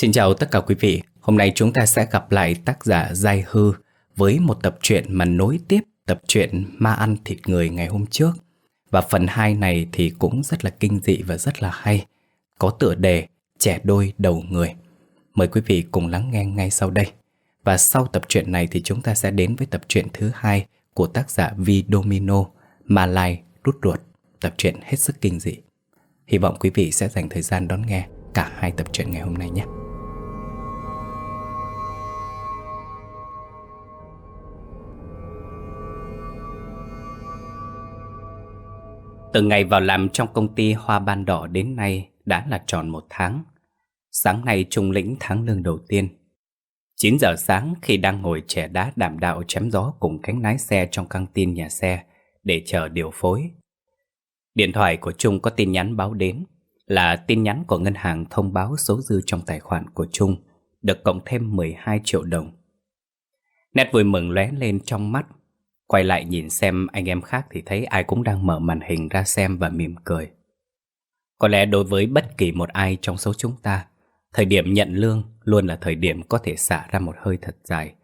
Xin chào tất cả quý vị. Hôm nay chúng ta sẽ gặp lại tác giả Giai Hư với một tập truyện mà nối tiếp tập truyện Ma ăn thịt người ngày hôm trước. Và phần 2 này thì cũng rất là kinh dị và rất là hay. Có tựa đề Trẻ đôi đầu người. Mời quý vị cùng lắng nghe ngay sau đây. Và sau tập truyện này thì chúng ta sẽ đến với tập truyện thứ hai của tác giả Vi Domino Malai Rút Ruột. Tập truyện hết sức kinh dị. Hy vọng quý vị sẽ dành thời gian đón nghe cả hai tập truyện ngày hôm nay nhé. Từ ngày vào làm trong công ty Hoa Ban Đỏ đến nay đã là tròn một tháng. Sáng nay trung lĩnh tháng lương đầu tiên. 9 giờ sáng khi đang ngồi trẻ đá đảm đạo chém gió cùng cánh lái xe trong căng tin nhà xe để chờ điều phối. Điện thoại của Trung có tin nhắn báo đến, là tin nhắn của ngân hàng thông báo số dư trong tài khoản của Trung, được cộng thêm 12 triệu đồng. Nét vui mừng lóe lên trong mắt Quay lại nhìn xem anh em khác thì thấy ai cũng đang mở màn hình ra xem và mỉm cười. Có lẽ đối với bất kỳ một ai trong số chúng ta, thời điểm nhận lương luôn là thời điểm có thể xả ra một hơi thật dài,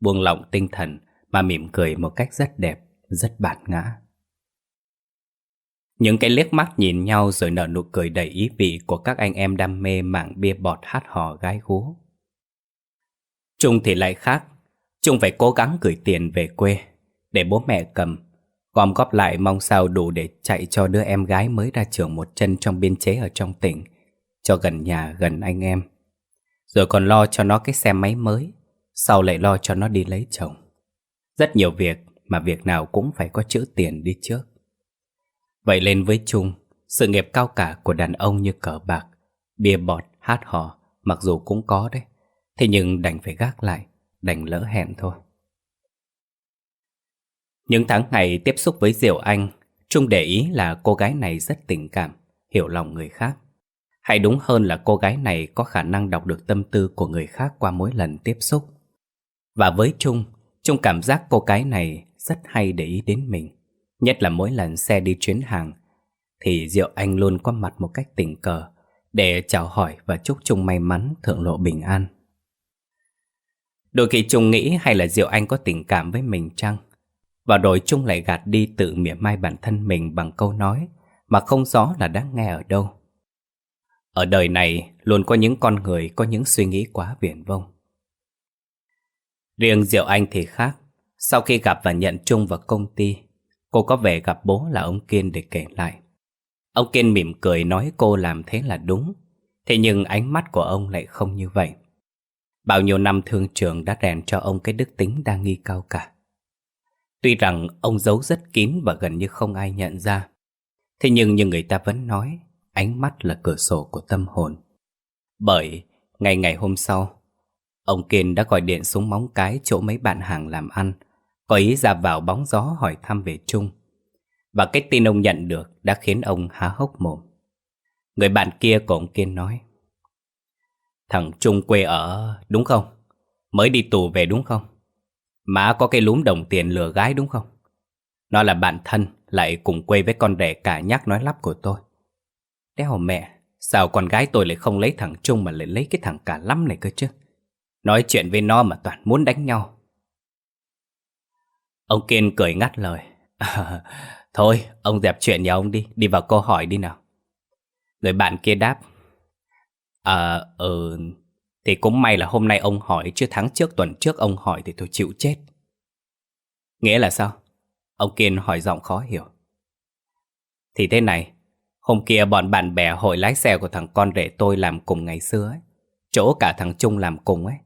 buông lỏng tinh thần mà mỉm cười một cách rất đẹp, rất bản ngã. Những cái liếc mắt nhìn nhau rồi nở nụ cười đầy ý vị của các anh em đam mê mảng bia bọt hát hò gái gú. Trung thì lại khác, Trung phải cố gắng gửi tiền về quê để bố mẹ cầm. Gom góp lại mong sao đủ để chạy cho đứa em gái mới ra trường một chân trong biên chế ở trong tỉnh, cho gần nhà, gần anh em. Rồi còn lo cho nó cái xe máy mới, sau lại lo cho nó đi lấy chồng. Rất nhiều việc mà việc nào cũng phải có chữ tiền đi trước. Vậy lên với Trung, sự nghiệp cao cả của đàn ông như cờ bạc, bia bọt, hát hò, mặc dù cũng có đấy, thế nhưng đành phải gác lại, đành lỡ hẹn thôi. Những tháng ngày tiếp xúc với Diệu Anh, Trung để ý là cô gái này rất tình cảm, hiểu lòng người khác. Hay đúng hơn là cô gái này có khả năng đọc được tâm tư của người khác qua mỗi lần tiếp xúc. Và với Trung, Trung cảm giác cô gái này rất hay để ý đến mình. Nhất là mỗi lần xe đi chuyến hàng, thì Diệu Anh luôn có mặt một cách tình cờ để chào hỏi và chúc Trung may mắn thượng lộ bình an. Đôi khi Trung nghĩ hay là Diệu Anh có tình cảm với mình chăng? Và rồi Trung lại gạt đi tự mỉa mai bản thân mình bằng câu nói Mà không rõ là đang nghe ở đâu. Ở đời này, luôn có những con người có những suy nghĩ quá viển vông. Riêng Diệu Anh thì khác. Sau khi gặp và nhận Trung vào công ty, Cô có về gặp bố là ông Kiên để kể lại. Ông Kiên mỉm cười nói cô làm thế là đúng. Thế nhưng ánh mắt của ông lại không như vậy. Bao nhiêu năm thương trường đã rèn cho ông cái đức tính đa nghi cao cả. Tuy rằng ông giấu rất kín và gần như không ai nhận ra, Thế nhưng như người ta vẫn nói, Ánh mắt là cửa sổ của tâm hồn Bởi ngày ngày hôm sau, Ông Kiên đã gọi điện xuống móng cái chỗ mấy bạn hàng làm ăn, Có ý ra vào bóng gió hỏi thăm về Trung Và cái tin ông nhận được đã khiến ông há hốc mồm Người bạn kia của ông Kiên nói, Thằng Trung quê ở, đúng không? Mới đi tù về đúng không? Má có cái lúm đồng tiền lừa gái đúng không? Nó là bạn thân, lại cùng quê với con rể cả nhắc nói lắp của tôi. Đéo mẹ, sao con gái tôi lại không lấy thằng Trung mà lại lấy cái thằng cả lắm này cơ chứ? Nói chuyện với nó mà toàn muốn đánh nhau. Ông Kiên cười ngắt lời. thôi, ông dẹp chuyện nhà ông đi, đi vào câu hỏi đi nào. Người bạn kia đáp. À, ừ, thì cũng may là hôm nay ông hỏi chứ tháng trước tuần trước ông hỏi thì tôi chịu chết. Nghĩa là sao? Ông Kiên hỏi giọng khó hiểu. Thì thế này, hôm kia bọn bạn bè hội lái xe của thằng con rể tôi làm cùng ngày xưa ấy. Chỗ cả thằng Trung làm cùng ấy.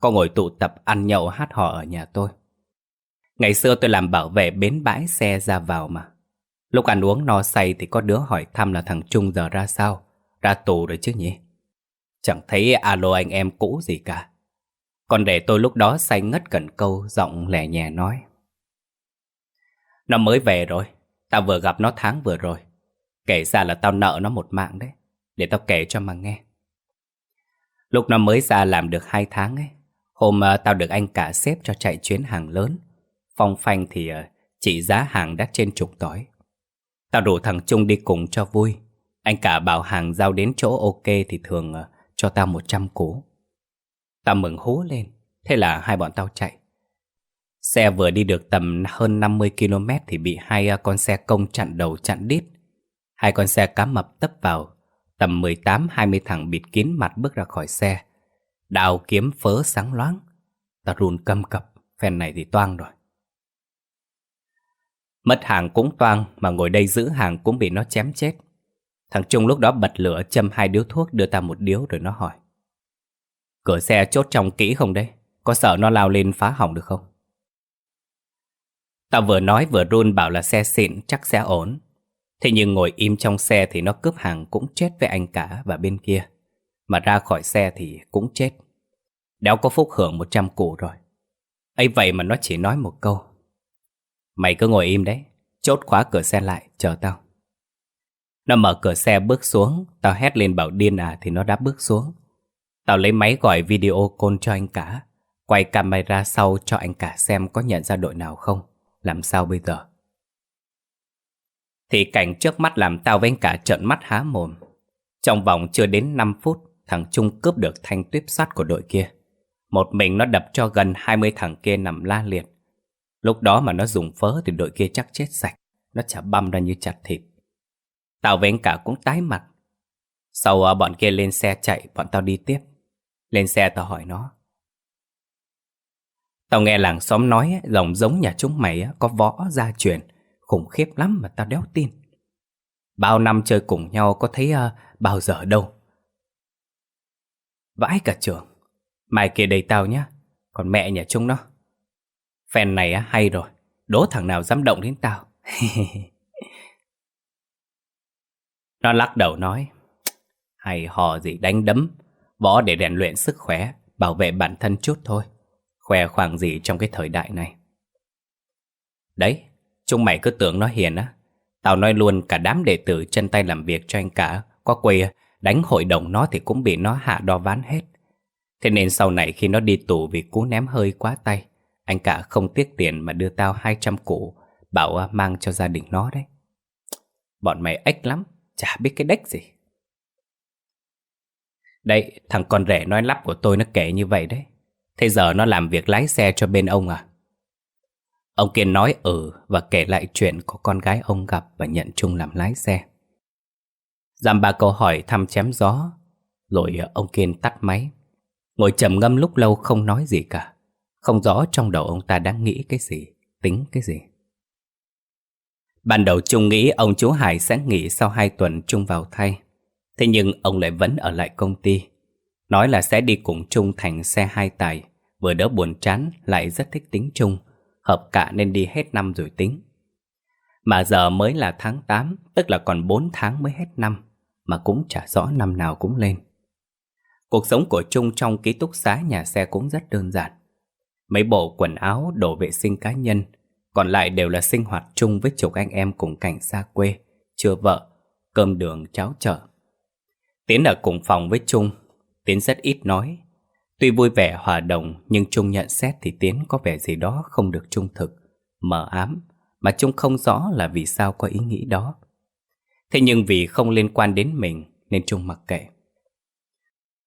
Có ngồi tụ tập ăn nhậu hát hò ở nhà tôi. Ngày xưa tôi làm bảo vệ bến bãi xe ra vào mà. Lúc ăn uống no say thì có đứa hỏi thăm là thằng Trung giờ ra sao. Ra tù rồi chứ nhỉ? Chẳng thấy alo anh em cũ gì cả. Còn để tôi lúc đó say ngất cần câu Giọng lẻ nhẹ nói. Nó mới về rồi. Tao vừa gặp nó tháng vừa rồi. Kể ra là tao nợ nó một mạng đấy. Để tao kể cho mà nghe. Lúc nó mới ra làm được hai tháng ấy Hôm uh, tao được anh cả xếp cho chạy chuyến hàng lớn. Phong phanh thì uh, chỉ giá hàng đắt trên chục tỏi. Tao rủ thằng Trung đi cùng cho vui. Anh cả bảo hàng giao đến chỗ ok thì thường uh, cho tao một trăm cố. Tao mừng hố lên, thế là hai bọn tao chạy. Xe vừa đi được tầm hơn 50 km thì bị hai à, con xe công chặn đầu chặn đít. Hai con xe cá mập tấp vào, tầm 18-20 thằng bịt kín mặt bước ra khỏi xe. Đào kiếm phớ sáng loáng. Tao run cầm cập, phen này thì toang rồi. Mất hàng cũng toang mà ngồi đây giữ hàng cũng bị nó chém chết. Thằng Trung lúc đó bật lửa châm hai điếu thuốc đưa ta một điếu rồi nó hỏi. Cửa xe chốt trong kỹ không đấy? Có sợ nó lao lên phá hỏng được không? Tao vừa nói vừa run bảo là xe xịn chắc sẽ ổn. Thế nhưng ngồi im trong xe thì nó cướp hàng cũng chết với anh cả và bên kia. Mà ra khỏi xe thì cũng chết. Đéo có phúc hưởng 100 củ rồi. ấy vậy mà nó chỉ nói một câu. Mày cứ ngồi im đấy, chốt khóa cửa xe lại, chờ tao. Nó mở cửa xe bước xuống, tao hét lên bảo điên à thì nó đã bước xuống. Tao lấy máy gọi video call cho anh cả, quay camera sau cho anh cả xem có nhận ra đội nào không, làm sao bây giờ. Thì cảnh trước mắt làm tao với anh cả trợn mắt há mồm. Trong vòng chưa đến 5 phút, thằng Trung cướp được thanh tuyếp sắt của đội kia. Một mình nó đập cho gần 20 thằng kia nằm la liệt. Lúc đó mà nó dùng phớ thì đội kia chắc chết sạch. Nó chả băm ra như chặt thịt. Tao với anh cả cũng tái mặt. Sau à, bọn kia lên xe chạy, bọn tao đi tiếp. Lên xe tao hỏi nó. Tao nghe làng xóm nói dòng giống nhà chúng mày có võ gia truyền, khủng khiếp lắm mà tao đéo tin. Bao năm chơi cùng nhau có thấy uh, bao giờ đâu. Vãi cả trường. Mai kia đầy tao nhá, còn mẹ nhà chúng nó. Phen này á, hay rồi, đố thằng nào dám động đến tao. Nó lắc đầu nói, hay hò gì đánh đấm, võ để rèn luyện sức khỏe, bảo vệ bản thân chút thôi. Khoe khoang gì trong cái thời đại này. Đấy, chúng mày cứ tưởng nó hiền á. Tao nói luôn cả đám đệ tử chân tay làm việc cho anh cả, có quê đánh hội đồng nó thì cũng bị nó hạ đo ván hết. Thế nên sau này khi nó đi tù vì cú ném hơi quá tay, anh cả không tiếc tiền mà đưa tao 200 củ, bảo à, mang cho gia đình nó đấy. Bọn mày ếch lắm, chả biết cái đếch gì. Đây, thằng con rể nói lắp của tôi nó kể như vậy đấy. Thế giờ nó làm việc lái xe cho bên ông à? Ông Kiên nói ừ và kể lại chuyện có con gái ông gặp và nhận chung làm lái xe. Dằm ba câu hỏi thăm chém gió, rồi ông Kiên tắt máy. Ngồi trầm ngâm lúc lâu không nói gì cả. Không rõ trong đầu ông ta đang nghĩ cái gì, tính cái gì. Ban đầu Trung nghĩ ông chú Hải sẽ nghỉ sau hai tuần Trung vào thay. Thế nhưng ông lại vẫn ở lại công ty. Nói là sẽ đi cùng Trung thành xe hai tài. Vừa đỡ buồn chán lại rất thích tính Trung. Hợp cả nên đi hết năm rồi tính. Mà giờ mới là tháng 8, tức là còn 4 tháng mới hết năm. Mà cũng chả rõ năm nào cũng lên. Cuộc sống của Trung trong ký túc xá nhà xe cũng rất đơn giản. Mấy bộ quần áo, đồ vệ sinh cá nhân, còn lại đều là sinh hoạt chung với chục anh em cùng cảnh xa quê, chưa vợ, cơm đường cháo chở. Tiến ở cùng phòng với Trung, Tiến rất ít nói. Tuy vui vẻ hòa đồng nhưng Trung nhận xét thì Tiến có vẻ gì đó không được trung thực, mờ ám, mà Trung không rõ là vì sao có ý nghĩ đó. Thế nhưng vì không liên quan đến mình nên Trung mặc kệ.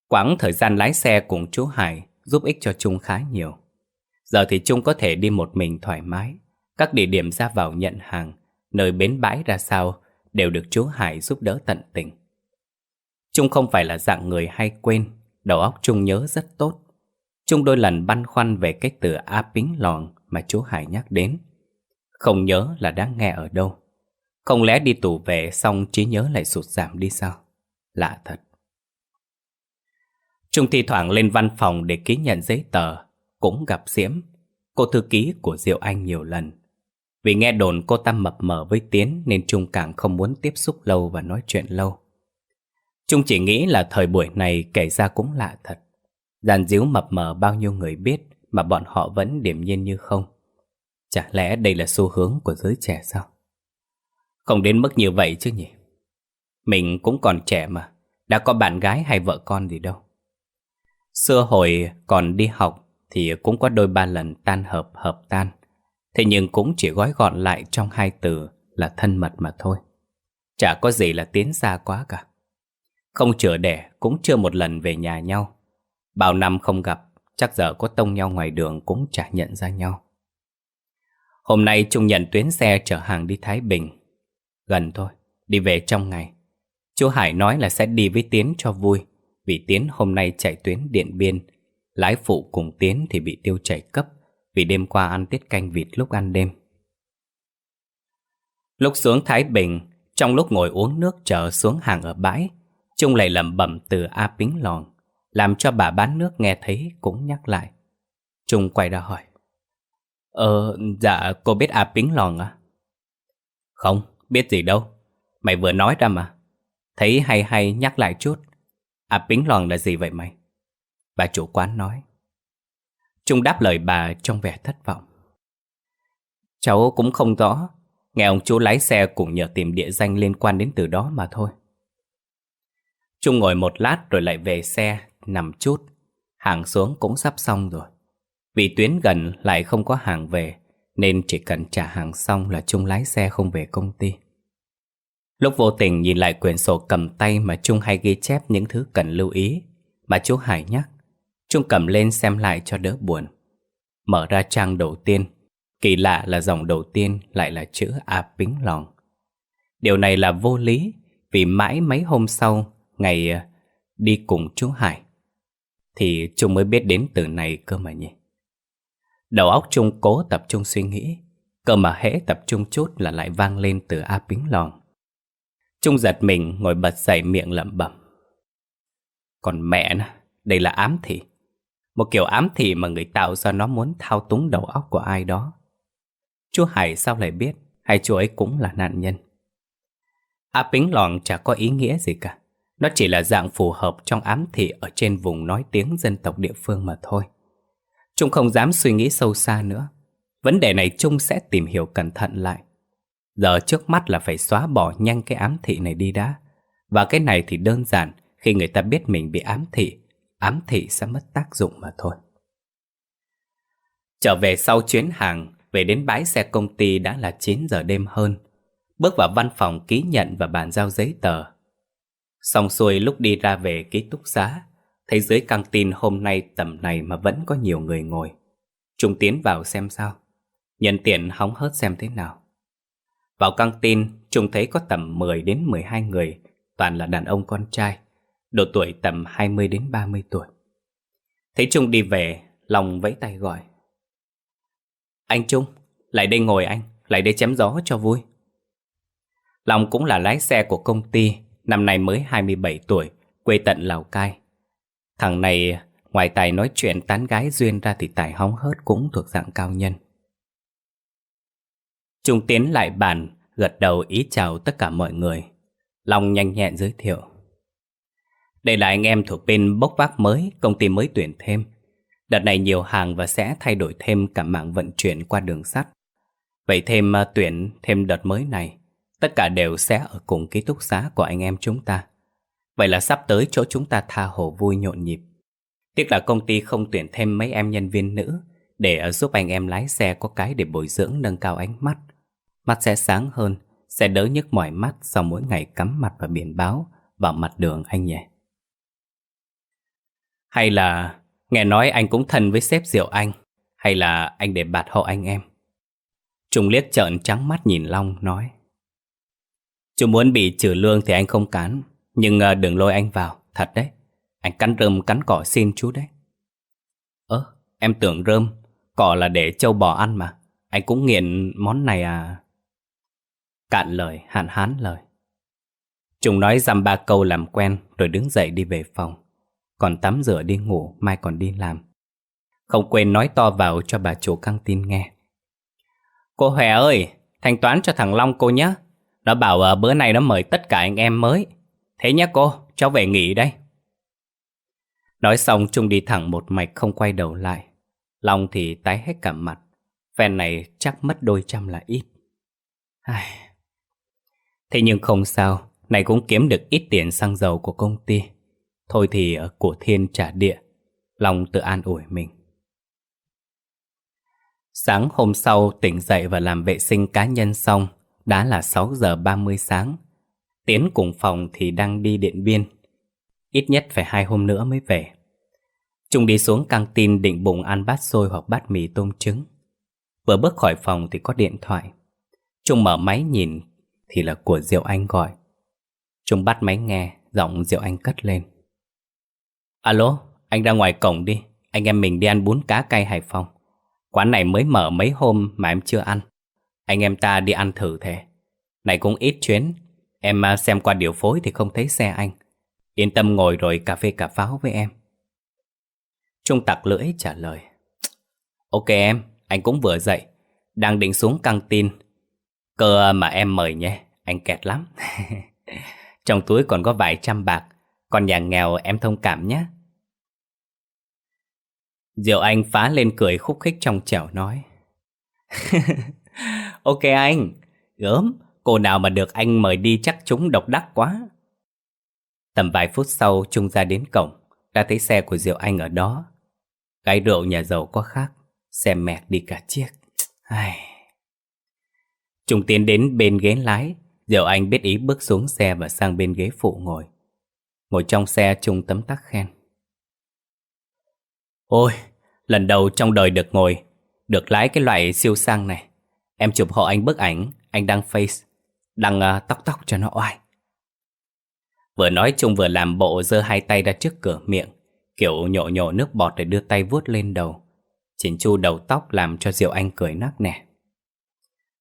Quãng thời gian lái xe cùng chú Hải giúp ích cho Trung khá nhiều. Giờ thì Trung có thể đi một mình thoải mái. Các địa điểm ra vào nhận hàng, nơi bến bãi ra sao đều được chú Hải giúp đỡ tận tình. Trung không phải là dạng người hay quên, đầu óc Trung nhớ rất tốt. Trung đôi lần băn khoăn về cái từ A Pính Lòn mà chú Hải nhắc đến. Không nhớ là đã nghe ở đâu. Không lẽ đi tù về xong trí nhớ lại sụt giảm đi sao? Lạ thật. Trung thi thoảng lên văn phòng để ký nhận giấy tờ, cũng gặp Diễm, cô thư ký của Diệu Anh nhiều lần. Vì nghe đồn cô ta mập mờ với Tiến nên Trung càng không muốn tiếp xúc lâu và nói chuyện lâu. Trung chỉ nghĩ là thời buổi này kể ra cũng lạ thật. Giàn díu mập mờ bao nhiêu người biết mà bọn họ vẫn điềm nhiên như không. Chả lẽ đây là xu hướng của giới trẻ sao? Không đến mức như vậy chứ nhỉ? Mình cũng còn trẻ mà, đã có bạn gái hay vợ con gì đâu. Xưa hồi còn đi học thì cũng có đôi ba lần tan hợp hợp tan. Thế nhưng cũng chỉ gói gọn lại trong hai từ là thân mật mà thôi. Chả có gì là tiến xa quá cả. Không chữa đẻ cũng chưa một lần về nhà nhau. Bao năm không gặp Chắc giờ có tông nhau ngoài đường cũng chả nhận ra nhau. Hôm nay Trung nhận tuyến xe chở hàng đi Thái Bình. Gần thôi, đi về trong ngày. Chú Hải nói là sẽ đi với Tiến cho vui Vì Tiến hôm nay chạy tuyến Điện Biên. Lái phụ cùng Tiến thì bị tiêu chảy cấp. Vì đêm qua ăn tiết canh vịt lúc ăn đêm Lúc xuống Thái Bình Trong lúc ngồi uống nước chờ xuống hàng ở bãi Trung lại lẩm bẩm từ A Pính Lòn Làm cho bà bán nước nghe thấy cũng nhắc lại Trung quay ra hỏi Ờ, dạ cô biết A Pính Lòn à? Không, biết gì đâu Mày vừa nói ra mà Thấy hay hay nhắc lại chút A Pính Lòn là gì vậy mày? Bà chủ quán nói Trung đáp lời bà trong vẻ thất vọng Cháu cũng không rõ Nghe ông chú lái xe cũng nhờ tìm địa danh liên quan đến từ đó mà thôi Trung ngồi một lát rồi lại về xe, nằm chút. Hàng xuống cũng sắp xong rồi. Vì tuyến gần lại không có hàng về, nên chỉ cần trả hàng xong là Trung lái xe không về công ty. Lúc vô tình nhìn lại quyển sổ cầm tay mà Trung hay ghi chép những thứ cần lưu ý, mà chú Hải nhắc. Trung cầm lên xem lại cho đỡ buồn. Mở ra trang đầu tiên, kỳ lạ là dòng đầu tiên lại là chữ A Pính Lòng. Điều này là vô lý, vì mãi mấy hôm sau ngày ờ, đi cùng chú Hải Thì Trung mới biết đến từ này cơ mà nhỉ Đầu óc Trung cố tập trung suy nghĩ Cơ mà hễ tập trung chút là lại vang lên từ A Pính Lòng. Trung giật mình ngồi bật dậy miệng lẩm bẩm Còn mẹ nó, đây là ám thị một kiểu ám thị mà người tạo ra nó muốn thao túng đầu óc của ai đó Chú Hải sao lại biết Hay chú ấy cũng là nạn nhân A Pính Lòn chả có ý nghĩa gì cả nó chỉ là dạng phù hợp trong ám thị ở trên vùng nói tiếng dân tộc địa phương mà thôi. Trung không dám suy nghĩ sâu xa nữa. Vấn đề này Trung sẽ tìm hiểu cẩn thận lại. Giờ trước mắt là phải xóa bỏ nhanh cái ám thị này đi đã. Và cái này thì đơn giản, khi người ta biết mình bị ám thị, ám thị sẽ mất tác dụng mà thôi. Trở về sau chuyến hàng, về đến bãi xe công ty đã là 9 giờ đêm hơn. Bước vào văn phòng ký nhận và bàn giao giấy tờ, Xong xuôi lúc đi ra về ký túc xá Thấy dưới căng tin hôm nay tầm này mà vẫn có nhiều người ngồi. Trung tiến vào xem sao. Nhận tiện hóng hớt xem thế nào. Vào căng tin Trung thấy có tầm 10 đến 12 người Toàn là đàn ông con trai. Độ tuổi tầm 20 đến 30 tuổi Thấy Trung đi về Lòng vẫy tay gọi Anh Trung Lại đây ngồi anh Lại đây chém gió cho vui Lòng cũng là lái xe của công ty Năm nay mới 27 tuổi, quê tận Lào Cai. Thằng này ngoài tài nói chuyện tán gái duyên ra thì tài hóng hớt cũng thuộc dạng cao nhân. Trung tiến lại bàn, gật đầu ý chào tất cả mọi người. Long nhanh nhẹn giới thiệu. Đây là anh em thuộc bên bốc vác mới, công ty mới tuyển thêm. Đợt này nhiều hàng và sẽ thay đổi thêm cả mạng vận chuyển qua đường sắt. Vậy thêm à, tuyển thêm đợt mới này, Tất cả đều sẽ ở cùng ký túc xá của anh em chúng ta Vậy là sắp tới chỗ chúng ta tha hồ vui nhộn nhịp Tiếc là công ty không tuyển thêm mấy em nhân viên nữ Để à, giúp anh em lái xe có cái để bồi dưỡng nâng cao ánh mắt Mắt sẽ sáng hơn Sẽ đỡ nhức mỏi mắt sau mỗi ngày cắm mặt vào biển báo Vào mặt đường anh nhỉ hay là Nghe nói anh cũng thân với sếp Diệu Anh Hay là anh để bạt hộ anh em? Trung liếc trợn trắng mắt nhìn Long nói. Chú muốn bị trừ lương thì anh không cán Nhưng ờ, đừng lôi anh vào, thật đấy. Anh cắn rơm cắn cỏ xin chú đấy. Ơ, em tưởng rơm Cỏ là để châu bò ăn mà. Anh cũng nghiện món này à? Cạn lời, hạn hán lời. Chúng nói dăm ba câu làm quen Rồi đứng dậy đi về phòng. Còn tắm rửa đi ngủ Mai còn đi làm Không quên nói to vào cho bà chủ căng tin nghe Cô Hòe ơi Thanh toán cho thằng Long cô nhé nó bảo uh, bữa nay nó mời tất cả anh em mới. Thế nhé cô, cháu về nghỉ đây. Nói xong Trung đi thẳng một mạch không quay đầu lại. Long thì tái hết cả mặt. Phen này chắc mất đôi trăm là ít. Ai... Thế nhưng không sao, này cũng kiếm được ít tiền xăng dầu của công ty. Thôi thì ở của thiên trả địa. Long tự an ủi mình. Sáng hôm sau tỉnh dậy và làm vệ sinh cá nhân xong đã là 6 giờ 30 sáng. Tiến cùng phòng thì đang đi điện biên Ít nhất phải hai hôm nữa mới về. Chúng đi xuống căng tin định bụng ăn bát xôi hoặc bát mì tôm trứng. Vừa bước khỏi phòng thì có điện thoại. Trung mở máy nhìn thì là của Diệu Anh gọi. Trung bắt máy nghe, giọng Diệu Anh cất lên. Alo, anh ra ngoài cổng đi. Anh em mình đi ăn bún cá cay Hải Phòng. Quán này mới mở mấy hôm mà em chưa ăn. Anh em ta đi ăn thử thế. Này cũng ít chuyến. Em à, xem qua điều phối thì không thấy xe anh. Yên tâm ngồi rồi cà phê cà pháo với em. Trung tặc lưỡi trả lời. Ok em, anh cũng vừa dậy. Đang định xuống căng tin. Cơ mà em mời nhé Anh kẹt lắm. Trong túi còn có vài trăm bạc. Còn nhà nghèo em thông cảm nhé. Diệu Anh phá lên cười khúc khích trong trẻo nói. Ok anh, Gớm, Cô nào mà được anh mời đi chắc chúng độc đắc quá. Tầm vài phút sau, Trung ra đến cổng, Đã thấy xe của Diệu Anh ở đó. Cái rượu nhà giàu có khác, Xe mẹt đi cả chiếc. Ai... Trung tiến đến bên ghế lái, Diệu Anh biết ý bước xuống xe và sang bên ghế phụ ngồi. Ngồi trong xe, Trung tấm tắc khen. Ôi, lần đầu trong đời được ngồi Được lái cái loại siêu sang này. Em chụp hộ anh bức ảnh Anh đăng face Đăng uh, à, tóc tóc cho nó oai. Vừa nói Trung vừa làm bộ giơ hai tay ra trước cửa miệng Kiểu nhổ nhổ nước bọt để đưa tay vuốt lên đầu. Chỉnh chu đầu tóc làm cho Diệu Anh cười nắc nẻ.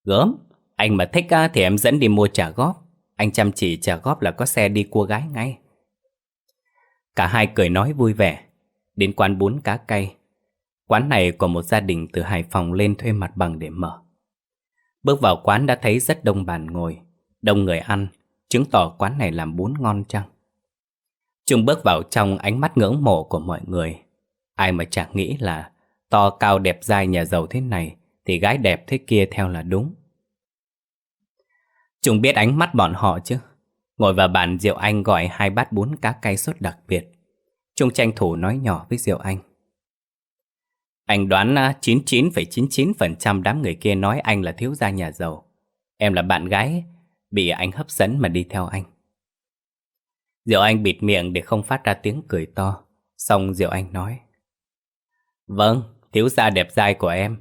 Gớm Anh mà thích à, thì em dẫn đi mua trả góp. Anh chăm chỉ trả góp là có xe đi cua gái ngay. Cả hai cười nói vui vẻ. Đến quán bún cá cay. Quán này của một gia đình từ Hải Phòng lên thuê mặt bằng để mở. Bước vào quán đã thấy rất đông bàn ngồi, Đông người ăn, Chứng tỏ quán này làm bún ngon chăng. Trung bước vào trong ánh mắt ngưỡng mộ của mọi người. Ai mà chẳng nghĩ là To cao đẹp dai nhà giàu thế này Thì gái đẹp thế kia theo là đúng. Trung biết ánh mắt bọn họ chứ? Ngồi vào bàn Diệu Anh gọi hai bát bún cá cay sốt đặc biệt. Trung tranh thủ nói nhỏ với Diệu Anh. Anh đoán à, 99,99% đám người kia nói anh là thiếu gia nhà giàu. Em là bạn gái Bị anh hấp dẫn mà đi theo anh. Diệu Anh bịt miệng để không phát ra tiếng cười to. Xong Diệu Anh nói Vâng, thiếu gia đẹp dai của em.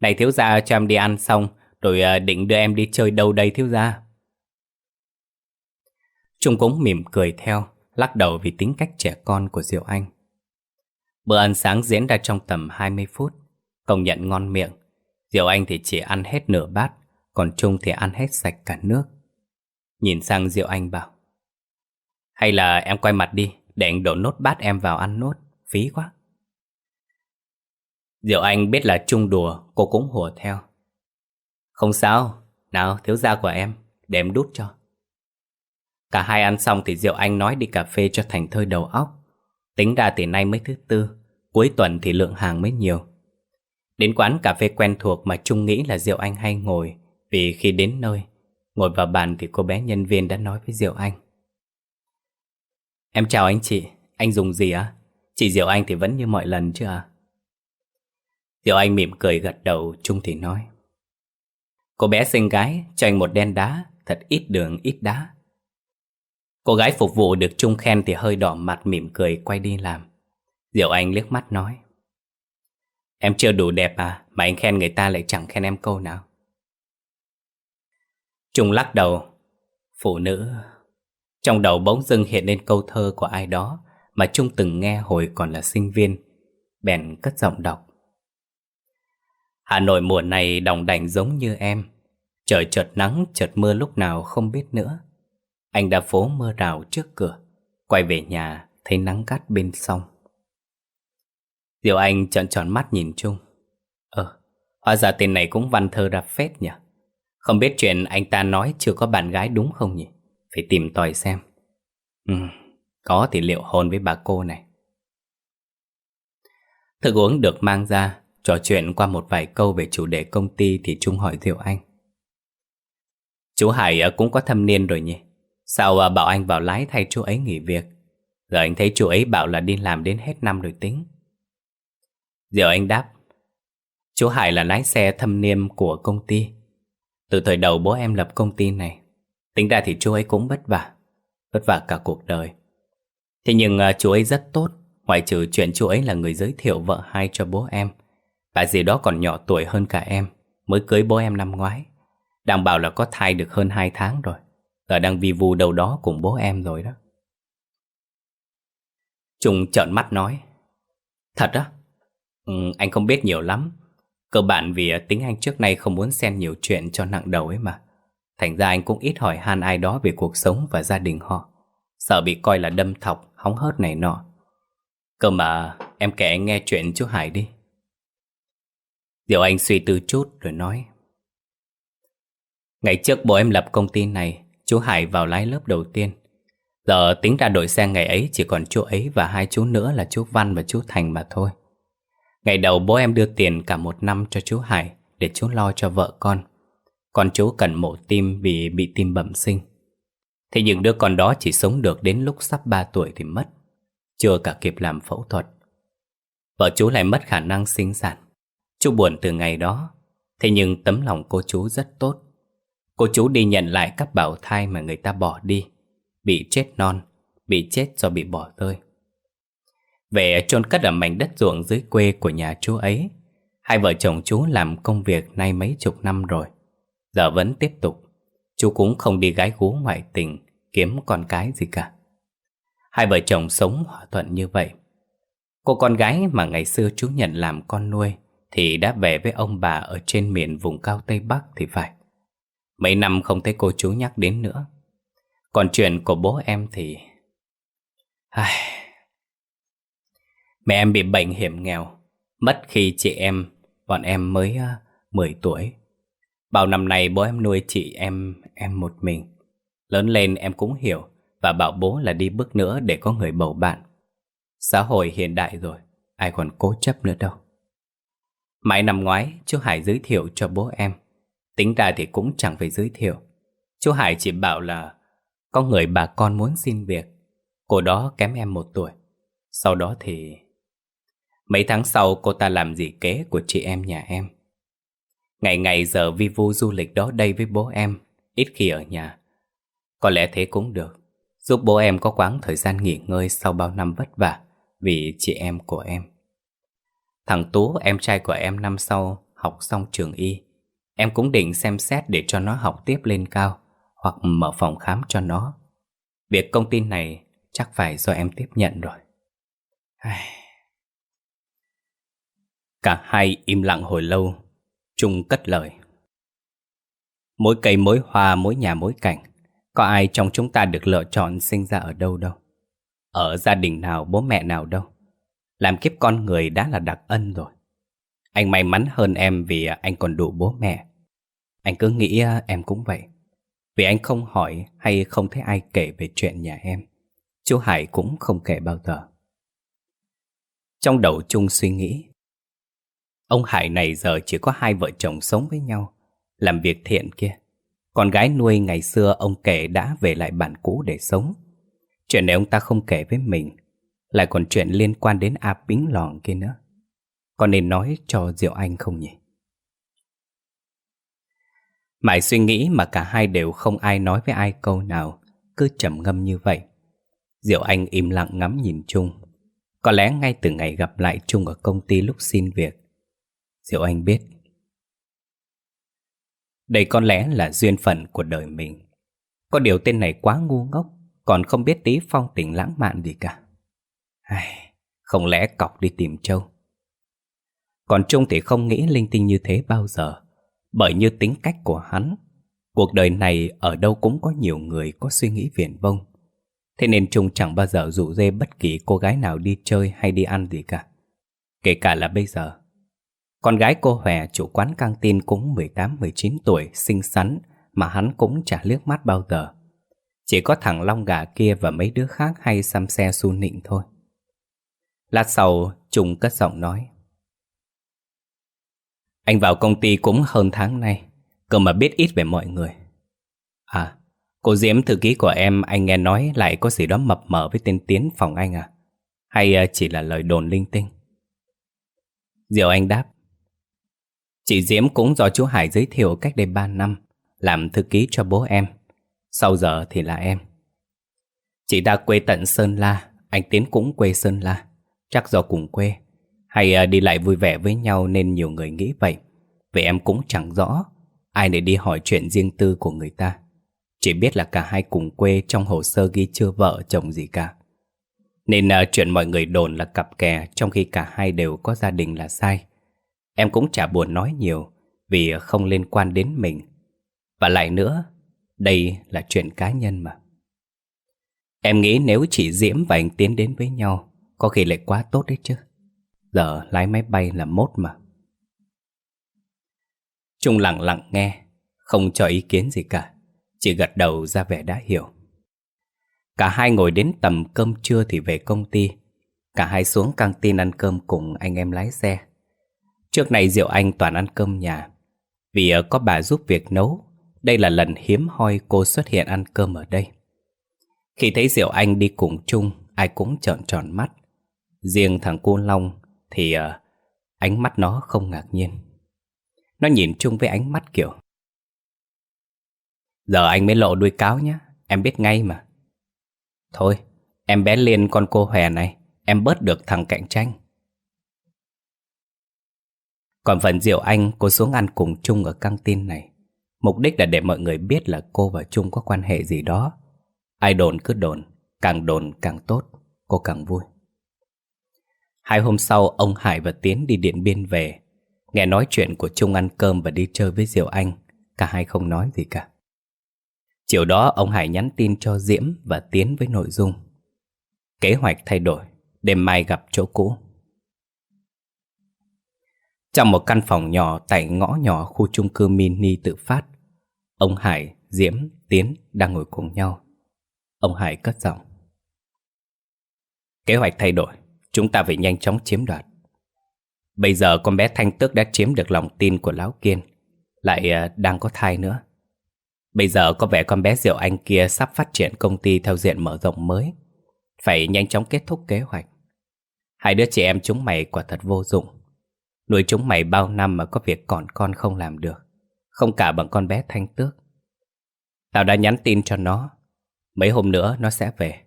Này thiếu gia cho em đi ăn xong Rồi à, định đưa em đi chơi đâu đây thiếu gia? Trung cũng mỉm cười theo. Lắc đầu vì tính cách trẻ con của Diệu Anh. Bữa ăn sáng diễn ra trong tầm 20 phút. Công nhận ngon miệng. Diệu Anh thì chỉ ăn hết nửa bát, Còn Trung thì ăn hết sạch cả nước. Nhìn sang Diệu Anh bảo, Hay là em quay mặt đi, Để anh đổ nốt bát em vào ăn nốt, Phí quá. Diệu Anh biết là Trung đùa, Cô cũng hùa theo. Không sao, Nào thiếu gia của em, Để em đút cho. Cả hai ăn xong thì Diệu Anh nói đi cà phê cho thành thơi đầu óc Tính ra thì nay mới thứ tư Cuối tuần thì lượng hàng mới nhiều Đến quán cà phê quen thuộc mà Trung nghĩ là Diệu Anh hay ngồi Vì khi đến nơi Ngồi vào bàn thì cô bé nhân viên đã nói với Diệu Anh Em chào anh chị, anh dùng gì á? Chị Diệu Anh thì vẫn như mọi lần chứ à? Diệu Anh mỉm cười gật đầu, Trung thì nói Cô bé xinh gái, cho anh một đen đá, thật ít đường ít đá Cô gái phục vụ được Trung khen thì hơi đỏ mặt mỉm cười quay đi làm. Diệu Anh liếc mắt nói Em chưa đủ đẹp à, mà anh khen người ta lại chẳng khen em câu nào. Trung lắc đầu Phụ nữ Trong đầu bỗng dưng hiện lên câu thơ của ai đó Mà Trung từng nghe hồi còn là sinh viên Bèn cất giọng đọc. Hà Nội mùa này đồng đành giống như em Trời chợt nắng chợt mưa lúc nào không biết nữa. Anh đã phố mưa rào trước cửa Quay về nhà thấy nắng gắt bên sông Diệu Anh trợn tròn mắt nhìn Trung Ờ, hóa ra tên này cũng văn thơ ra phết nhỉ không biết chuyện anh ta nói chưa có bạn gái đúng không nhỉ? Phải tìm tòi xem. Ừ, có thì liệu hôn với bà cô này. Thức uống được mang ra, trò chuyện qua một vài câu về chủ đề công ty thì Trung hỏi Diệu Anh. Chú Hải ờ, cũng có thâm niên rồi nhỉ? Sao à, bảo anh vào lái thay chú ấy nghỉ việc? Giờ anh thấy chú ấy bảo là đi làm đến hết năm rồi tính. giờ Anh đáp, chú Hải là lái xe thâm niên của công ty. Từ thời đầu bố em lập công ty này Tính ra thì chú ấy cũng vất vả Vất vả cả cuộc đời Thế nhưng à, chú ấy rất tốt Ngoại trừ chuyện chú ấy là người giới thiệu vợ hai cho bố em Bà gì đó còn nhỏ tuổi hơn cả em Mới cưới bố em năm ngoái Đang bảo là có thai được hơn 2 tháng rồi là đang vi vu đâu đó cùng bố em rồi đó. Trung trợn mắt nói Thật á? Ừ, anh không biết nhiều lắm. Cơ bản vì à, tính anh trước nay không muốn xen nhiều chuyện cho nặng đầu ấy mà. Thành ra anh cũng ít hỏi han ai đó về cuộc sống và gia đình họ. Sợ bị coi là đâm thọc, hóng hớt này nọ. Cơ mà em kể anh nghe chuyện chú Hải đi. Diệu Anh suy tư chút rồi nói Ngày trước bố em lập công ty này Chú Hải vào lái lớp đầu tiên. Giờ tính ra đội xe ngày ấy chỉ còn chú ấy và hai chú nữa là chú Văn và chú Thành mà thôi. Ngày đầu bố em đưa tiền cả một năm cho chú Hải Để chú lo cho vợ con. Còn chú cần mổ tim vì bị tim bẩm sinh. Thế nhưng đứa con đó chỉ sống được đến lúc sắp 3 tuổi thì mất. Chưa cả kịp làm phẫu thuật. Vợ chú lại mất khả năng sinh sản. Chú buồn từ ngày đó. Thế nhưng tấm lòng cô chú rất tốt. Cô chú đi nhận lại các bảo thai mà người ta bỏ đi. Bị chết non, Bị chết do bị bỏ rơi. Về chôn cất ở mảnh đất ruộng dưới quê của nhà chú ấy, Hai vợ chồng chú làm công việc nay mấy chục năm rồi. Giờ vẫn tiếp tục. Chú cũng không đi gái gú ngoại tình, Kiếm con cái gì cả. Hai vợ chồng sống hòa thuận như vậy. Cô con gái mà ngày xưa chú nhận làm con nuôi Thì đã về với ông bà ở trên miền vùng cao Tây Bắc thì phải. Mấy năm không thấy cô chú nhắc đến nữa. Còn chuyện của bố em thì... Ai... Mẹ em bị bệnh hiểm nghèo. Mất khi chị em Bọn em mới ờ, uh, 10 tuổi. Bao năm nay bố em nuôi chị em Em một mình. Lớn lên em cũng hiểu Và bảo bố là đi bước nữa để có người bầu bạn. Xã hội hiện đại rồi Ai còn cố chấp nữa đâu. Mãi năm ngoái chú Hải giới thiệu cho bố em. Tính ra thì cũng chẳng phải giới thiệu. Chú Hải chỉ bảo là Có người bà con muốn xin việc. Cô đó kém em một tuổi. Sau đó thì, Mấy tháng sau cô ta làm gì kế của chị em nhà em. Ngày ngày giờ vi vu du lịch đó đây với bố em, Ít khi ở nhà. Có lẽ thế cũng được. Giúp bố em có quãng thời gian nghỉ ngơi Sau bao năm vất vả Vì chị em của em. Thằng Tú, em trai của em năm sau Học xong trường y Em cũng định xem xét để cho nó học tiếp lên cao, Hoặc mở phòng khám cho nó. Việc công ty này chắc phải do em tiếp nhận rồi. Cả hai im lặng hồi lâu Trung cất lời. Mỗi cây mỗi hoa, mỗi nhà mỗi cảnh, Có ai trong chúng ta được lựa chọn sinh ra ở đâu đâu? Ở gia đình nào, bố mẹ nào đâu? Làm kiếp con người đã là đặc ân rồi. Anh may mắn hơn em vì anh còn đủ bố mẹ Anh cứ nghĩ à, em cũng vậy Vì anh không hỏi hay không thấy ai kể về chuyện nhà em Chú Hải cũng không kể bao giờ Trong đầu Trung suy nghĩ Ông Hải này giờ chỉ có hai vợ chồng sống với nhau, làm việc thiện kia. Con gái nuôi ngày xưa ông kể đã về lại bản cũ để sống. Chuyện này ông ta không kể với mình, lại còn chuyện liên quan đến A Bính Lòn kia nữa có nên nói cho Diệu Anh không nhỉ? Mãi suy nghĩ mà cả hai đều không ai nói với ai câu nào, cứ trầm ngâm như vậy. Diệu Anh im lặng ngắm nhìn Trung. Có lẽ ngay từ ngày gặp lại Trung ở công ty lúc xin việc, Diệu Anh biết Đây có lẽ là duyên phận của đời mình Có điều tên này quá ngu ngốc Còn không biết tí phong tình lãng mạn gì cả Ai, Không lẽ cọc đi tìm Châu còn Trung thì không nghĩ linh tinh như thế bao giờ Bởi như tính cách của hắn Cuộc đời này ở đâu cũng có nhiều người có suy nghĩ viển vông Thế nên Trung chẳng bao giờ rủ dê bất kỳ cô gái nào đi chơi hay đi ăn gì cả Kể cả là bây giờ con gái cô Hòe chủ quán căng tin cũng 18-19 tuổi, xinh xắn mà hắn cũng chả liếc mắt bao giờ. Chỉ có thằng Long gà kia và mấy đứa khác hay xăm xe su nịnh thôi. Lát sau, Trung cất giọng nói. Anh vào công ty cũng hơn tháng nay, cơ mà biết ít về mọi người. À, cô Diễm thư ký của em anh nghe nói lại có gì đó mập mờ với tên Tiến phòng anh à? Hay à, chỉ là lời đồn linh tinh? Diệu Anh đáp. Chị Diễm cũng do chú Hải giới thiệu cách đây 3 năm Làm thư ký cho bố em Sau giờ thì là em Chị ta quê tận Sơn La anh Tiến cũng quê Sơn La Chắc do cùng quê hay à, đi lại vui vẻ với nhau nên nhiều người nghĩ vậy. Vậy em cũng chẳng rõ Ai để đi hỏi chuyện riêng tư của người ta. Chỉ biết là cả hai cùng quê Trong hồ sơ ghi chưa vợ chồng gì cả. Nên uh, chuyện mọi người đồn là cặp kè Trong khi cả hai đều có gia đình là sai. Em cũng chả buồn nói nhiều Vì không liên quan đến mình. Và lại nữa Đây là chuyện cá nhân mà. Em nghĩ nếu chị Diễm và anh tiến đến với nhau Có khi lại quá tốt đấy chứ. Giờ lái máy bay là mốt mà. Trung lặng lặng nghe, Không cho ý kiến gì cả, Chỉ gật đầu ra vẻ đã hiểu. Cả hai ngồi đến tầm cơm trưa thì về công ty. Cả hai xuống căng tin ăn cơm cùng anh em lái xe. Trước này Diệu Anh toàn ăn cơm nhà. Vì ờ, có bà giúp việc nấu, Đây là lần hiếm hoi cô xuất hiện ăn cơm ở đây. Khi thấy Diệu Anh đi cùng chung Ai cũng trợn tròn mắt. Riêng thằng cô Long thì uh, ánh mắt nó không ngạc nhiên. Nó nhìn chung với ánh mắt kiểu Giờ anh mới lộ đuôi cáo nhá Em biết ngay mà. Thôi Em bé Liên con cô Hòe này Em bớt được thằng cạnh tranh. Còn phần Diệu Anh cô xuống ăn cùng Trung ở căng tin này. Mục đích là để mọi người biết là cô và Trung có quan hệ gì đó. Ai đồn cứ đồn Càng đồn càng tốt Cô càng vui. Hai hôm sau ông Hải và Tiến đi Điện Biên về Nghe nói chuyện của Trung ăn cơm và đi chơi với Diệu Anh Cả hai không nói gì cả Chiều đó ông Hải nhắn tin cho Diễm và Tiến với nội dung Kế hoạch thay đổi Đêm mai gặp chỗ cũ trong một căn phòng nhỏ tại ngõ nhỏ khu chung cư mini tự phát, ông Hải, Diễm, Tiến đang ngồi cùng nhau. Ông Hải cất giọng. Kế hoạch thay đổi, chúng ta phải nhanh chóng chiếm đoạt. Bây giờ con bé Thanh Tước đã chiếm được lòng tin của Lão Kiên, lại à, đang có thai nữa. Bây giờ có vẻ con bé Diệu Anh kia sắp phát triển công ty theo diện mở rộng mới. Phải nhanh chóng kết thúc kế hoạch. Hai đứa chị em chúng mày quả thật vô dụng. Nuôi chúng mày bao năm mà có việc còn con không làm được Không cả bằng con bé thanh tước Tao đã nhắn tin cho nó Mấy hôm nữa nó sẽ về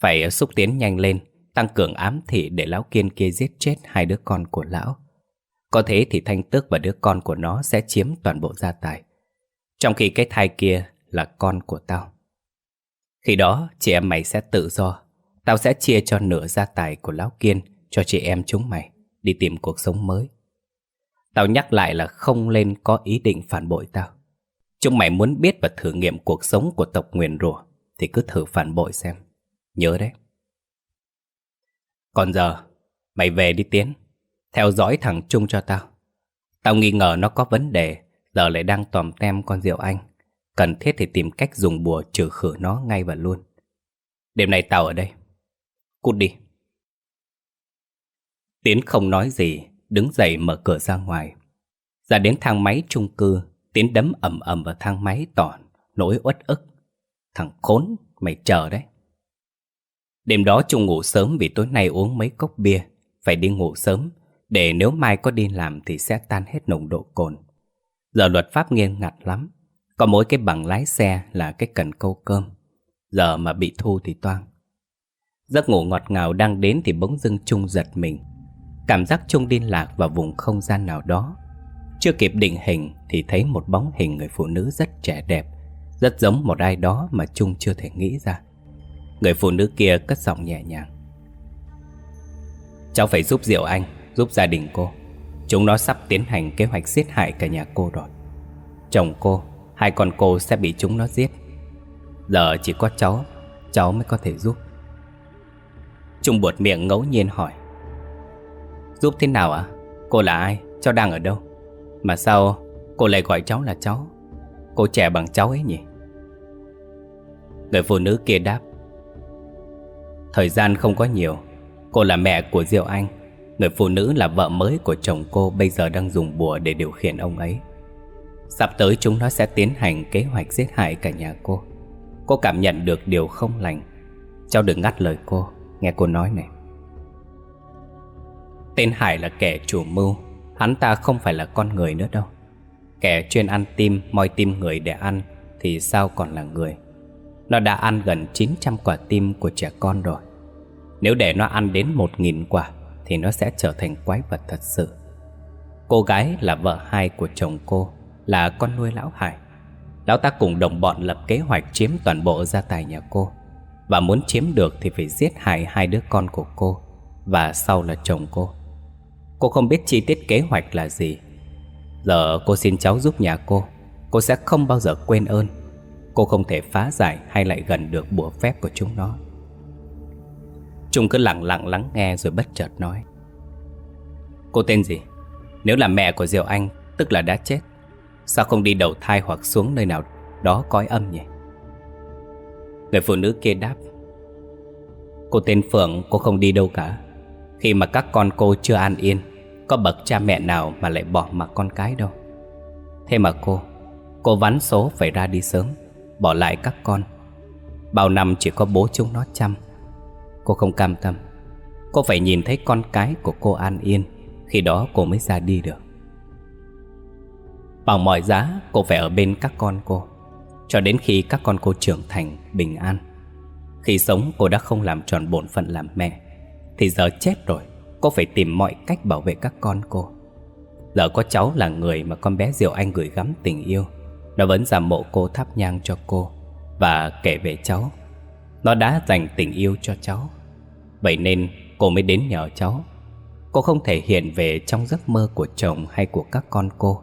Phải xúc tiến nhanh lên Tăng cường ám thị để lão kiên kia giết chết hai đứa con của lão. Có thế thì thanh tước và đứa con của nó sẽ chiếm toàn bộ gia tài. Trong khi cái thai kia là con của tao. Khi đó, chị em mày sẽ tự do. Tao sẽ chia cho nửa gia tài của lão kiên Cho chị em chúng mày Đi tìm cuộc sống mới. Tao nhắc lại là không lên có ý định phản bội tao. Chúng mày muốn biết và thử nghiệm cuộc sống của tộc nguyền rủa Thì cứ thử phản bội xem. Nhớ đấy. Còn giờ Mày về đi Tiến Theo dõi thằng Trung cho tao Tao nghi ngờ nó có vấn đề Giờ lại đang tòm tem con Diệu Anh Cần thiết thì tìm cách dùng bùa trừ khử nó ngay và luôn Đêm nay tao ở đây Cút đi Tiến không nói gì đứng dậy mở cửa ra ngoài. Ra đến thang máy chung cư, Tiến đấm ầm ầm vào thang máy tỏ nỗi uất ức. Thằng khốn, mày chờ đấy. Đêm đó Trung ngủ sớm vì tối nay uống mấy cốc bia, phải đi ngủ sớm, để nếu mai có đi làm thì sẽ tan hết nồng độ cồn. Giờ luật pháp nghiêm ngặt lắm, có mỗi cái bằng lái xe là cái cần câu cơm. Giờ mà bị thu thì toang. Giấc ngủ ngọt ngào đang đến thì bỗng dưng Trung giật mình. Cảm giác Trung đi lạc vào vùng không gian nào đó Chưa kịp định hình Thì thấy một bóng hình người phụ nữ rất trẻ đẹp Rất giống một ai đó mà Trung chưa thể nghĩ ra Người phụ nữ kia cất giọng nhẹ nhàng Cháu phải giúp Diệu Anh, Giúp gia đình cô Chúng nó sắp tiến hành kế hoạch giết hại cả nhà cô rồi Chồng cô, Hai con cô sẽ bị chúng nó giết Giờ chỉ có cháu Cháu mới có thể giúp Trung buột miệng ngẫu nhiên hỏi Giúp thế nào ạ? Cô là ai? Cháu đang ở đâu? Mà sao cô lại gọi cháu là cháu? Cô trẻ bằng cháu ấy nhỉ? Người phụ nữ kia đáp Thời gian không có nhiều. Cô là mẹ của Diệu Anh. Người phụ nữ là vợ mới của chồng cô Bây giờ đang dùng bùa để điều khiển ông ấy. Sắp tới chúng nó sẽ tiến hành kế hoạch giết hại cả nhà cô. Cô cảm nhận được điều không lành. Cháu đừng ngắt lời cô. Nghe cô nói này. Tên Hải là kẻ chủ mưu. Hắn ta không phải là con người nữa đâu. Kẻ chuyên ăn tim, moi tim người để ăn Thì sao còn là người? Nó đã ăn gần 900 quả tim của trẻ con rồi. Nếu để nó ăn đến một nghìn quả, Thì nó sẽ trở thành quái vật thật sự. Cô gái là vợ hai của chồng cô, Là con nuôi lão Hải. Lão ta cùng đồng bọn lập kế hoạch chiếm toàn bộ gia tài nhà cô. Và muốn chiếm được thì phải giết hại hai đứa con của cô Và sau là chồng cô. Cô không biết chi tiết kế hoạch là gì. Giờ cô xin cháu giúp nhà cô. Cô sẽ không bao giờ quên ơn. Cô không thể phá giải hay lại gần được bùa phép của chúng nó. Trung cứ lặng lặng lắng nghe rồi bất chợt nói. Cô tên gì? Nếu là mẹ của Diệu Anh, Tức là đã chết, Sao không đi đầu thai hoặc xuống nơi nào đó cõi âm nhỉ? Người phụ nữ kia đáp. Cô tên Phượng, cô không đi đâu cả. Khi mà các con cô chưa an yên, Có bậc cha mẹ nào mà lại bỏ mặc con cái đâu. Thế mà cô Cô vắn số phải ra đi sớm. Bỏ lại các con. Bao năm chỉ có bố chúng nó chăm. Cô không cam tâm. Cô phải nhìn thấy con cái của cô an yên Khi đó cô mới ra đi được. Bằng mọi giá cô phải ở bên các con cô Cho đến khi các con cô trưởng thành, bình an. Khi sống cô đã không làm tròn bổn phận làm mẹ Thì giờ chết rồi Cô phải tìm mọi cách bảo vệ các con cô. Giờ có cháu là người mà con bé Diệu Anh gửi gắm tình yêu. Nó vẫn giả mộ cô thắp nhang cho cô Và kể về cháu. Nó đã dành tình yêu cho cháu. Vậy nên cô mới đến nhờ cháu. Cô không thể hiện về trong giấc mơ của chồng hay của các con cô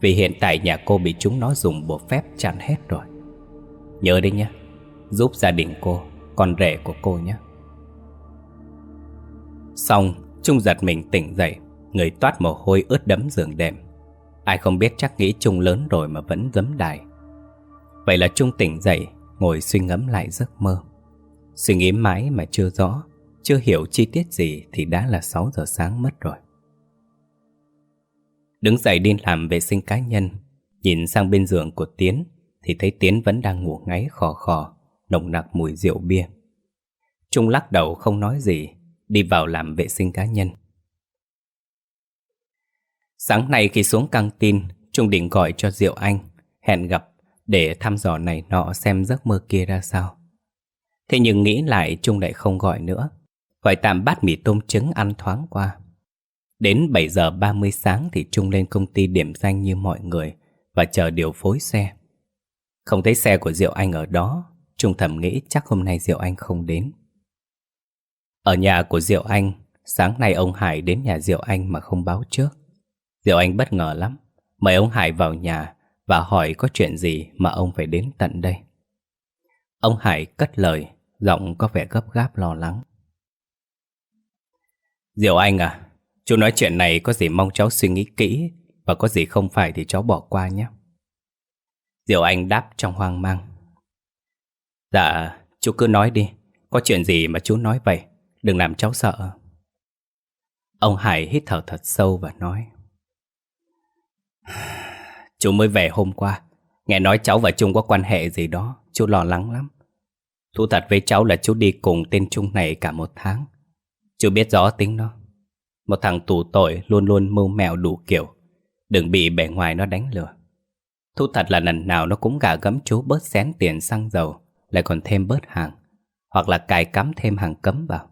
Vì hiện tại nhà cô bị chúng nó dùng bộ phép chặn hết rồi. Nhớ đấy nhé Giúp gia đình cô, con rể của cô nhé. Xong, Trung giật mình tỉnh dậy Người toát mồ hôi ướt đẫm giường đệm. Ai không biết chắc nghĩ Trung lớn rồi mà vẫn dấm đài Vậy là Trung tỉnh dậy Ngồi suy ngẫm lại giấc mơ Suy nghĩ mãi mà chưa rõ chưa hiểu chi tiết gì thì đã là 6 giờ sáng mất rồi. Đứng dậy đi làm vệ sinh cá nhân, nhìn sang bên giường của Tiến thì thấy Tiến vẫn đang ngủ ngáy khò khò, nồng nặc mùi rượu bia. Trung lắc đầu không nói gì, đi vào làm vệ sinh cá nhân. Sáng nay khi xuống căng tin, Trung định gọi cho Diệu Anh, hẹn gặp để thăm dò này nọ xem giấc mơ kia ra sao. Thế nhưng nghĩ lại Trung lại không gọi nữa Gọi tạm bát mì tôm trứng ăn thoáng qua. Đến 7 giờ 30 sáng thì Trung lên công ty điểm danh như mọi người Và chờ điều phối xe. Không thấy xe của Diệu Anh ở đó Trung thầm nghĩ chắc hôm nay Diệu Anh không đến. Ở nhà của Diệu Anh Sáng nay ông Hải đến nhà Diệu Anh mà không báo trước. Diệu Anh bất ngờ lắm Mời ông Hải vào nhà Và hỏi có chuyện gì mà ông phải đến tận đây Ông Hải cất lời Giọng có vẻ gấp gáp lo lắng Diệu Anh à, chú nói chuyện này có gì mong cháu suy nghĩ kỹ và có gì không phải thì cháu bỏ qua nhé. Diệu Anh đáp trong hoang mang. Dạ, chú cứ nói đi, có chuyện gì mà chú nói vậy, đừng làm cháu sợ. Ông Hải hít thở thật sâu và nói. Chú mới về hôm qua, nghe nói cháu và Trung có quan hệ gì đó, chú lo lắng lắm. Thú thật với cháu là chú đi cùng tên Trung này cả một tháng. Chú biết rõ tính nó. Một thằng tù tội luôn luôn mưu mèo đủ kiểu. Đừng bị bề ngoài nó đánh lừa. Thu thật là lần nào nó cũng gà gấm chú bớt xén tiền xăng dầu Lại còn thêm bớt hàng Hoặc là cài cắm thêm hàng cấm vào.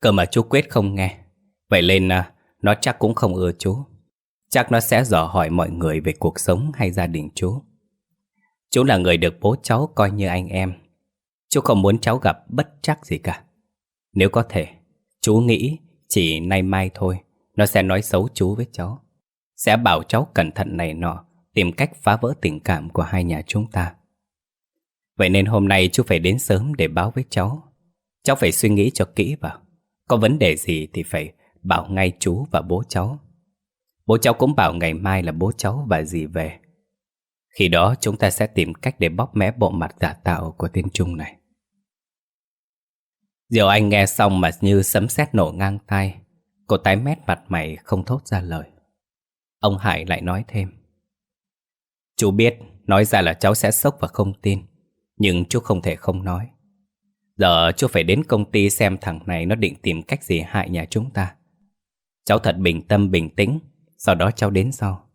Cơ mà chú quyết không nghe. Vậy nên à, nó chắc cũng không ưa chú. Chắc nó sẽ dò hỏi mọi người về cuộc sống hay gia đình chú Chú là người được bố cháu coi như anh em Chú không muốn cháu gặp bất chắc gì cả nếu có thể, chú nghĩ chỉ nay mai thôi, nó sẽ nói xấu chú với cháu. Sẽ bảo cháu cẩn thận này nọ, tìm cách phá vỡ tình cảm của hai nhà chúng ta. Vậy nên hôm nay chú phải đến sớm để báo với cháu. Cháu phải suy nghĩ cho kỹ vào. Có vấn đề gì thì phải bảo ngay chú và bố cháu. Bố cháu cũng bảo ngày mai là bố cháu và dì về. Khi đó chúng ta sẽ tìm cách để bóp mé bộ mặt giả tạo của tên Trung này. Diệu Anh nghe xong mà như sấm sét nổ ngang tai. Cô tái mét mặt mày không thốt ra lời. Ông Hải lại nói thêm. Chú biết, nói ra là cháu sẽ sốc và không tin. Nhưng chú không thể không nói. Giờ chú phải đến công ty xem thằng này nó định tìm cách gì hại nhà chúng ta. Cháu thật bình tâm bình tĩnh, sau đó cháu đến sau.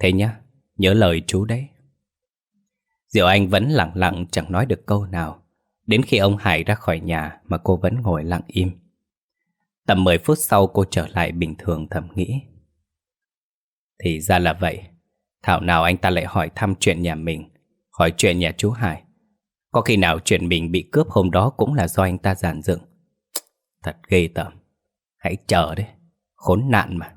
Thế nhá, nhớ lời chú đấy. Diệu Anh vẫn lặng lặng chẳng nói được câu nào. Đến khi ông Hải ra khỏi nhà mà cô vẫn ngồi lặng im. Tầm 10 phút sau cô trở lại bình thường thầm nghĩ. Thì ra là vậy. Thảo nào anh ta lại hỏi thăm chuyện nhà mình, hỏi chuyện nhà chú Hải. Có khi nào chuyện mình bị cướp hôm đó cũng là do anh ta giàn dựng. Thật ghê tởm. Hãy chờ đấy. Khốn nạn mà.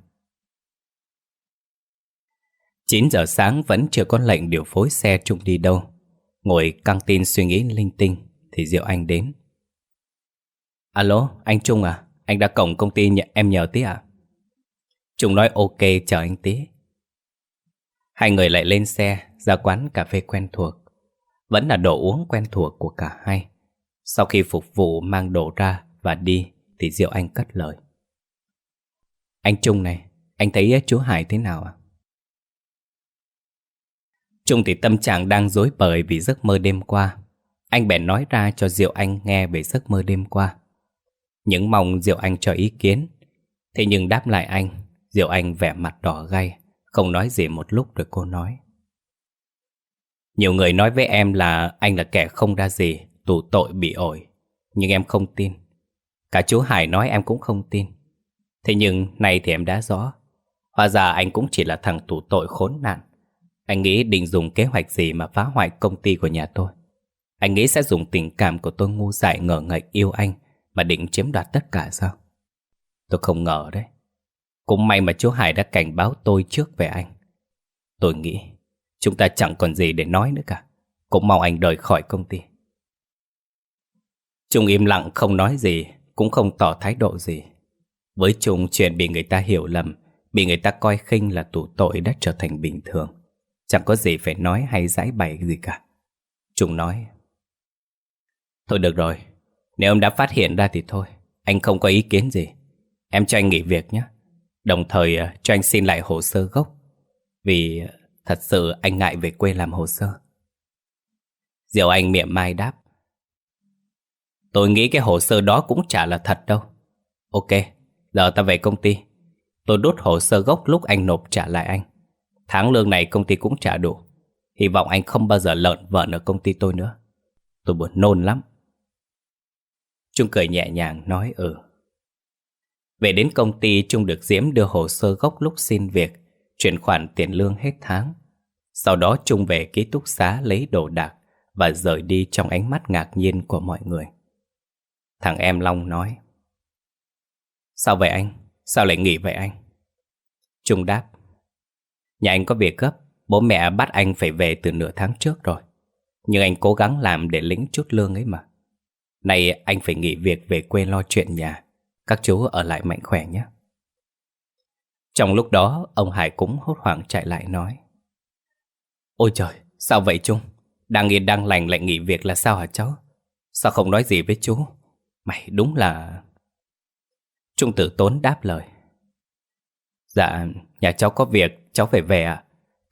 9 giờ sáng vẫn chưa có lệnh điều phối xe chung đi đâu. Ngồi căng tin suy nghĩ linh tinh thì Diệu Anh đến. Alo, anh Trung à? Anh đã cổng công ty nhận em nhờ tí à? Trung nói ok chờ anh tí. Hai người lại lên xe ra quán cà phê quen thuộc. Vẫn là đồ uống quen thuộc của cả hai. Sau khi phục vụ mang đồ ra và đi thì Diệu Anh cất lời. Anh Trung này, anh thấy chú Hải thế nào ạ? À? Trung thì tâm trạng đang dối bời vì giấc mơ đêm qua. Anh bèn nói ra cho Diệu Anh nghe về giấc mơ đêm qua. Những mong Diệu Anh cho ý kiến. Thế nhưng đáp lại anh, Diệu Anh vẻ mặt đỏ gay, không nói gì một lúc rồi cô nói. Nhiều người nói với em là anh là kẻ không ra gì, tù tội bị ổi. Nhưng em không tin. Cả chú Hải nói em cũng không tin. Thế nhưng nay thì em đã rõ. Hóa ra anh cũng chỉ là thằng tù tội khốn nạn. Anh nghĩ định dùng kế hoạch gì mà phá hoại công ty của nhà tôi. Anh nghĩ sẽ dùng tình cảm của tôi ngu dại ngờ ngạch yêu anh mà định chiếm đoạt tất cả sao? Tôi không ngờ đấy. Cũng may mà chú Hải đã cảnh báo tôi trước về anh. Tôi nghĩ chúng ta chẳng còn gì để nói nữa cả. Cũng mong anh rời khỏi công ty. Trung im lặng không nói gì, cũng không tỏ thái độ gì. Với Trung chuyện bị người ta hiểu lầm, bị người ta coi khinh là tù tội đã trở thành bình thường. Chẳng có gì phải nói hay giải bày gì cả. Trung nói Thôi được rồi, nếu ông đã phát hiện ra thì thôi, anh không có ý kiến gì. Em cho anh nghỉ việc nhé. Đồng thời ờ, cho anh xin lại hồ sơ gốc. Vì ờ, thật sự anh ngại về quê làm hồ sơ. Diệu Anh miệng mai đáp. Tôi nghĩ cái hồ sơ đó cũng chả là thật đâu. Ok, giờ ta về công ty. Tôi đốt hồ sơ gốc lúc anh nộp trả lại anh. Tháng lương này công ty cũng trả đủ. Hy vọng anh không bao giờ lợn vợn ở công ty tôi nữa. Tôi buồn nôn lắm. Trung cười nhẹ nhàng nói ừ. Về đến công ty Trung được Diễm đưa hồ sơ gốc lúc xin việc, chuyển khoản tiền lương hết tháng. Sau đó Trung về ký túc xá lấy đồ đạc và rời đi trong ánh mắt ngạc nhiên của mọi người. Thằng em Long nói Sao vậy anh? Sao lại nghỉ vậy anh? Trung đáp Nhà anh có việc gấp Bố mẹ bắt anh phải về từ nửa tháng trước rồi. Nhưng anh cố gắng làm để lĩnh chút lương ấy mà. Này anh phải nghỉ việc về quê lo chuyện nhà. Các chú ở lại mạnh khỏe nhé. Trong lúc đó Ông Hải cũng hốt hoảng chạy lại nói. Ôi trời Sao vậy Trung? Đang yên đang lành lại nghỉ việc là sao hả cháu? Sao không nói gì với chú? Mày đúng là... Trung tử tốn đáp lời. Dạ, nhà cháu có việc, cháu phải về ạ.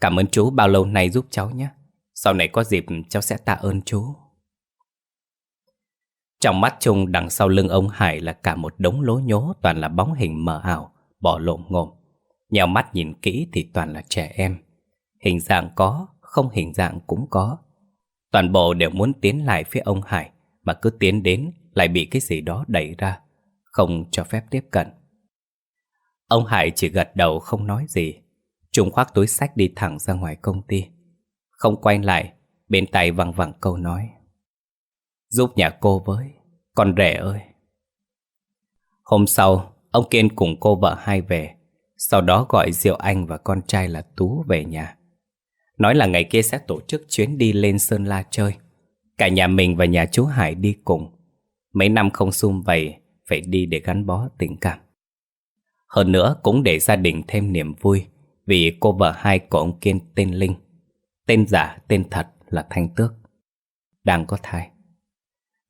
Cảm ơn chú bao lâu nay giúp cháu nhé. Sau này có dịp cháu sẽ tạ ơn chú. Trong mắt Trung đằng sau lưng ông Hải là cả một đống lố nhố toàn là bóng hình mờ ảo, bỏ lộn ngồm. Nhào mắt nhìn kỹ thì toàn là trẻ em. Hình dạng có, không hình dạng cũng có. Toàn bộ đều muốn tiến lại phía ông Hải mà cứ tiến đến lại bị cái gì đó đẩy ra, không cho phép tiếp cận. Ông Hải chỉ gật đầu không nói gì. Trung khoác túi sách đi thẳng ra ngoài công ty. Không quay lại, bên tay văng vẳng câu nói. Giúp nhà cô với, con rể ơi. Hôm sau, ông Kiên cùng cô vợ hai về. Sau đó gọi Diệu Anh và con trai là Tú về nhà. Nói là ngày kia sẽ tổ chức chuyến đi lên Sơn La chơi. Cả nhà mình và nhà chú Hải đi cùng. Mấy năm không xung vầy Phải đi để gắn bó tình cảm Hơn nữa cũng để gia đình thêm niềm vui vì cô vợ hai của ông Kiên tên Linh. Tên giả tên thật là Thanh Tước. Đang có thai.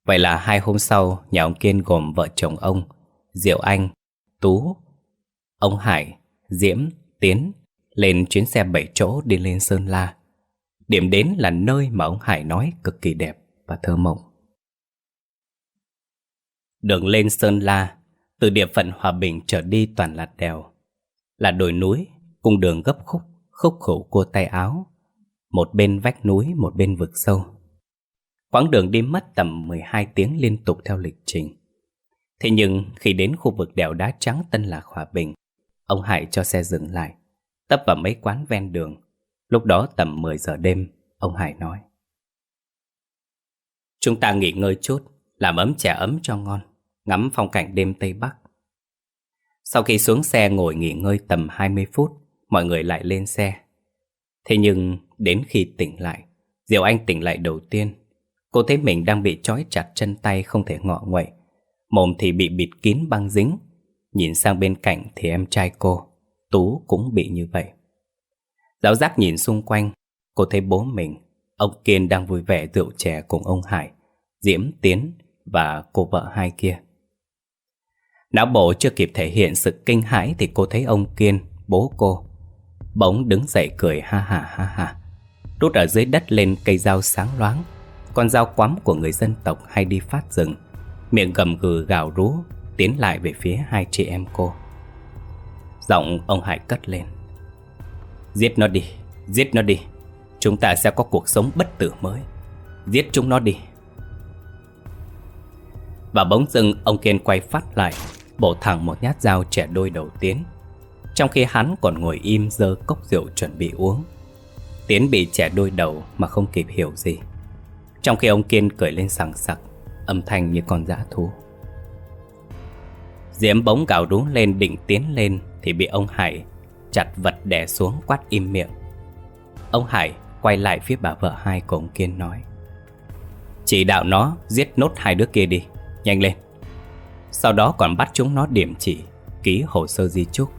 Vậy là hai hôm sau Nhà ông Kiên gồm vợ chồng ông Diệu Anh, Tú Ông Hải, Diễm, Tiến Lên chuyến xe bảy chỗ đi lên Sơn La. Điểm đến là nơi mà ông Hải nói cực kỳ đẹp và thơ mộng. Đường lên Sơn La, từ địa phận Hòa Bình trở đi toàn là đèo. Là đồi núi, cung đường gấp khúc, khúc khổ cua tay áo. Một bên vách núi, một bên vực sâu. Quãng đường đi mất tầm 12 tiếng liên tục theo lịch trình. Thế nhưng khi đến khu vực đèo đá trắng Tân Lạc Hòa Bình, ông Hải cho xe dừng lại, tấp vào mấy quán ven đường. Lúc đó tầm 10 giờ đêm, ông Hải nói. Chúng ta nghỉ ngơi chút, làm ấm trà ấm cho ngon, ngắm phong cảnh đêm Tây Bắc. Sau khi xuống xe ngồi nghỉ ngơi tầm 20 phút, mọi người lại lên xe. Thế nhưng đến khi tỉnh lại, Diệu Anh tỉnh lại đầu tiên. Cô thấy mình đang bị trói chặt chân tay không thể ngọ nguậy. Mồm thì bị bịt kín băng dính. Nhìn sang bên cạnh thì em trai cô, Tú cũng bị như vậy. Giáo giác nhìn xung quanh, cô thấy bố mình, ông Kiên đang vui vẻ rượu chè cùng ông Hải, Diễm Tiến và cô vợ hai kia. Não bộ chưa kịp thể hiện sự kinh hãi thì cô thấy ông Kiên, bố cô, bỗng đứng dậy cười ha ha ha ha. Rút ở dưới đất lên cây dao sáng loáng, con dao quắm của người dân tộc hay đi phát rừng, miệng gầm gừ gào rú, tiến lại về phía hai chị em cô. Giọng ông Hải cất lên. Giết nó đi, giết nó đi, chúng ta sẽ có cuộc sống bất tử mới. Giết chúng nó đi. Và bỗng dưng ông Kiên quay phát lại Bổ thẳng một nhát dao trẻ đôi đầu Tiến trong khi hắn còn ngồi im dơ cốc rượu chuẩn bị uống. Tiến bị trẻ đôi đầu mà không kịp hiểu gì. Trong khi ông Kiên cười lên sằng sặc, Âm thanh như con dã thú. Diễm bỗng gào rú lên định tiến lên Thì bị ông Hải chặt vật đè xuống quát im miệng. Ông Hải quay lại phía bà vợ hai của ông Kiên nói, Chỉ đạo nó giết nốt hai đứa kia đi, Nhanh lên. Sau đó còn bắt chúng nó điểm chỉ, Ký hồ sơ di chúc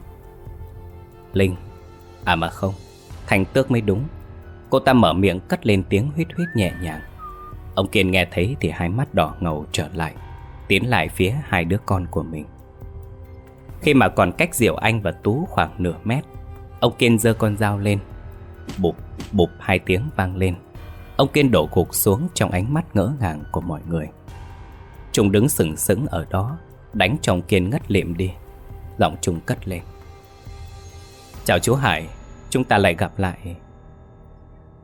Linh. À mà không Thành tước mới đúng. Cô ta mở miệng cất lên tiếng huyết huyết nhẹ nhàng. Ông Kiên nghe thấy thì hai mắt đỏ ngầu trở lại Tiến lại phía hai đứa con của mình. Khi mà còn cách Diệu Anh và Tú khoảng nửa mét Ông Kiên giơ con dao lên. Bụp, bụp hai tiếng vang lên. Ông Kiên đổ gục xuống trong ánh mắt ngỡ ngàng của mọi người. Trung đứng sừng sững ở đó Đánh chồng Kiên ngất liệm đi. Giọng Trung cất lên. Chào chú Hải, Chúng ta lại gặp lại.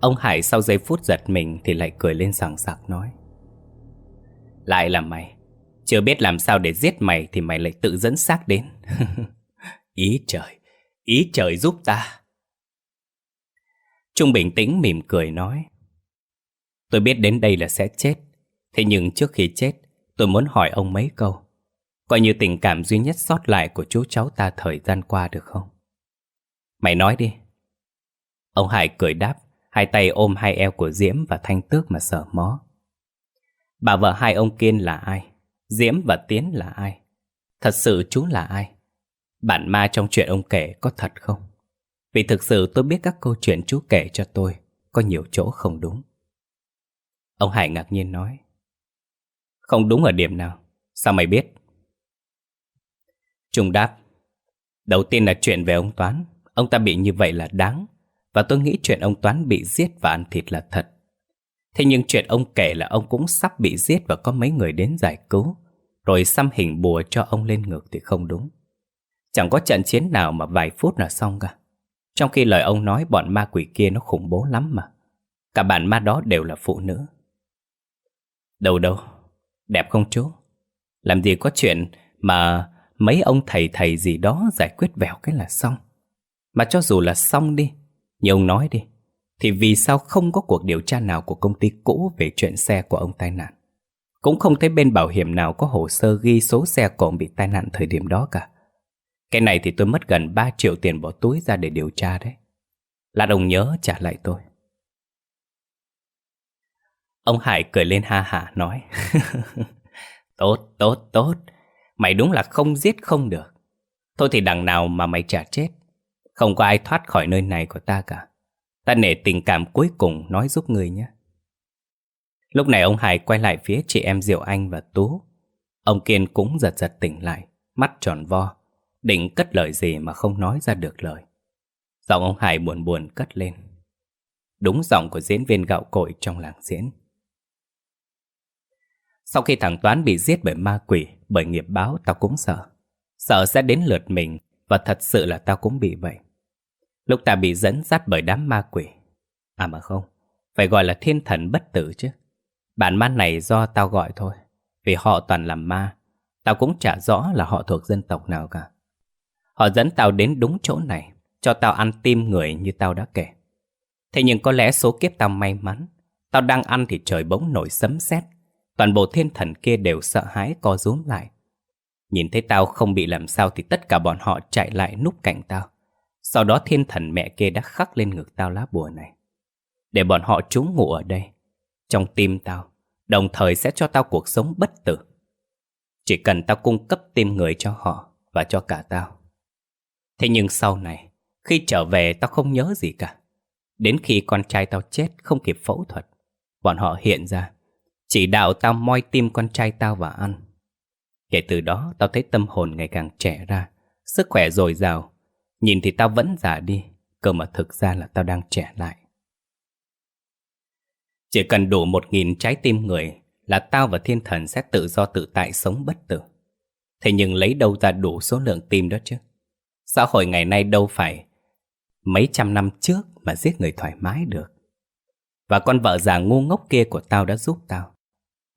Ông Hải sau giây phút giật mình Thì lại cười lên sảng sạc nói. Lại là mày, Chưa biết làm sao để giết mày Thì mày lại tự dẫn xác đến. Ý trời Ý trời giúp ta. Trung bình tĩnh mỉm cười nói. Tôi biết đến đây là sẽ chết, Thế nhưng trước khi chết, Tôi muốn hỏi ông mấy câu. Coi như tình cảm duy nhất sót lại của chú cháu ta thời gian qua được không? Mày nói đi Ông Hải cười đáp, Hai tay ôm hai eo của Diễm và Thanh Tước mà sờ mó Bà vợ hai ông Kiên là ai? Diễm và Tiến là ai? Thật sự chú là ai? Bản ma trong chuyện ông kể có thật không? Vì thực sự tôi biết các câu chuyện chú kể cho tôi Có nhiều chỗ không đúng Ông Hải ngạc nhiên nói, không đúng ở điểm nào Sao mày biết Trung đáp, Đầu tiên là chuyện về ông Toán Ông ta bị như vậy là đáng. Và tôi nghĩ chuyện ông Toán bị giết và ăn thịt là thật. Thế nhưng chuyện ông kể là ông cũng sắp bị giết Và có mấy người đến giải cứu. Rồi xăm hình bùa cho ông lên ngược thì không đúng. Chẳng có trận chiến nào mà vài phút là xong cả. Trong khi lời ông nói bọn ma quỷ kia nó khủng bố lắm mà. Cả bản ma đó đều là phụ nữ. Đâu đâu, Đẹp không chú? Làm gì có chuyện mà mấy ông thầy thầy gì đó giải quyết vẹo cái là xong. Mà cho dù là xong đi, như ông nói đi, thì vì sao không có cuộc điều tra nào của công ty cũ về chuyện xe của ông tai nạn? Cũng không thấy bên bảo hiểm nào có hồ sơ ghi số xe của ông bị tai nạn thời điểm đó cả. Cái này thì tôi mất gần 3 triệu tiền bỏ túi ra để điều tra đấy. Là đồng nhớ trả lại tôi. Ông Hải cười lên ha hả nói Tốt, tốt, tốt Mày đúng là không giết không được Thôi thì đằng nào mà mày trả chết không có ai thoát khỏi nơi này của ta cả. Ta nể tình cảm cuối cùng nói giúp người nhé. Lúc này ông Hải quay lại phía chị em Diệu Anh và Tú. Ông Kiên cũng giật giật tỉnh lại Mắt tròn vo Định cất lời gì mà không nói ra được lời. Giọng ông Hải buồn buồn cất lên. Đúng giọng của diễn viên gạo cội trong làng diễn. Sau khi thằng Toán bị giết bởi ma quỷ, bởi nghiệp báo, tao cũng sợ. Sợ sẽ đến lượt mình, và thật sự là tao cũng bị vậy. Lúc ta bị dẫn dắt bởi đám ma quỷ. À mà không, phải gọi là thiên thần bất tử chứ. Bản ma này do tao gọi thôi Vì họ toàn làm ma. Tao cũng chả rõ là họ thuộc dân tộc nào cả. Họ dẫn tao đến đúng chỗ này Cho tao ăn tim người như tao đã kể. Thế nhưng có lẽ số kiếp tao may mắn Tao đang ăn thì trời bỗng nổi sấm sét. Toàn bộ thiên thần kia đều sợ hãi co rúm lại. Nhìn thấy tao không bị làm sao Thì tất cả bọn họ chạy lại núp cạnh tao. Sau đó thiên thần mẹ kia đã khắc lên ngực tao lá bùa này. Để bọn họ trú ngụ ở đây. Trong tim tao, Đồng thời sẽ cho tao cuộc sống bất tử. Chỉ cần tao cung cấp tim người cho họ Và cho cả tao. Thế nhưng sau này, Khi trở về tao không nhớ gì cả. Đến khi con trai tao chết không kịp phẫu thuật, Bọn họ hiện ra, Chỉ đạo tao moi tim con trai tao và ăn. Kể từ đó, tao thấy tâm hồn ngày càng trẻ ra, Sức khỏe dồi dào Nhìn thì tao vẫn già đi, Cơ mà thực ra là tao đang trẻ lại. Chỉ cần đủ một nghìn trái tim người Là tao và thiên thần sẽ tự do tự tại sống bất tử. Thế nhưng lấy đâu ra đủ số lượng tim đó chứ? Xã hội ngày nay đâu phải Mấy trăm năm trước mà giết người thoải mái được. Và con vợ già ngu ngốc kia của tao đã giúp tao.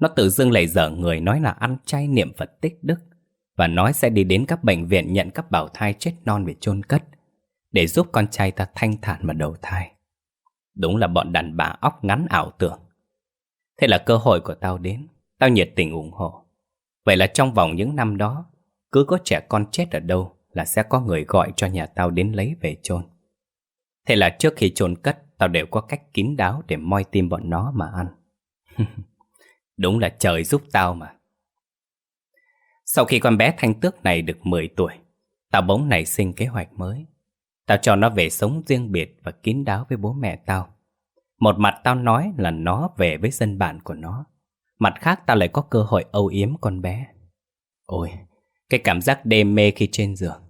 Nó tự dưng lại dở người nói là ăn chay niệm Phật tích đức. Và nói sẽ đi đến các bệnh viện nhận các bảo thai chết non về chôn cất, Để giúp con trai ta thanh thản mà đầu thai. Đúng là bọn đàn bà óc ngắn ảo tưởng. Thế là cơ hội của tao đến, Tao nhiệt tình ủng hộ. Vậy là trong vòng những năm đó, Cứ có trẻ con chết ở đâu Là sẽ có người gọi cho nhà tao đến lấy về chôn. Thế là trước khi chôn cất, Tao đều có cách kín đáo để moi tim bọn nó mà ăn. Đúng là trời giúp tao mà. Sau khi con bé thanh tước này được 10 tuổi, tao bỗng nảy sinh kế hoạch mới. Tao cho nó về sống riêng biệt và kín đáo với bố mẹ tao. Một mặt tao nói là nó về với dân bản của nó. Mặt khác tao lại có cơ hội âu yếm con bé. Ôi, cái cảm giác đê mê khi trên giường.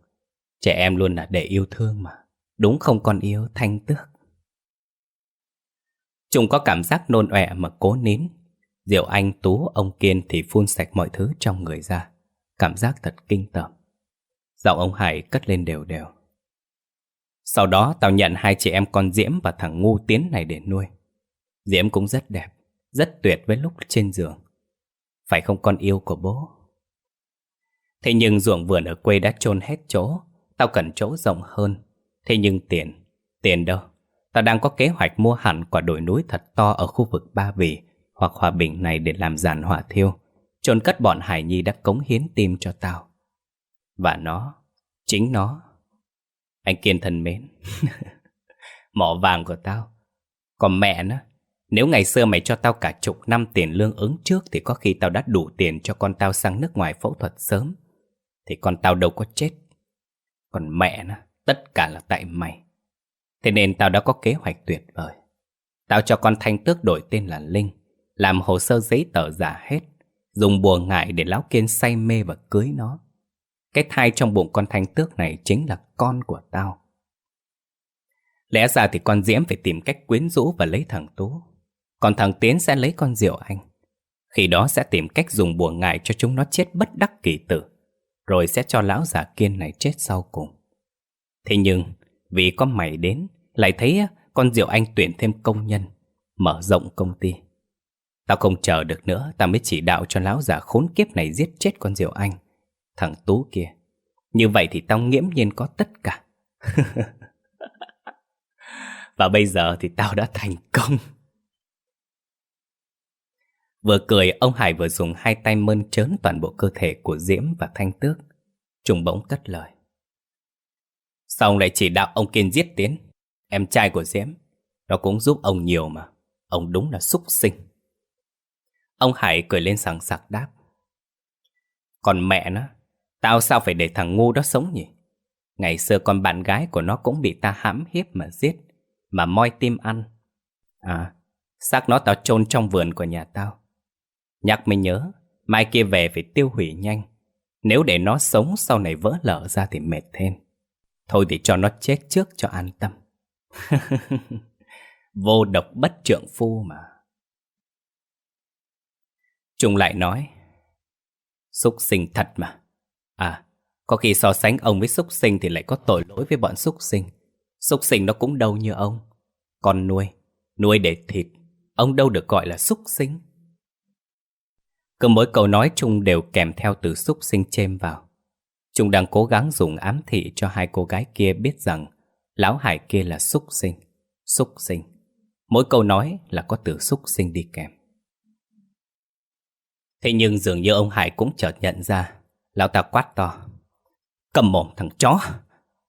Trẻ em luôn là để yêu thương mà. Đúng không con yêu thanh tước. Chúng có cảm giác nôn ọe mà cố nín Diệu Anh, Tú, ông Kiên thì phun sạch mọi thứ trong người ra. Cảm giác thật kinh tởm. Giọng ông Hải cất lên đều đều. Sau đó tao nhận hai chị em con Diễm và thằng ngu tiến này để nuôi. Diễm cũng rất đẹp, rất tuyệt với lúc trên giường. Phải không con yêu của bố? Thế nhưng ruộng vườn ở quê đã chôn hết chỗ, tao cần chỗ rộng hơn. Thế nhưng tiền, tiền đâu? Tao đang có kế hoạch mua hẳn quả đồi núi thật to ở khu vực Ba Vì hoặc hòa bình này để làm giàn hỏa thiêu, chôn cất bọn Hải Nhi đã cống hiến tim cho tao. Và nó, chính nó. Anh Kiên thân mến, mỏ vàng của tao. Còn mẹ nó, nếu ngày xưa mày cho tao cả chục năm tiền lương ứng trước thì có khi tao đã đủ tiền cho con tao sang nước ngoài phẫu thuật sớm. Thì con tao đâu có chết. Còn mẹ nó, tất cả là tại mày. Thế nên tao đã có kế hoạch tuyệt vời. Tao cho con Thanh Tước đổi tên là Linh làm hồ sơ giấy tờ giả hết Dùng bùa ngại để Lão Kiên say mê và cưới nó. Cái thai trong bụng con thanh tước này chính là con của tao. Lẽ ra thì con Diễm phải tìm cách quyến rũ và lấy thằng Tú. Còn thằng Tiến sẽ lấy con Diệu Anh. Khi đó sẽ tìm cách dùng bùa ngại cho chúng nó chết bất đắc kỳ tử, Rồi sẽ cho lão già kiên này chết sau cùng. Thế nhưng, vì có mày đến, Lại thấy con Diệu Anh tuyển thêm công nhân, Mở rộng công ty. Tao không chờ được nữa, Tao mới chỉ đạo cho lão già khốn kiếp này giết chết con Diệu Anh. Thằng Tú kia. Như vậy thì tao nghiễm nhiên có tất cả. Và bây giờ thì tao đã thành công. Vừa cười, ông Hải vừa dùng hai tay mơn trớn toàn bộ cơ thể của Diễm và Thanh Tước. Trùng bỗng cất lời. Xong lại chỉ đạo ông Kiên giết Tiến? Em trai của Diễm, Nó cũng giúp ông nhiều mà. Ông đúng là súc sinh. Ông Hải cười lên sẵn sặc đáp. Còn mẹ nó, tao sao phải để thằng ngu đó sống nhỉ? Ngày xưa con bạn gái của nó cũng bị ta hãm hiếp mà giết, mà moi tim ăn. À, xác nó tao chôn trong vườn của nhà tao. Nhắc mới nhớ, mai kia về phải tiêu hủy nhanh. Nếu để nó sống sau này vỡ lở ra thì mệt thêm. Thôi thì cho nó chết trước cho an tâm. Vô độc bất trượng phu mà. Trung lại nói Xúc sinh thật mà À Có khi so sánh ông với xúc sinh Thì lại có tội lỗi với bọn xúc sinh Xúc sinh nó cũng đâu như ông Con nuôi Nuôi để thịt Ông đâu được gọi là xúc sinh Cứ mỗi câu nói chung đều kèm theo từ xúc sinh chêm vào. Trung đang cố gắng dùng ám thị cho hai cô gái kia biết rằng lão Hải kia là xúc sinh, xúc sinh. Mỗi câu nói là có từ xúc sinh đi kèm. Thế nhưng dường như ông Hải cũng chợt nhận ra, lão ta quát to. Cầm mồm thằng chó!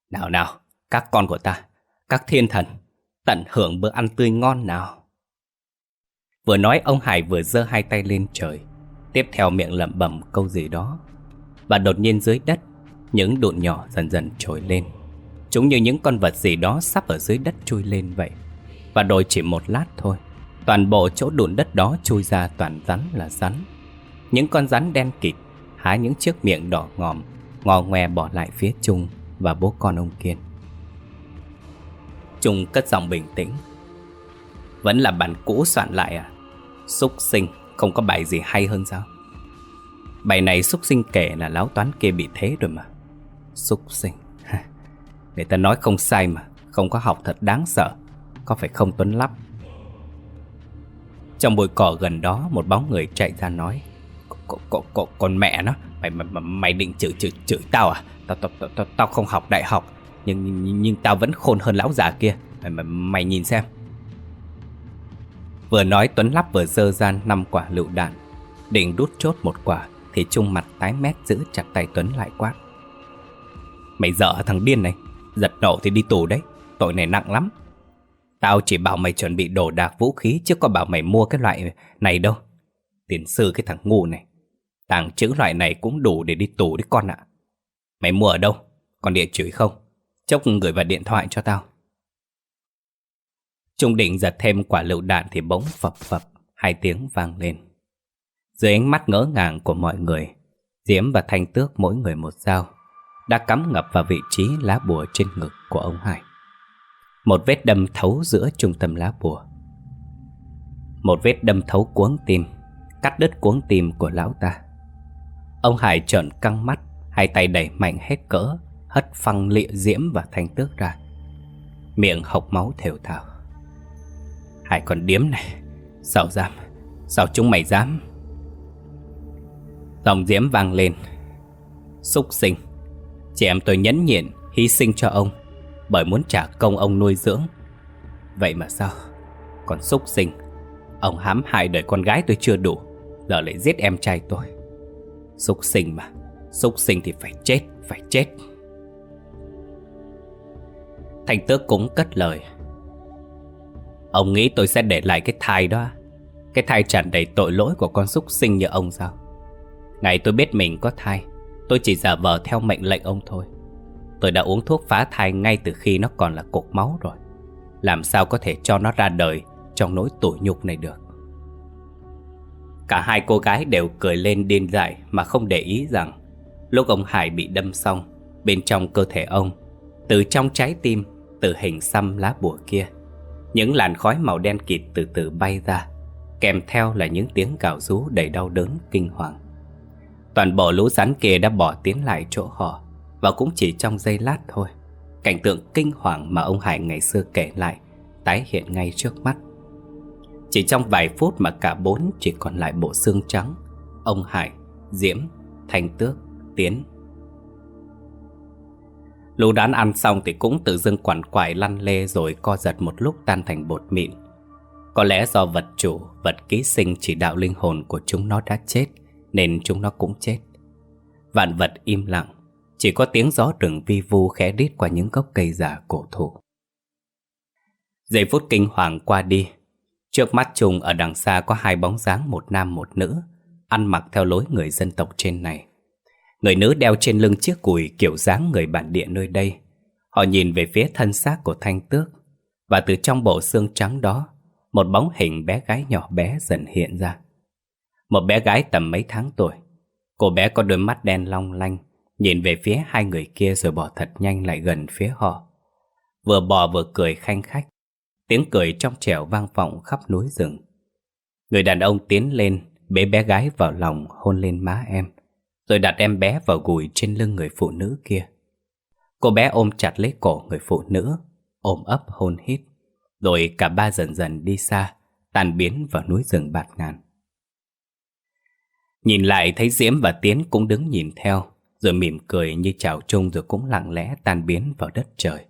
Nào nào, các con của ta, các thiên thần, tận hưởng bữa ăn tươi ngon nào. Vừa nói ông Hải vừa giơ hai tay lên trời, tiếp theo miệng lẩm bẩm câu gì đó. Và đột nhiên dưới đất, những đụn nhỏ dần dần trồi lên. Chúng như những con vật gì đó sắp ở dưới đất chui lên vậy. Và đôi chỉ một lát thôi, toàn bộ chỗ đụn đất đó chui ra toàn rắn là rắn. Những con rắn đen kịt, há những chiếc miệng đỏ ngòm, ngò ngoe bỏ lại phía Trung và bố con ông Kiên. Trung cất giọng bình tĩnh. Vẫn là bản cũ soạn lại à? Xúc sinh, không có bài gì hay hơn sao? Bài này xúc sinh kể là láo toán kia bị thế rồi mà. Xúc sinh. người ta nói không sai mà, không có học thật đáng sợ. Có phải không Tuấn lắp? Trong bụi cỏ gần đó, một bóng người chạy ra nói. Con mẹ nó, mày, mày, mày định chửi, chửi, chửi tao à? Tao, tao, tao, tao, tao không học đại học, nhưng, nhưng, nhưng tao vẫn khôn hơn lão già kia. Mày, mày, mày nhìn xem. Vừa nói Tuấn Lắp vừa dơ ra năm quả lựu đạn Định đút chốt một quả Thì Trung mặt tái mét giữ chặt tay Tuấn lại quát Mày dở thằng điên này Giật nổ thì đi tù đấy Tội này nặng lắm Tao chỉ bảo mày chuẩn bị đồ đạc vũ khí Chứ có bảo mày mua cái loại này đâu Tiền sư cái thằng ngu này Tàng chữ loại này cũng đủ để đi tù đấy con ạ Mày mua ở đâu Còn địa chỉ không Chốc gửi vào điện thoại cho tao Trung định giật thêm quả lựu đạn thì bỗng phập phập, hai tiếng vang lên. Dưới ánh mắt ngỡ ngàng của mọi người, Diễm và Thanh Tước mỗi người một dao, đã cắm ngập vào vị trí lá bùa trên ngực của ông Hải. Một vết đâm thấu giữa trung tâm lá bùa. Một vết đâm thấu cuống tim, cắt đứt cuống tim của lão ta. Ông Hải trợn căng mắt, hai tay đẩy mạnh hết cỡ, hất phăng lịa Diễm và Thanh Tước ra. Miệng hộc máu thều thào. Hải còn điếm này Sao dám Sao chúng mày dám? Dòng diễm vang lên. Xúc sinh Chị em tôi nhẫn nhịn Hy sinh cho ông Bởi muốn trả công ông nuôi dưỡng. Vậy mà sao? Còn xúc sinh Ông hãm hại đời con gái tôi chưa đủ Giờ lại giết em trai tôi. Súc sinh mà. Súc sinh thì phải chết Phải chết. Thành tước cũng cất lời. Ông nghĩ tôi sẽ để lại cái thai đó. Cái thai tràn đầy tội lỗi của con súc sinh như ông sao? Ngày tôi biết mình có thai, Tôi chỉ giả vờ theo mệnh lệnh ông thôi. Tôi đã uống thuốc phá thai ngay từ khi nó còn là cục máu rồi. Làm sao có thể cho nó ra đời Trong nỗi tủi nhục này được? Cả hai cô gái đều cười lên điên dại Mà không để ý rằng Lúc ông Hải bị đâm xong, Bên trong cơ thể ông, Từ trong trái tim, Từ hình xăm lá bùa kia, những làn khói màu đen kịt từ từ bay ra, Kèm theo là những tiếng gào rú đầy đau đớn kinh hoàng. Toàn bộ lũ rắn kia đã bỏ tiến lại chỗ họ, Và cũng chỉ trong giây lát thôi, Cảnh tượng kinh hoàng mà ông Hải ngày xưa kể lại Tái hiện ngay trước mắt. Chỉ trong vài phút mà cả bốn chỉ còn lại bộ xương trắng Ông Hải, Diễm, Thanh Tước, Tiến Lũ đán ăn xong thì cũng tự dưng quằn quại lăn lê rồi co giật một lúc tan thành bột mịn. Có lẽ do vật chủ, vật ký sinh chỉ đạo linh hồn của chúng nó đã chết, nên chúng nó cũng chết. Vạn vật im lặng, chỉ có tiếng gió rừng vi vu khẽ đít qua những gốc cây già cổ thụ. Giây phút kinh hoàng qua đi, trước mắt Trung ở đằng xa có hai bóng dáng một nam một nữ, ăn mặc theo lối người dân tộc trên này. Người nữ đeo trên lưng chiếc cùi kiểu dáng người bản địa nơi đây. Họ nhìn về phía thân xác của thanh tước. Và từ trong bộ xương trắng đó, một bóng hình bé gái nhỏ bé dần hiện ra. Một bé gái tầm mấy tháng tuổi. Cô bé có đôi mắt đen long lanh, nhìn về phía hai người kia rồi bỏ thật nhanh lại gần phía họ. Vừa bò vừa cười khanh khách. Tiếng cười trong trẻo vang vọng khắp núi rừng. Người đàn ông tiến lên, bế bé gái vào lòng hôn lên má em rồi đặt em bé vào gùi trên lưng người phụ nữ kia. Cô bé ôm chặt lấy cổ người phụ nữ, ôm ấp hôn hít, rồi cả ba dần dần đi xa, tan biến vào núi rừng bạt ngàn. Nhìn lại thấy Diễm và Tiến cũng đứng nhìn theo, rồi mỉm cười như chào chung rồi cũng lặng lẽ tan biến vào đất trời.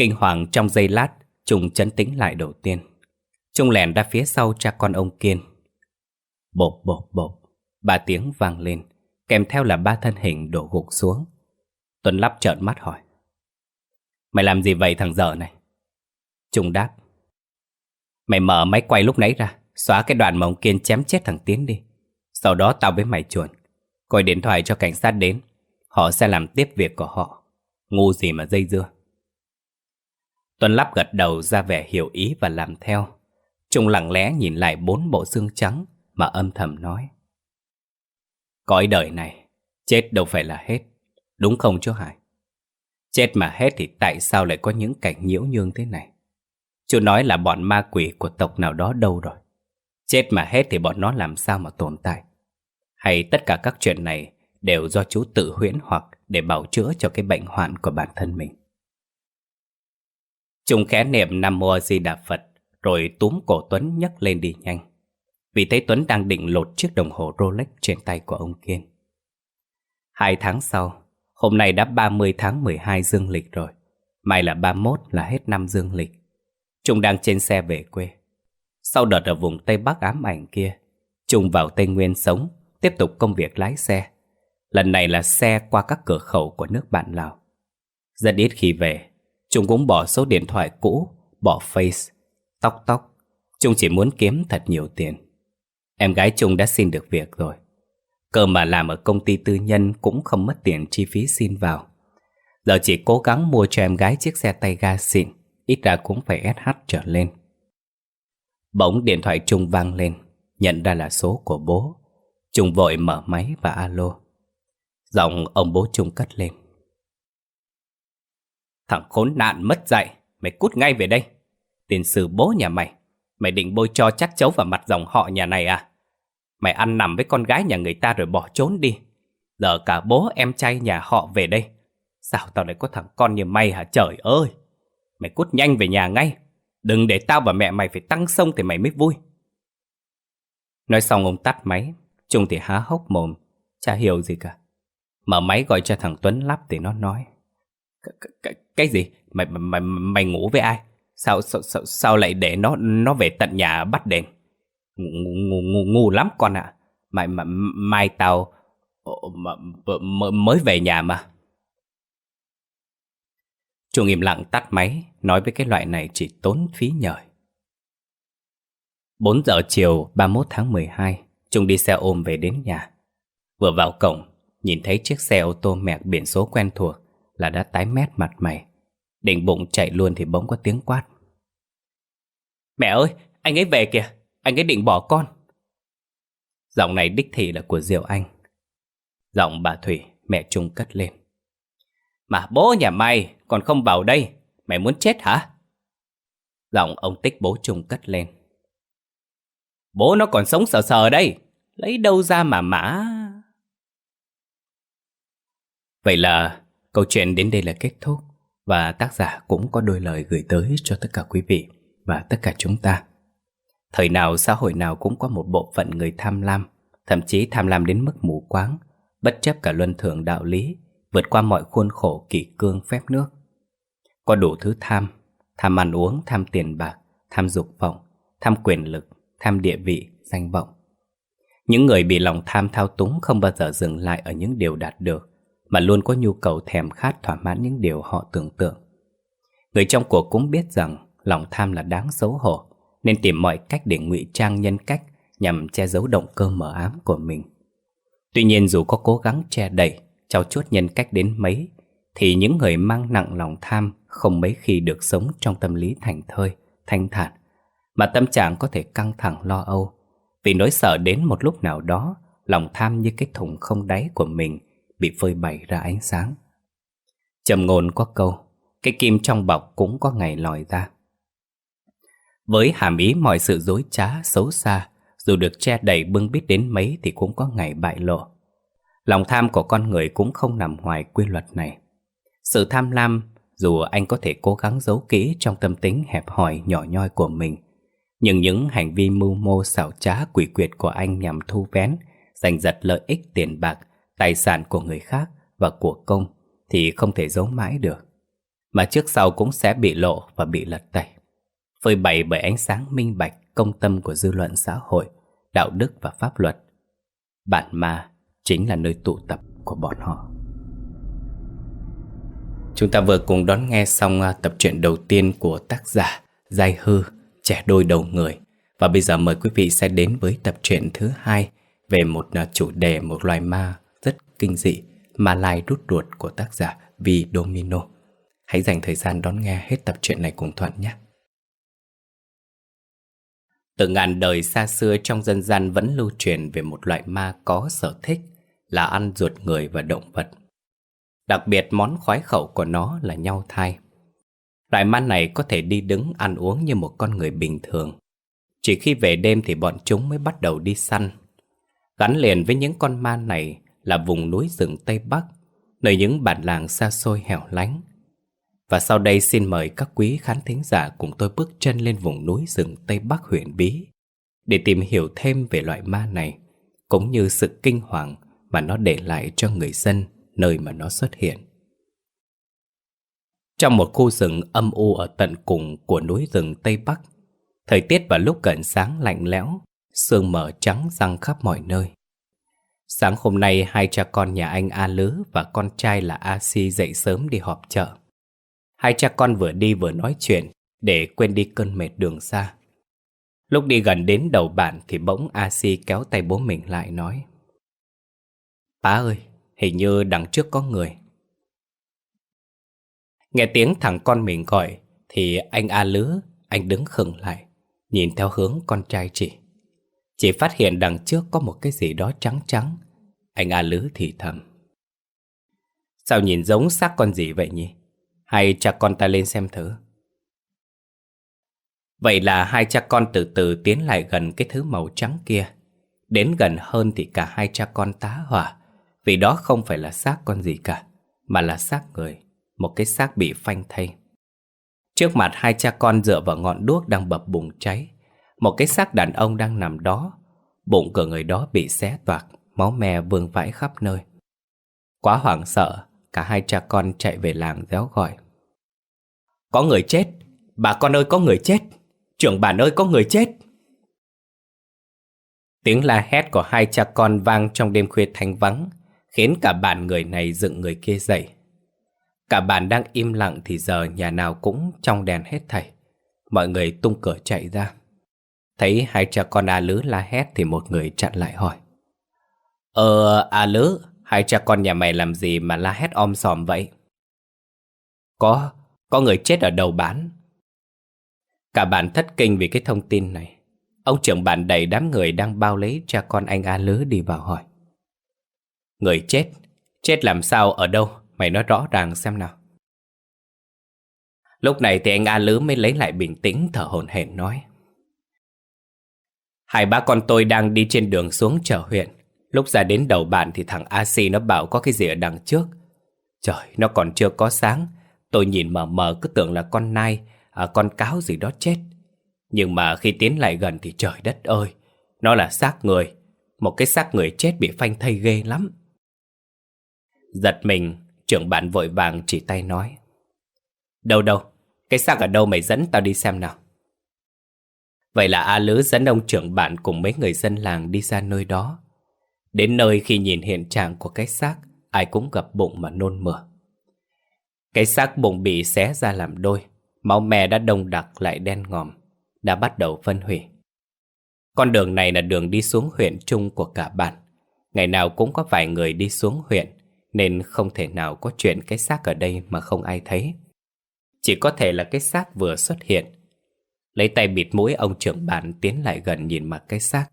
Kinh hoàng trong giây lát, Trung chấn tĩnh lại đầu tiên. Trung lèn ra phía sau cha con ông Kiên. Bộp bộp bộp, ba tiếng vang lên, kèm theo là ba thân hình đổ gục xuống. Tuấn lắp trợn mắt hỏi. Mày làm gì vậy thằng dở này? Trung đáp. Mày mở máy quay lúc nãy ra, xóa cái đoạn mà ông Kiên chém chết thằng Tiến đi. Sau đó tao với mày chuồn, gọi điện thoại cho cảnh sát đến. Họ sẽ làm tiếp việc của họ. Ngu gì mà dây dưa. Tuấn Lắp gật đầu ra vẻ hiểu ý và làm theo. Trung lặng lẽ nhìn lại bốn bộ xương trắng mà âm thầm nói. Cõi đời này, chết đâu phải là hết. Đúng không chú Hải? Chết mà hết thì tại sao lại có những cảnh nhiễu nhương thế này? Chú nói là bọn ma quỷ của tộc nào đó đâu rồi? Chết mà hết thì bọn nó làm sao mà tồn tại? Hay tất cả các chuyện này đều do chú tự huyễn hoặc để bảo chữa cho cái bệnh hoạn của bản thân mình? Trung khẽ niệm Nam Mô Di Đà Phật rồi túm cổ Tuấn nhấc lên đi nhanh. Vì thấy Tuấn đang định lột chiếc đồng hồ Rolex trên tay của ông Kiên. Hai tháng sau, hôm nay đã 30 tháng 12 dương lịch rồi. Mai là 31 là hết năm dương lịch. Trung đang trên xe về quê. Sau đợt ở vùng Tây Bắc ám ảnh kia, Trung vào Tây Nguyên sống, tiếp tục công việc lái xe. Lần này là xe qua các cửa khẩu của nước bạn Lào. Rất ít khi về, chúng cũng bỏ số điện thoại cũ, bỏ face, tóc tóc. Chúng chỉ muốn kiếm thật nhiều tiền. Em gái Trung đã xin được việc rồi. Cơ mà làm ở công ty tư nhân cũng không mất tiền chi phí xin vào. Giờ chỉ cố gắng mua cho em gái chiếc xe tay ga xịn, ít ra cũng phải SH trở lên. Bỗng điện thoại Trung vang lên, nhận ra là số của bố. Trung vội mở máy và alo. Giọng ông bố Trung cất lên. Thằng khốn nạn mất dạy, mày cút ngay về đây. Tiền sử bố nhà mày, mày định bôi cho chắc chấu vào mặt dòng họ nhà này à? Mày ăn nằm với con gái nhà người ta rồi bỏ trốn đi. Giờ cả bố em trai nhà họ về đây. Sao tao lại có thằng con như mày hả trời ơi? Mày cút nhanh về nhà ngay. Đừng để tao và mẹ mày phải tăng sông thì mày mới vui. Nói xong ông tắt máy. Trung thì há hốc mồm. Chả hiểu gì cả. Mở máy gọi cho thằng Tuấn lắp thì nó nói. Cái, cái gì? Mày, mày, mày ngủ với ai? Sao, sao, sao, sao lại để nó nó về tận nhà bắt đèn Ngu, ngu, ngu, ngu lắm con ạ. À. Mày, mà, mai tao mới về nhà mà. Chuông im lặng tắt máy, nói với cái loại này chỉ tốn phí nhời. 4 giờ chiều 31 tháng 12, Trung đi xe ôm về đến nhà. Vừa vào cổng, nhìn thấy chiếc xe ô tô mẹc biển số quen thuộc là đã tái mét mặt mày. Định bụng chạy luôn thì bỗng có tiếng quát. Mẹ ơi, anh ấy về kìa, anh ấy định bỏ con. Giọng này đích thị là của Diệu Anh. Giọng bà Thủy, mẹ Trung cất lên. Mà bố nhà mày còn không vào đây, mày muốn chết hả? Giọng ông Tích bố Trung cất lên. Bố nó còn sống sờ sờ đây, lấy đâu ra mà mã... Vậy là câu chuyện đến đây là kết thúc và tác giả cũng có đôi lời gửi tới cho tất cả quý vị và tất cả chúng ta. Thời nào xã hội nào cũng có một bộ phận người tham lam, thậm chí tham lam đến mức mù quáng, bất chấp cả luân thường đạo lý, vượt qua mọi khuôn khổ kỷ cương phép nước. Có đủ thứ tham, tham ăn uống, tham tiền bạc, tham dục vọng, tham quyền lực, tham địa vị, danh vọng. Những người bị lòng tham thao túng không bao giờ dừng lại ở những điều đạt được, mà luôn có nhu cầu thèm khát thỏa mãn những điều họ tưởng tượng. Người trong cuộc cũng biết rằng lòng tham là đáng xấu hổ, nên tìm mọi cách để ngụy trang nhân cách nhằm che giấu động cơ mờ ám của mình. Tuy nhiên dù có cố gắng che đậy, trao chuốt nhân cách đến mấy, thì những người mang nặng lòng tham không mấy khi được sống trong tâm lý thành thơi, thanh thản, mà tâm trạng có thể căng thẳng lo âu, vì nỗi sợ đến một lúc nào đó, lòng tham như cái thùng không đáy của mình bị phơi bày ra ánh sáng. Trầm ngôn có câu, cái kim trong bọc cũng có ngày lòi ra. Với hàm ý mọi sự dối trá, xấu xa, dù được che đậy bưng bít đến mấy thì cũng có ngày bại lộ. Lòng tham của con người cũng không nằm ngoài quy luật này. Sự tham lam, dù anh có thể cố gắng giấu kỹ trong tâm tính hẹp hòi nhỏ nhoi của mình, Nhưng những hành vi mưu mô xảo trá quỷ quyệt của anh nhằm thu vén, giành giật lợi ích tiền bạc, tài sản của người khác và của công thì không thể giấu mãi được. Mà trước sau cũng sẽ bị lộ và bị lật tẩy. Phơi bày bởi ánh sáng minh bạch, công tâm của dư luận xã hội, đạo đức và pháp luật. Bản ma chính là nơi tụ tập của bọn họ. Chúng ta vừa cùng đón nghe xong à, tập truyện đầu tiên của tác giả Giai Hư, Trẻ Đôi Đầu Người. Và bây giờ mời quý vị sẽ đến với tập truyện thứ hai về một à, chủ đề, một loài ma rất kinh dị, ma lai rút ruột của tác giả vì Domino. Hãy dành thời gian đón nghe hết tập truyện này cùng Thuận nhé. Từ ngàn đời xa xưa trong dân gian vẫn lưu truyền về một loại ma có sở thích là ăn ruột người và động vật. Đặc biệt món khoái khẩu của nó là nhau thai. Loại ma này có thể đi đứng ăn uống như một con người bình thường. Chỉ khi về đêm thì bọn chúng mới bắt đầu đi săn. Gắn liền với những con ma này là vùng núi rừng Tây Bắc, nơi những bản làng xa xôi hẻo lánh. Và sau đây xin mời các quý khán thính giả cùng tôi bước chân lên vùng núi rừng Tây Bắc huyện Bí để tìm hiểu thêm về loại ma này, cũng như sự kinh hoàng mà nó để lại cho người dân nơi mà nó xuất hiện. Trong một khu rừng âm u ở tận cùng của núi rừng Tây Bắc, thời tiết vào lúc gần sáng lạnh lẽo, sương mờ trắng răng khắp mọi nơi. Sáng hôm nay hai cha con nhà anh A Lứ và con trai là A Si dậy sớm đi họp chợ. Hai cha con vừa đi vừa nói chuyện để quên đi cơn mệt đường xa. Lúc đi gần đến đầu bản thì bỗng A Si kéo tay bố mình lại nói Bá ơi, Hình như đằng trước có người Nghe tiếng thằng con mình gọi Thì anh A Lứ Anh đứng khựng lại Nhìn theo hướng con trai chị chỉ phát hiện đằng trước có một cái gì đó trắng trắng. Anh A Lứ thì thầm. Sao nhìn giống xác con gì vậy nhỉ? Hay cha con ta lên xem thử. Vậy là hai cha con từ từ tiến lại gần cái thứ màu trắng kia. Đến gần hơn thì cả hai cha con tá hỏa. Vì đó không phải là xác con gì cả, Mà là xác người. Một cái xác bị phanh thay Trước mặt hai cha con dựa vào ngọn đuốc đang bập bùng cháy. Một cái xác đàn ông đang nằm đó Bụng của người đó bị xé toạc, Máu me vương vãi khắp nơi Quá hoảng sợ, Cả hai cha con chạy về làng réo gọi Có người chết Bà con ơi, có người chết Trưởng bản ơi, có người chết Tiếng la hét của hai cha con vang trong đêm khuya thanh vắng, khiến cả bản người này dựng người kia dậy. Cả bản đang im lặng thì giờ nhà nào cũng trong đèn hết thảy. Mọi người tung cửa chạy ra. Thấy hai cha con A Lứ la hét thì một người chặn lại hỏi. Ờ, A Lứ, hai cha con nhà mày làm gì mà la hét om sòm vậy? Có, có người chết ở đầu bán. Cả bạn thất kinh vì cái thông tin này. Ông trưởng bạn đẩy đám người đang bao lấy cha con anh A Lứ đi vào hỏi. Người chết Chết làm sao ở đâu Mày nói rõ ràng xem nào Lúc này thì anh A Lứ mới lấy lại bình tĩnh thở hổn hển nói Hai ba con tôi đang đi trên đường xuống chợ huyện. Lúc ra đến đầu bạn thì thằng A Si nó bảo có cái gì ở đằng trước. Trời, nó còn chưa có sáng. Tôi nhìn mờ mờ cứ tưởng là con nai à, Con cáo gì đó chết. Nhưng mà khi tiến lại gần thì trời đất ơi Nó là xác người. Một cái xác người chết bị phanh thây ghê lắm. Giật mình, trưởng bạn vội vàng chỉ tay nói. Đâu đâu, cái xác ở đâu mày dẫn tao đi xem nào. Vậy là A Lứ dẫn ông trưởng bạn cùng mấy người dân làng đi ra nơi đó. Đến nơi khi nhìn hiện trạng của cái xác, ai cũng gặp bụng mà nôn mửa. Cái xác bụng bị xé ra làm đôi, máu me đã đông đặc lại đen ngòm, đã bắt đầu phân hủy. Con đường này là đường đi xuống huyện chung của cả bản. Ngày nào cũng có vài người đi xuống huyện, nên không thể nào có chuyện cái xác ở đây mà không ai thấy Chỉ có thể là cái xác vừa xuất hiện Lấy tay bịt mũi, ông trưởng bản tiến lại gần nhìn mặt cái xác.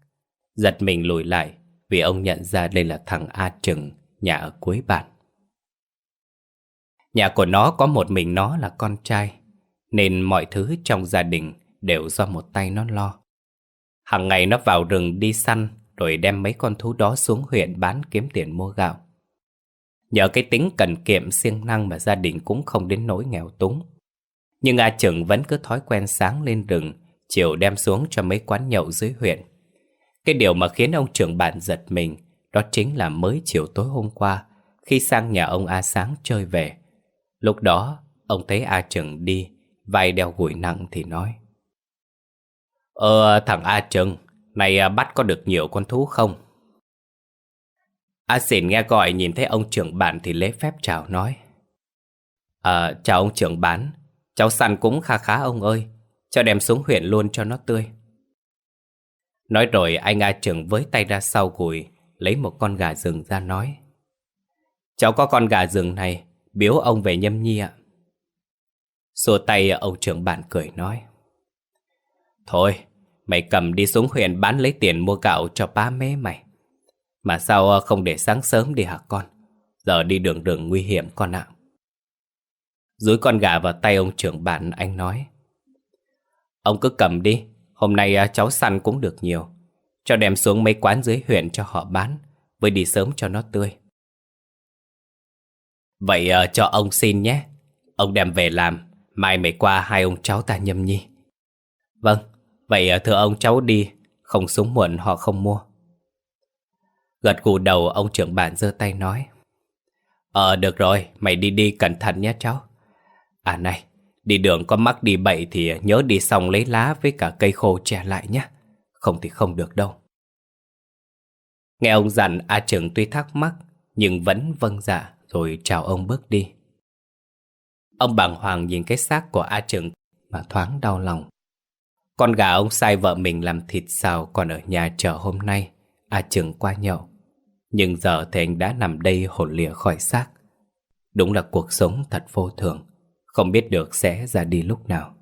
Giật mình lùi lại, Vì ông nhận ra đây là thằng A Trừng, Nhà ở cuối bản. Nhà của nó có một mình nó là con trai, Nên mọi thứ trong gia đình Đều do một tay nó lo. Hằng ngày nó vào rừng đi săn, Rồi đem mấy con thú đó xuống huyện bán kiếm tiền mua gạo. Nhờ cái tính cần kiệm siêng năng mà gia đình cũng không đến nỗi nghèo túng. Nhưng A Trừng vẫn cứ thói quen sáng lên rừng, chiều đem xuống cho mấy quán nhậu dưới huyện. Cái điều mà khiến ông trưởng bạn giật mình đó chính là mới chiều tối hôm qua khi sang nhà ông A Sáng chơi về. Lúc đó, ông thấy A Trừng đi, vai đeo gùi nặng thì nói. Ờ, thằng A Trừng, này à, bắt có được nhiều con thú không? A Xỉn nghe gọi nhìn thấy ông trưởng bản thì lễ phép chào nói. À, chào ông trưởng bán, cháu săn cũng kha khá ông ơi, cho đem xuống huyện luôn cho nó tươi. Nói rồi anh A trưởng với tay ra sau gùi, lấy một con gà rừng ra nói. Cháu có con gà rừng này, biếu ông về nhâm nhi ạ. Xua tay ông trưởng bạn cười nói. Thôi, mày cầm đi xuống huyện bán lấy tiền mua gạo cho ba mế mày. Mà sao không để sáng sớm đi hả con? Giờ đi đường đường nguy hiểm con ạ. Dúi con gà vào tay ông trưởng bạn anh nói. Ông cứ cầm đi, hôm nay à, cháu săn cũng được nhiều. Cho đem xuống mấy quán dưới huyện cho họ bán, với đi sớm cho nó tươi. Vậy uh, cho ông xin nhé. Ông đem về làm, mai mày qua hai ông cháu ta nhâm nhi. Vâng, vậy uh, thưa ông cháu đi, không xuống muộn họ không mua. Gật gù đầu ông trưởng bản giơ tay nói. Ờ được rồi, mày đi đi cẩn thận nhé cháu. À này, đi đường có mắc đi bậy thì nhớ đi xong lấy lá với cả cây khô che lại nhé. Không thì không được đâu. Nghe ông dặn A Trường tuy thắc mắc nhưng vẫn vâng dạ rồi chào ông bước đi. Ông bàng hoàng nhìn cái xác của A Trường mà thoáng đau lòng. Con gà ông sai vợ mình làm thịt xào còn ở nhà chờ hôm nay, A Trường qua nhậu. Nhưng giờ thì anh đã nằm đây hồn lìa khỏi xác. Đúng là cuộc sống thật vô thường, không biết được sẽ ra đi lúc nào.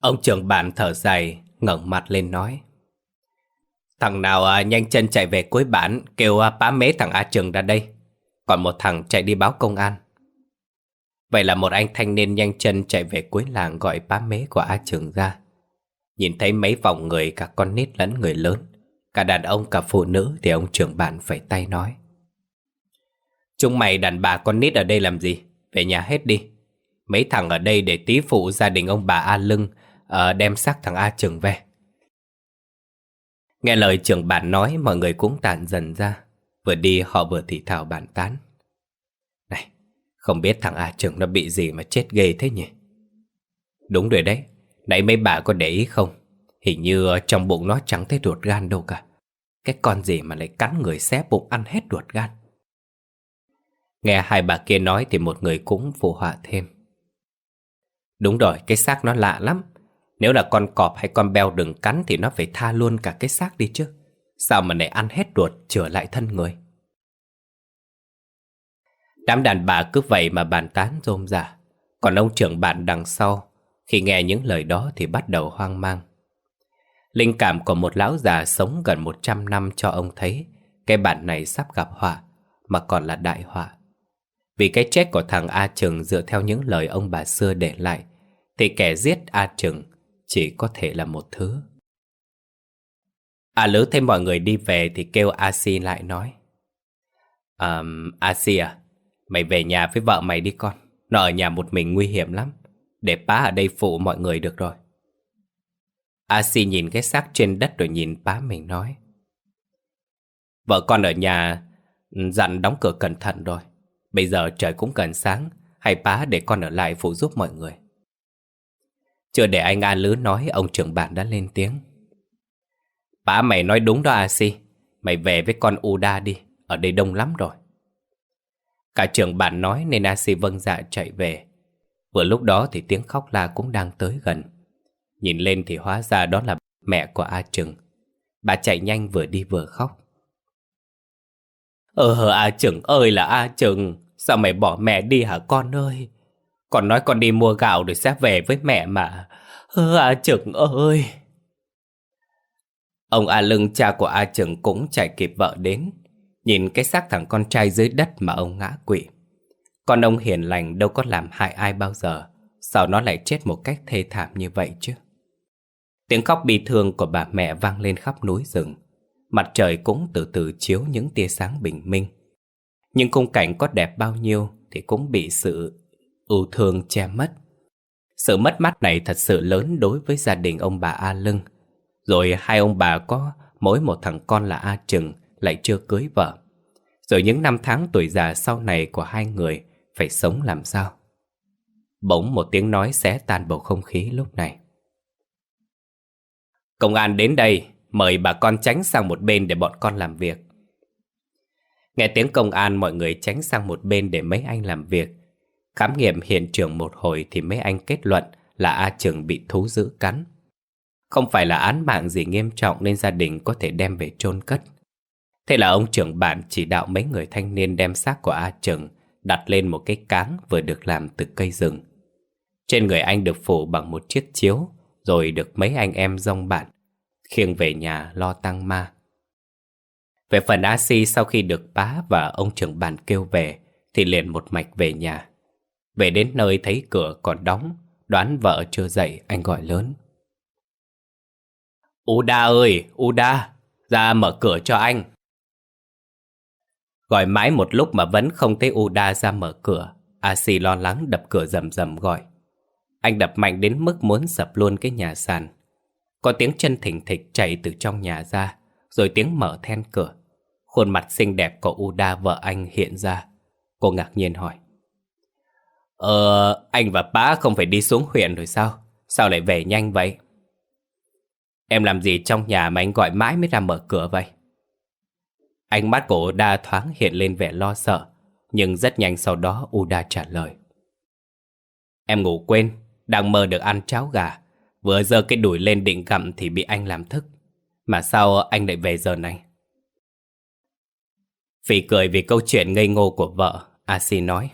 Ông trưởng bản thở dài, ngẩng mặt lên nói. Thằng nào à, nhanh chân chạy về cuối bản kêu à, bá mế thằng A Trường ra đây. Còn một thằng chạy đi báo công an. Vậy là một anh thanh niên nhanh chân chạy về cuối làng gọi bá mế của A Trường ra. Nhìn thấy mấy vòng người cả con nít lẫn người lớn. Cả đàn ông cả phụ nữ thì ông trưởng bản phải tay nói. Chúng mày đàn bà con nít ở đây làm gì? Về nhà hết đi. Mấy thằng ở đây để tí phụ gia đình ông bà A Lưng uh, đem xác thằng A Trường về. Nghe lời trưởng bản nói mọi người cũng tản dần ra. Vừa đi họ vừa thì thảo bàn tán. Này, không biết thằng A Trường nó bị gì mà chết ghê thế nhỉ? Đúng rồi đấy, nãy mấy bà có để ý không? Hình như trong bụng nó chẳng thấy ruột gan đâu cả. Cái con gì mà lại cắn người xé bụng ăn hết ruột gan. Nghe hai bà kia nói thì một người cũng phụ họa thêm. Đúng rồi, cái xác nó lạ lắm. Nếu là con cọp hay con beo đừng cắn thì nó phải tha luôn cả cái xác đi chứ. Sao mà lại ăn hết ruột trở lại thân người? Đám đàn bà cứ vậy mà bàn tán rôm rả. Còn ông trưởng bạn đằng sau, khi nghe những lời đó thì bắt đầu hoang mang. Linh cảm của một lão già sống gần 100 năm cho ông thấy cái bản này sắp gặp họa, mà còn là đại họa. Vì cái chết của thằng A Trừng dựa theo những lời ông bà xưa để lại, thì kẻ giết A Trừng chỉ có thể là một thứ. À, A Lứ thấy mọi người đi về thì kêu A Si lại nói. Um, A Si à, mày về nhà với vợ mày đi con. Nó ở nhà một mình nguy hiểm lắm. Để bá ở đây phụ mọi người được rồi. A Si nhìn cái xác trên đất rồi nhìn bá mình nói. Vợ con ở nhà ừ, dặn đóng cửa cẩn thận rồi. Bây giờ trời cũng gần sáng, hãy bá để con ở lại phụ giúp mọi người. Chưa để anh A Lứ nói, ông trưởng bản đã lên tiếng. Bá mày nói đúng đó A Si, mày về với con Uda đi, ở đây đông lắm rồi. Cả trưởng bản nói nên A Si vâng dạ chạy về. Vừa lúc đó thì tiếng khóc la cũng đang tới gần. Nhìn lên thì hóa ra đó là mẹ của A Trừng. Bà chạy nhanh vừa đi vừa khóc. Ờ A Trừng ơi là A Trừng, sao mày bỏ mẹ đi hả con ơi? Con nói con đi mua gạo rồi sẽ về với mẹ mà. Ơ, A Trừng ơi! Ông A Lưng, cha của A Trừng cũng chạy kịp vợ đến. Nhìn cái xác thằng con trai dưới đất mà ông ngã quỵ. Con ông hiền lành đâu có làm hại ai bao giờ. Sao nó lại chết một cách thê thảm như vậy chứ? Tiếng khóc bi thương của bà mẹ vang lên khắp núi rừng. Mặt trời cũng từ từ chiếu những tia sáng bình minh. Nhưng khung cảnh có đẹp bao nhiêu thì cũng bị sự ưu thương che mất. Sự mất mát này thật sự lớn đối với gia đình ông bà A Lưng. Rồi hai ông bà có mỗi một thằng con là A Trừng lại chưa cưới vợ. Rồi những năm tháng tuổi già sau này của hai người phải sống làm sao? Bỗng một tiếng nói xé tan bầu không khí lúc này. Công an đến đây, mời bà con tránh sang một bên để bọn con làm việc. Nghe tiếng công an mọi người tránh sang một bên để mấy anh làm việc. Khám nghiệm hiện trường một hồi thì mấy anh kết luận là A Trường bị thú dữ cắn. Không phải là án mạng gì nghiêm trọng nên gia đình có thể đem về chôn cất. Thế là ông trưởng bản chỉ đạo mấy người thanh niên đem xác của A Trường đặt lên một cái cáng vừa được làm từ cây rừng. Trên người anh được phủ bằng một chiếc chiếu, rồi được mấy anh em dông bạn, khiêng về nhà lo tăng ma. Về phần A Si sau khi được bá và ông trưởng bản kêu về, thì liền một mạch về nhà. Về đến nơi thấy cửa còn đóng, đoán vợ chưa dậy, anh gọi lớn. Uda ơi, Uda, ra mở cửa cho anh. Gọi mãi một lúc mà vẫn không thấy Uda ra mở cửa. A Si lo lắng đập cửa rầm rầm gọi. Anh đập mạnh đến mức muốn sập luôn cái nhà sàn. Có tiếng chân thỉnh thịch chạy từ trong nhà ra, rồi tiếng mở then cửa. Khuôn mặt xinh đẹp của Uda vợ anh hiện ra. Cô ngạc nhiên hỏi. Ờ, anh và bá không phải đi xuống huyện rồi sao? Sao lại về nhanh vậy? Em làm gì trong nhà mà anh gọi mãi mới ra mở cửa vậy? Ánh mắt của Uda thoáng hiện lên vẻ lo sợ, nhưng rất nhanh sau đó Uda trả lời. Em ngủ quên, đang mơ được ăn cháo gà. Vừa giơ cái đùi lên định gặm thì bị anh làm thức. Mà sao anh lại về giờ này? Phỉ cười vì câu chuyện ngây ngô của vợ, Asi nói.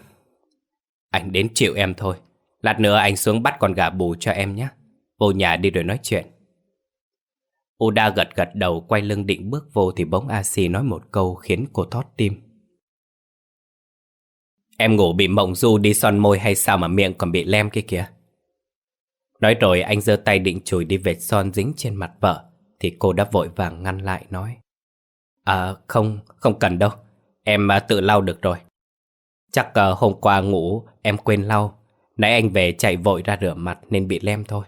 Anh đến chịu em thôi. Lát nữa anh xuống bắt con gà bù cho em nhé. Vô nhà đi rồi nói chuyện. Uda gật gật đầu quay lưng định bước vô thì bỗng Asi nói một câu khiến cô thót tim. Em ngủ bị mộng du đi son môi hay sao mà miệng còn bị lem kia kìa. Nói rồi anh giơ tay định chùi đi vệt son dính trên mặt vợ thì cô đã vội vàng ngăn lại nói À không, không cần đâu Em à, tự lau được rồi. Chắc ờ, hôm qua ngủ em quên lau Nãy anh về chạy vội ra rửa mặt nên bị lem thôi.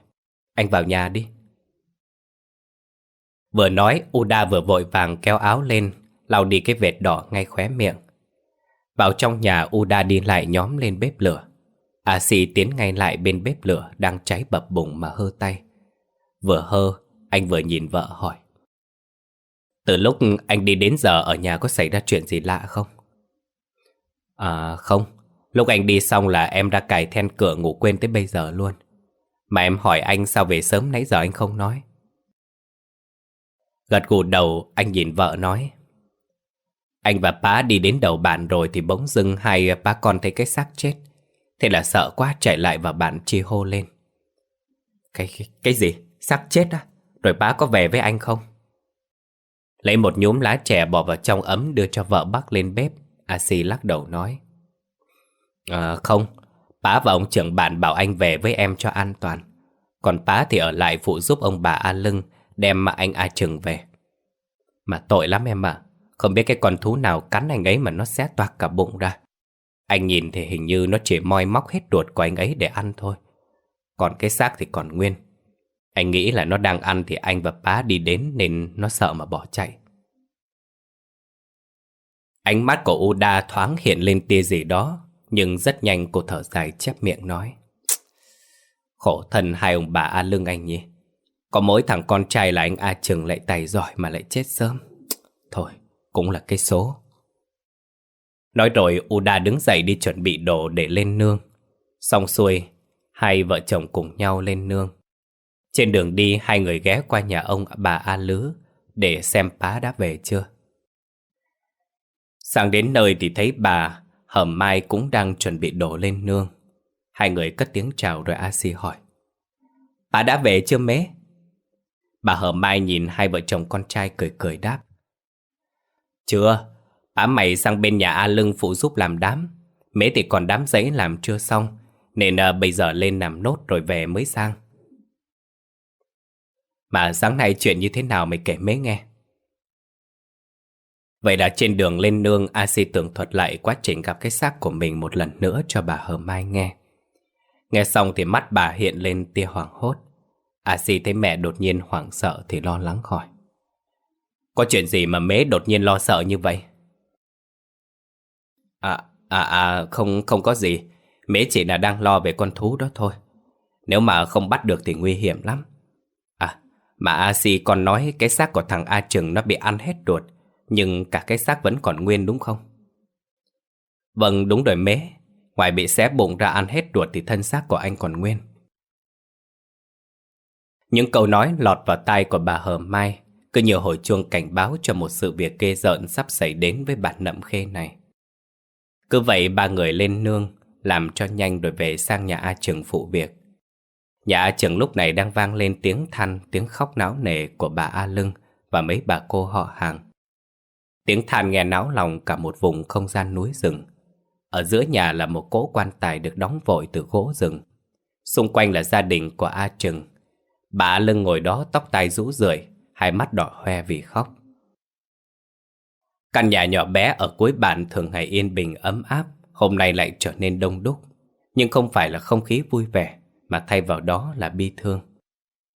Anh vào nhà đi. Vừa nói Uda vừa vội vàng kéo áo lên lau đi cái vệt đỏ ngay khóe miệng. Vào trong nhà Uda đi lại nhóm lên bếp lửa. A Si tiến ngay lại bên bếp lửa đang cháy bập bùng mà hơ tay. Vừa hơ, anh vừa nhìn vợ hỏi. Từ lúc anh đi đến giờ ở nhà có xảy ra chuyện gì lạ không? À không, lúc anh đi xong là em đã cài then cửa ngủ quên tới bây giờ luôn. Mà em hỏi anh sao về sớm nãy giờ anh không nói. Gật gù đầu, anh nhìn vợ nói. Anh và bá đi đến đầu bàn rồi thì bỗng dưng hai bá con thấy cái xác chết. Thế là sợ quá chạy lại vào bạn chi hô lên cái, cái, cái gì? Xác chết á? Rồi bá có về với anh không? Lấy một nhúm lá chè bỏ vào trong ấm đưa cho vợ bắc lên bếp. A Si lắc đầu nói. À không. Bá và ông trưởng bản bảo anh về với em cho an toàn. Còn bá thì ở lại phụ giúp ông bà A Lưng Đem mà anh A Trừng về. Mà tội lắm em ạ. Không biết cái con thú nào cắn anh ấy mà nó xé toạc cả bụng ra. Anh nhìn thì hình như nó chỉ moi móc hết ruột của anh ấy để ăn thôi. Còn cái xác thì còn nguyên. Anh nghĩ là nó đang ăn thì anh và bá đi đến nên nó sợ mà bỏ chạy. Ánh mắt của Uda thoáng hiện lên tia gì đó, nhưng rất nhanh cô thở dài chép miệng nói. Khổ thân hai ông bà A Lưng anh nhỉ. Có mỗi thằng con trai là anh A Trừng lại tài giỏi mà lại chết sớm. Thôi, cũng là cái số. Nói rồi Uda đứng dậy đi chuẩn bị đồ để lên nương. Xong xuôi, hai vợ chồng cùng nhau lên nương. Trên đường đi, hai người ghé qua nhà ông bà A Lứ để xem bá đã về chưa. Sang đến nơi thì thấy bà Hầm Mai cũng đang chuẩn bị đổ lên nương. Hai người cất tiếng chào rồi A Si hỏi. Bà đã về chưa mế? Bà Hầm Mai nhìn hai vợ chồng con trai cười cười đáp. Chưa, bà mày sang bên nhà A Lưng phụ giúp làm đám Mế thì còn đám giấy làm chưa xong Nên à, bây giờ lên làm nốt rồi về mới sang mà sáng nay chuyện như thế nào mày kể mấy nghe Vậy là trên đường lên nương A Si tường thuật lại quá trình gặp cái xác của mình một lần nữa cho bà Hờ Mai nghe Nghe xong thì mắt bà hiện lên tia hoảng hốt. A Si thấy mẹ đột nhiên hoảng sợ thì lo lắng hỏi. Có chuyện gì mà mế đột nhiên lo sợ như vậy? À, à, à, không, không có gì. Mế chỉ là đang lo về con thú đó thôi. Nếu mà không bắt được thì nguy hiểm lắm. Mà A Si còn nói cái xác của thằng A Trừng nó bị ăn hết ruột. Nhưng cả cái xác vẫn còn nguyên đúng không? Vâng, đúng rồi mế. Ngoài bị xé bụng ra ăn hết ruột thì thân xác của anh còn nguyên. Những câu nói lọt vào tai của bà Hờ Mai cứ nhiều hồi chuông cảnh báo cho một sự việc ghê rợn sắp xảy đến với bà nậm khê này. Cứ vậy ba người lên nương, làm cho nhanh rồi về sang nhà A Trường phụ việc. Nhà Trường lúc này đang vang lên tiếng than, tiếng khóc náo nề của bà A Lưng và mấy bà cô họ hàng. Tiếng than nghe náo lòng cả một vùng không gian núi rừng. Ở giữa nhà là một cỗ quan tài được đóng vội từ gỗ rừng. Xung quanh là gia đình của A Trừng. Bà A Lưng ngồi đó tóc tai rũ rượi, hai mắt đỏ hoe vì khóc. Căn nhà nhỏ bé ở cuối bản thường ngày yên bình ấm áp, hôm nay lại trở nên đông đúc. Nhưng không phải là không khí vui vẻ, mà thay vào đó là bi thương.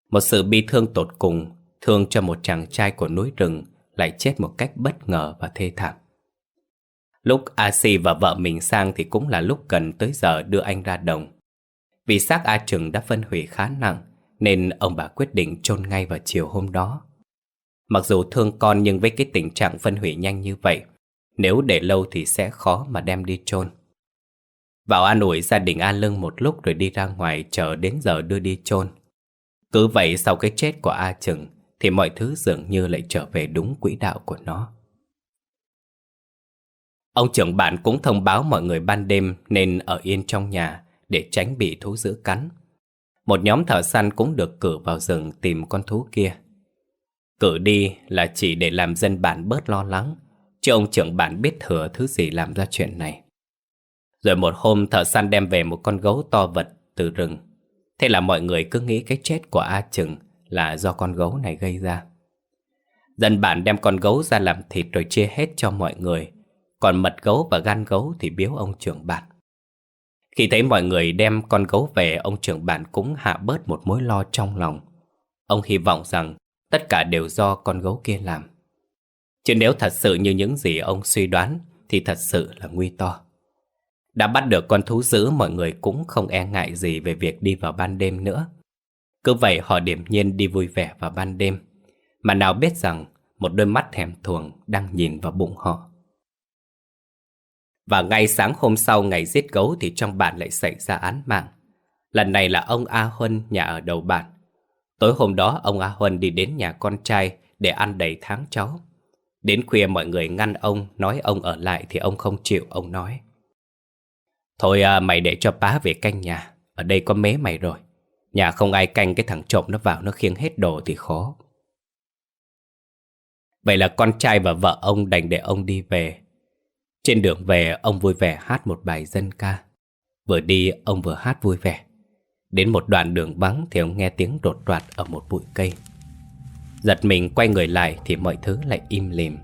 Một sự bi thương tột cùng, thương cho một chàng trai của núi rừng lại chết một cách bất ngờ và thê thảm. Lúc A Si và vợ mình sang thì cũng là lúc gần tới giờ đưa anh ra đồng. Vì xác A Trừng đã phân hủy khá nặng, nên ông bà quyết định chôn ngay vào chiều hôm đó. Mặc dù thương con nhưng với cái tình trạng phân hủy nhanh như vậy, nếu để lâu thì sẽ khó mà đem đi chôn. Vào an ủi gia đình A Lưng một lúc rồi đi ra ngoài chờ đến giờ đưa đi chôn. Cứ vậy sau cái chết của A Trừng thì mọi thứ dường như lại trở về đúng quỹ đạo của nó. Ông trưởng bản cũng thông báo mọi người ban đêm nên ở yên trong nhà để tránh bị thú dữ cắn. Một nhóm thợ săn cũng được cử vào rừng tìm con thú kia. Cử đi là chỉ để làm dân bản bớt lo lắng, chứ ông trưởng bản biết thừa thứ gì làm ra chuyện này. Rồi một hôm thợ săn đem về một con gấu to vật từ rừng. Thế là mọi người cứ nghĩ cái chết của A Trừng là do con gấu này gây ra. Dân bản đem con gấu ra làm thịt rồi chia hết cho mọi người. Còn mật gấu và gan gấu thì biếu ông trưởng bản. Khi thấy mọi người đem con gấu về, ông trưởng bản cũng hạ bớt một mối lo trong lòng. Ông hy vọng rằng tất cả đều do con gấu kia làm. Chứ nếu thật sự như những gì ông suy đoán, thì thật sự là nguy to. Đã bắt được con thú dữ, mọi người cũng không e ngại gì về việc đi vào ban đêm nữa. Cứ vậy họ điểm nhiên đi vui vẻ vào ban đêm. Mà nào biết rằng một đôi mắt thèm thuồng đang nhìn vào bụng họ. Và ngay sáng hôm sau ngày giết gấu thì trong bản lại xảy ra án mạng. Lần này là ông A Huân nhà ở đầu bản. Tối hôm đó ông A Huân đi đến nhà con trai để ăn đầy tháng cháu. Đến khuya mọi người ngăn ông, nói ông ở lại thì ông không chịu, ông nói. Thôi à, mày để cho bá về canh nhà, ở đây có mế mày rồi. Nhà không ai canh cái thằng trộm nó vào nó khiêng hết đồ thì khó. Vậy là con trai và vợ ông đành để ông đi về. Trên đường về ông vui vẻ hát một bài dân ca. Vừa đi ông vừa hát vui vẻ. Đến một đoạn đường vắng thì ông nghe tiếng đột đoạt ở một bụi cây. Giật mình quay người lại thì mọi thứ lại im lìm.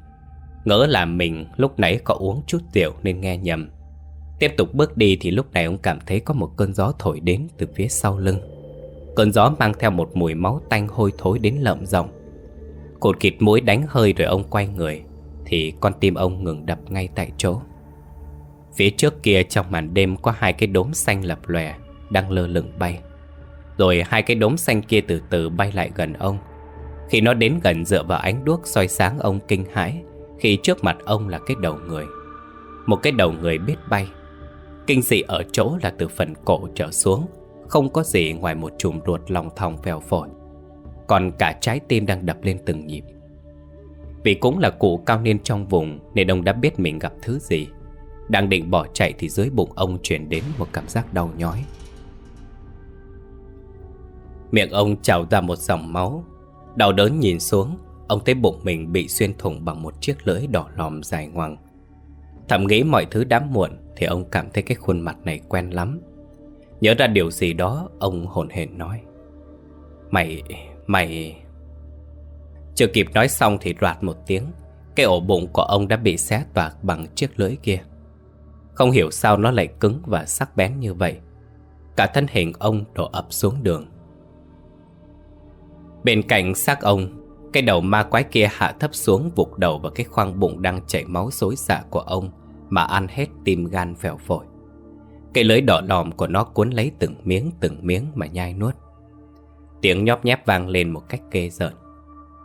Ngỡ là mình lúc nãy có uống chút rượu nên nghe nhầm. Tiếp tục bước đi thì lúc này ông cảm thấy có một cơn gió thổi đến từ phía sau lưng. Cơn gió mang theo một mùi máu tanh hôi thối đến lợm rộng Cột kịt mũi đánh hơi rồi ông quay người, thì con tim ông ngừng đập ngay tại chỗ. Phía trước kia trong màn đêm có hai cái đốm xanh lập lòe, Đang lơ lửng bay. Rồi hai cái đốm xanh kia từ từ bay lại gần ông. Khi nó đến gần dựa vào ánh đuốc soi sáng, ông kinh hãi Khi trước mặt ông là cái đầu người. Một cái đầu người biết bay Kinh dị ở chỗ là từ phần cổ trở xuống, Không có gì ngoài một chùm ruột lòng thòng phèo phổi. Còn cả trái tim đang đập lên từng nhịp. Vì cũng là cụ cao niên trong vùng Nên ông đã biết mình gặp thứ gì. Đang định bỏ chạy thì dưới bụng ông chuyển đến một cảm giác đau nhói. Miệng ông trào ra một dòng máu. Đau đớn nhìn xuống, Ông thấy bụng mình bị xuyên thủng bằng một chiếc lưỡi đỏ lòm dài ngoằng. Thầm nghĩ mọi thứ đã muộn thì ông cảm thấy cái khuôn mặt này quen lắm. Nhớ ra điều gì đó Ông hồn hển nói. Mày, mày chưa kịp nói xong thì đoạt một tiếng. Cái ổ bụng của ông đã bị xé toạc bằng chiếc lưỡi kia. Không hiểu sao nó lại cứng và sắc bén như vậy. Cả thân hình ông đổ ập xuống đường. Bên cạnh xác ông Cái đầu ma quái kia hạ thấp xuống Vụt đầu vào cái khoang bụng đang chảy máu xối xả của ông. Mà ăn hết tim gan phèo phổi. Cái lưỡi đỏ đòm của nó cuốn lấy từng miếng từng miếng mà nhai nuốt. Tiếng nhóp nhép vang lên một cách ghê rợn.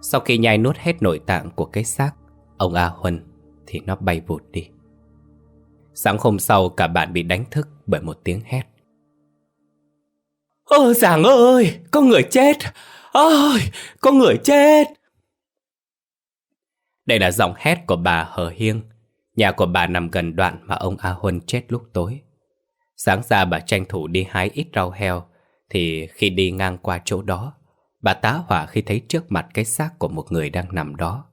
Sau khi nhai nuốt hết nội tạng của cái xác Ông A Huân thì nó bay vụt đi. Sáng hôm sau cả bạn bị đánh thức bởi một tiếng hét. Ơ Giảng ơi, có người chết! Ôi, có người chết! Đây là giọng hét của bà Hờ Hiêng Nhà của bà nằm gần đoạn mà ông A Huân chết lúc tối. Sáng ra bà tranh thủ đi hái ít rau heo, Thì khi đi ngang qua chỗ đó, Bà tá hỏa khi thấy trước mặt cái xác của một người đang nằm đó,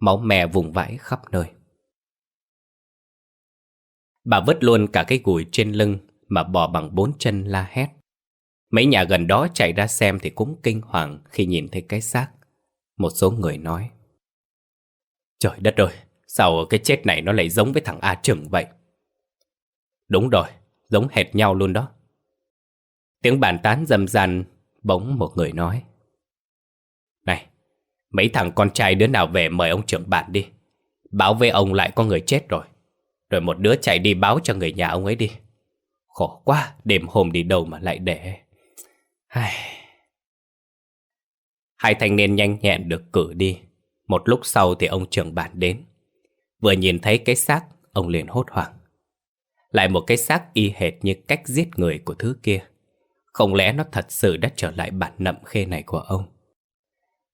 Máu mè vùng vãi khắp nơi. Bà vứt luôn cả cái gùi trên lưng Mà bò bằng bốn chân la hét. Mấy nhà gần đó chạy ra xem Thì cũng kinh hoàng khi nhìn thấy cái xác. Một số người nói, Trời đất ơi Sao cái chết này nó lại giống với thằng A Trừng vậy? Đúng rồi, Giống hệt nhau luôn đó. Tiếng bàn tán dầm dàn Bỗng một người nói. Này, Mấy thằng con trai đứa nào về mời ông trưởng bạn đi? Báo với ông lại có người chết rồi. Rồi một đứa chạy đi báo cho người nhà ông ấy đi. Khổ quá, Đêm hôm đi đâu mà lại để. Hai thanh niên nhanh nhẹn được cử đi. Một lúc sau thì ông trưởng bản đến. Vừa nhìn thấy cái xác Ông liền hốt hoảng. Lại một cái xác y hệt như cách giết người của thứ kia. Không lẽ nó thật sự đã trở lại bản nậm khê này của ông?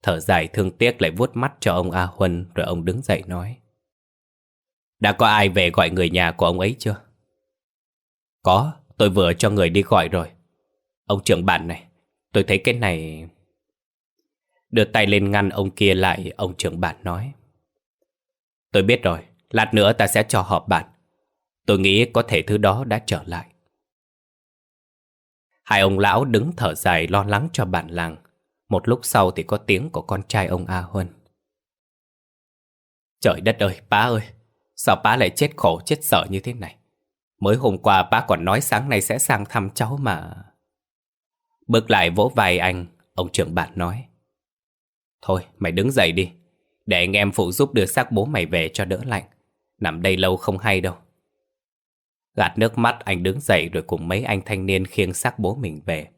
Thở dài thương tiếc lại vuốt mắt cho ông A Huân Rồi ông đứng dậy nói. Đã có ai về gọi người nhà của ông ấy chưa? Có, tôi vừa cho người đi gọi rồi. Ông trưởng bản này Tôi thấy cái này... Đưa tay lên ngăn ông kia lại Ông trưởng bản nói. Tôi biết rồi Lát nữa ta sẽ cho họp bạn. Tôi nghĩ có thể thứ đó đã trở lại. Hai ông lão đứng thở dài lo lắng cho bản làng. Một lúc sau thì có tiếng của con trai ông A Huân. Trời đất ơi, bá ơi Sao bá lại chết khổ, chết sợ như thế này? Mới hôm qua bá còn nói sáng nay sẽ sang thăm cháu mà. Bước lại vỗ vai anh Ông trưởng bạn nói. Thôi mày đứng dậy đi để anh em phụ giúp đưa xác bố mày về cho đỡ lạnh. Nằm đây lâu không hay đâu. Gạt nước mắt, anh đứng dậy Rồi cùng mấy anh thanh niên khiêng xác bố mình về.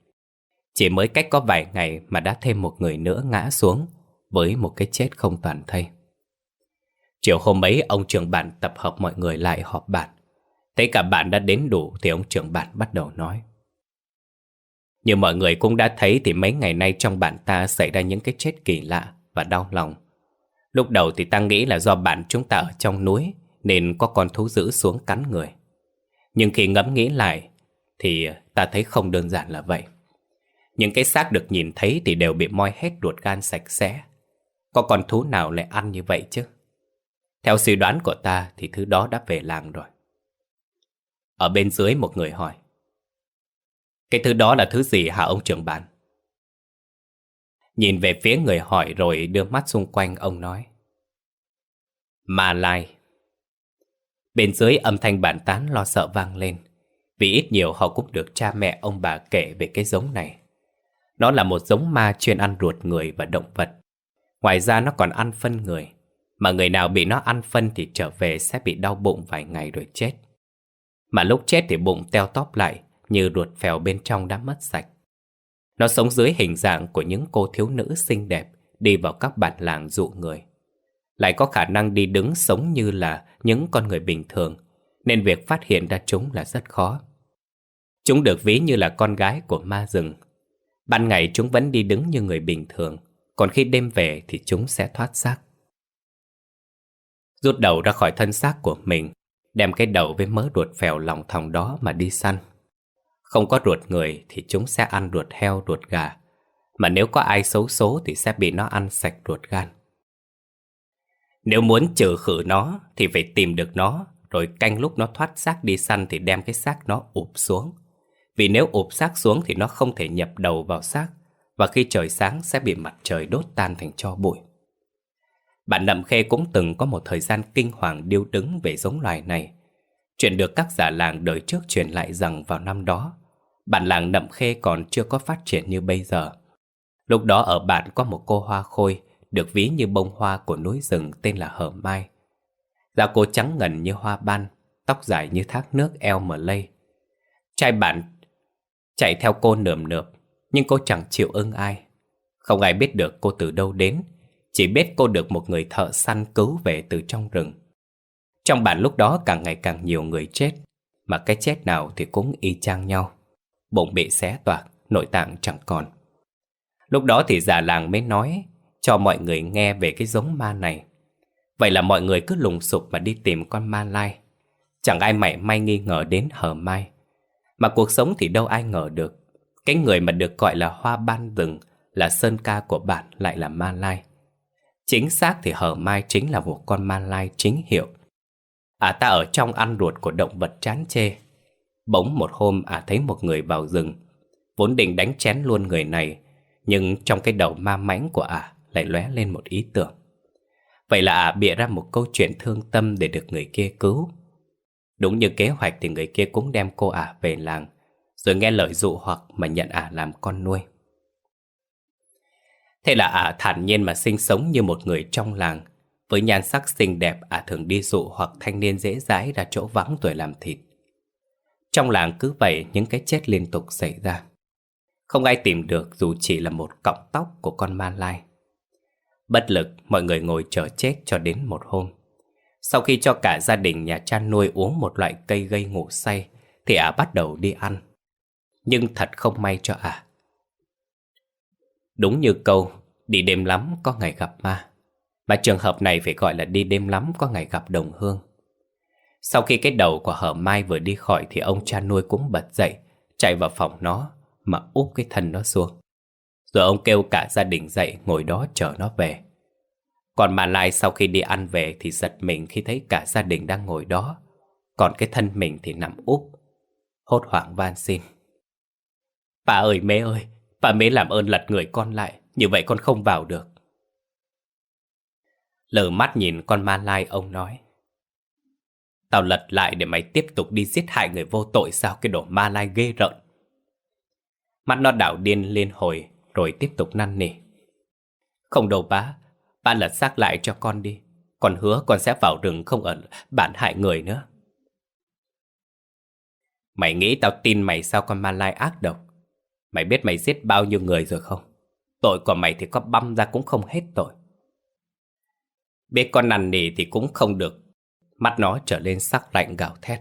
Chỉ mới cách có vài ngày Mà đã thêm một người nữa ngã xuống, Với một cái chết không toàn thây. Chiều hôm ấy, ông trưởng bản tập hợp mọi người lại họp bản Thấy cả bạn đã đến đủ Thì ông trưởng bản bắt đầu nói. Như mọi người cũng đã thấy thì mấy ngày nay trong bản ta xảy ra những cái chết kỳ lạ và đau lòng. Lúc đầu thì ta nghĩ là do bản chúng ta ở trong núi, nên có con thú dữ xuống cắn người. Nhưng khi ngẫm nghĩ lại, thì ta thấy không đơn giản là vậy. Những cái xác được nhìn thấy thì đều bị moi hết ruột gan sạch sẽ. Có con thú nào lại ăn như vậy chứ? Theo suy đoán của ta thì thứ đó đã về làng rồi. Ở bên dưới một người hỏi, cái thứ đó là thứ gì hả ông trưởng bản? Nhìn về phía người hỏi rồi đưa mắt xung quanh, ông nói. Mà lai. Bên dưới âm thanh bản tán lo sợ vang lên. Vì ít nhiều họ cũng được cha mẹ, ông bà kể về cái giống này. Nó là một giống ma chuyên ăn ruột người và động vật. Ngoài ra nó còn ăn phân người. Mà người nào bị nó ăn phân thì trở về sẽ bị đau bụng vài ngày rồi chết. Mà lúc chết thì bụng teo tóp lại, như ruột phèo bên trong đã mất sạch. Nó sống dưới hình dạng của những cô thiếu nữ xinh đẹp đi vào các bản làng dụ người. Lại có khả năng đi đứng sống như là những con người bình thường, nên việc phát hiện ra chúng là rất khó. Chúng được ví như là con gái của ma rừng. Ban ngày chúng vẫn đi đứng như người bình thường, còn khi đêm về thì chúng sẽ thoát xác. Rút đầu ra khỏi thân xác của mình, đem cái đầu với mớ ruột phèo lòng thòng đó mà đi săn. Không có ruột người thì chúng sẽ ăn ruột heo, ruột gà. Mà nếu có ai xấu số thì sẽ bị nó ăn sạch ruột gan. Nếu muốn trừ khử nó thì phải tìm được nó, rồi canh lúc nó thoát xác đi săn thì đem cái xác nó ụp xuống. Vì nếu ụp xác xuống thì nó không thể nhập đầu vào xác, và khi trời sáng sẽ bị mặt trời đốt tan thành cho bụi. Bạn Nậm Khê cũng từng có một thời gian kinh hoàng điêu đứng về giống loài này. Chuyện được các giả làng đời trước truyền lại rằng vào năm đó, Bản làng Nậm Khê còn chưa có phát triển như bây giờ. Lúc đó ở bản có một cô hoa khôi được ví như bông hoa của núi rừng tên là Hở Mai. Da cô trắng ngần như hoa ban, tóc dài như thác nước eo mờ lây. Trai bạn chạy theo cô nườm nượp, nhưng cô chẳng chịu ưng ai. Không ai biết được cô từ đâu đến, chỉ biết cô được một người thợ săn cứu về từ trong rừng. Trong bản lúc đó càng ngày càng nhiều người chết, mà cái chết nào thì cũng y chang nhau. Bụng bị xé toạc, nội tạng chẳng còn. Lúc đó thì già làng mới nói cho mọi người nghe về cái giống ma này. Vậy là mọi người cứ lùng sục mà đi tìm con ma lai. Chẳng ai mảy may nghi ngờ đến hờ mai. Mà cuộc sống thì đâu ai ngờ được. Cái người mà được gọi là hoa ban rừng là sơn ca của bạn lại là ma lai. Chính xác thì hờ mai chính là một con ma lai chính hiệu. À ta ở trong ăn ruột của động vật chán chê. Bỗng một hôm à thấy một người vào rừng. Vốn định đánh chén luôn người này. Nhưng trong cái đầu ma mãnh của à lại lóe lên một ý tưởng. Vậy là à bịa ra một câu chuyện thương tâm để được người kia cứu. Đúng như kế hoạch thì người kia cũng đem cô ả về làng, rồi nghe lời dụ hoặc mà nhận ả làm con nuôi. Thế là ả thản nhiên mà sinh sống như một người trong làng, với nhan sắc xinh đẹp ả thường đi dụ hoặc thanh niên dễ dãi ra chỗ vắng tuổi làm thịt. Trong làng cứ vậy những cái chết liên tục xảy ra. Không ai tìm được dù chỉ là một cọng tóc của con ma lai. Bất lực, mọi người ngồi chờ chết cho đến một hôm. Sau khi cho cả gia đình nhà cha nuôi uống một loại cây gây ngủ say, thì ả bắt đầu đi ăn. Nhưng thật không may cho ả. Đúng như câu, đi đêm lắm có ngày gặp ma. Mà trường hợp này phải gọi là đi đêm lắm có ngày gặp đồng hương. Sau khi cái đầu của hở mai vừa đi khỏi thì ông cha nuôi cũng bật dậy, chạy vào phòng nó mà úp cái thân nó xuống. Rồi ông kêu cả gia đình dậy ngồi đó chờ nó về. Còn bà Lai sau khi đi ăn về thì giật mình khi thấy cả gia đình đang ngồi đó. Còn cái thân mình thì nằm úp. Hốt hoảng van xin. Bà ơi mẹ ơi, bà mẹ làm ơn lật người con lại, như vậy con không vào được. Lờ mắt nhìn con ma lai ông nói. Tao lật lại để mày tiếp tục đi giết hại người vô tội sao cái đồ ma lai ghê rợn. Mắt nó đảo điên lên hồi rồi tiếp tục năn nỉ. Không đâu bá, Ba lật xác lại cho con đi. Con hứa con sẽ vào rừng không ở bản hại người nữa. Mày nghĩ tao tin mày sao con ma lai ác độc? Mày biết mày giết bao nhiêu người rồi không? Tội của mày thì có băm ra cũng không hết tội. Biết con nằn nỉ thì cũng không được. Mắt nó trở lên sắc lạnh gào thét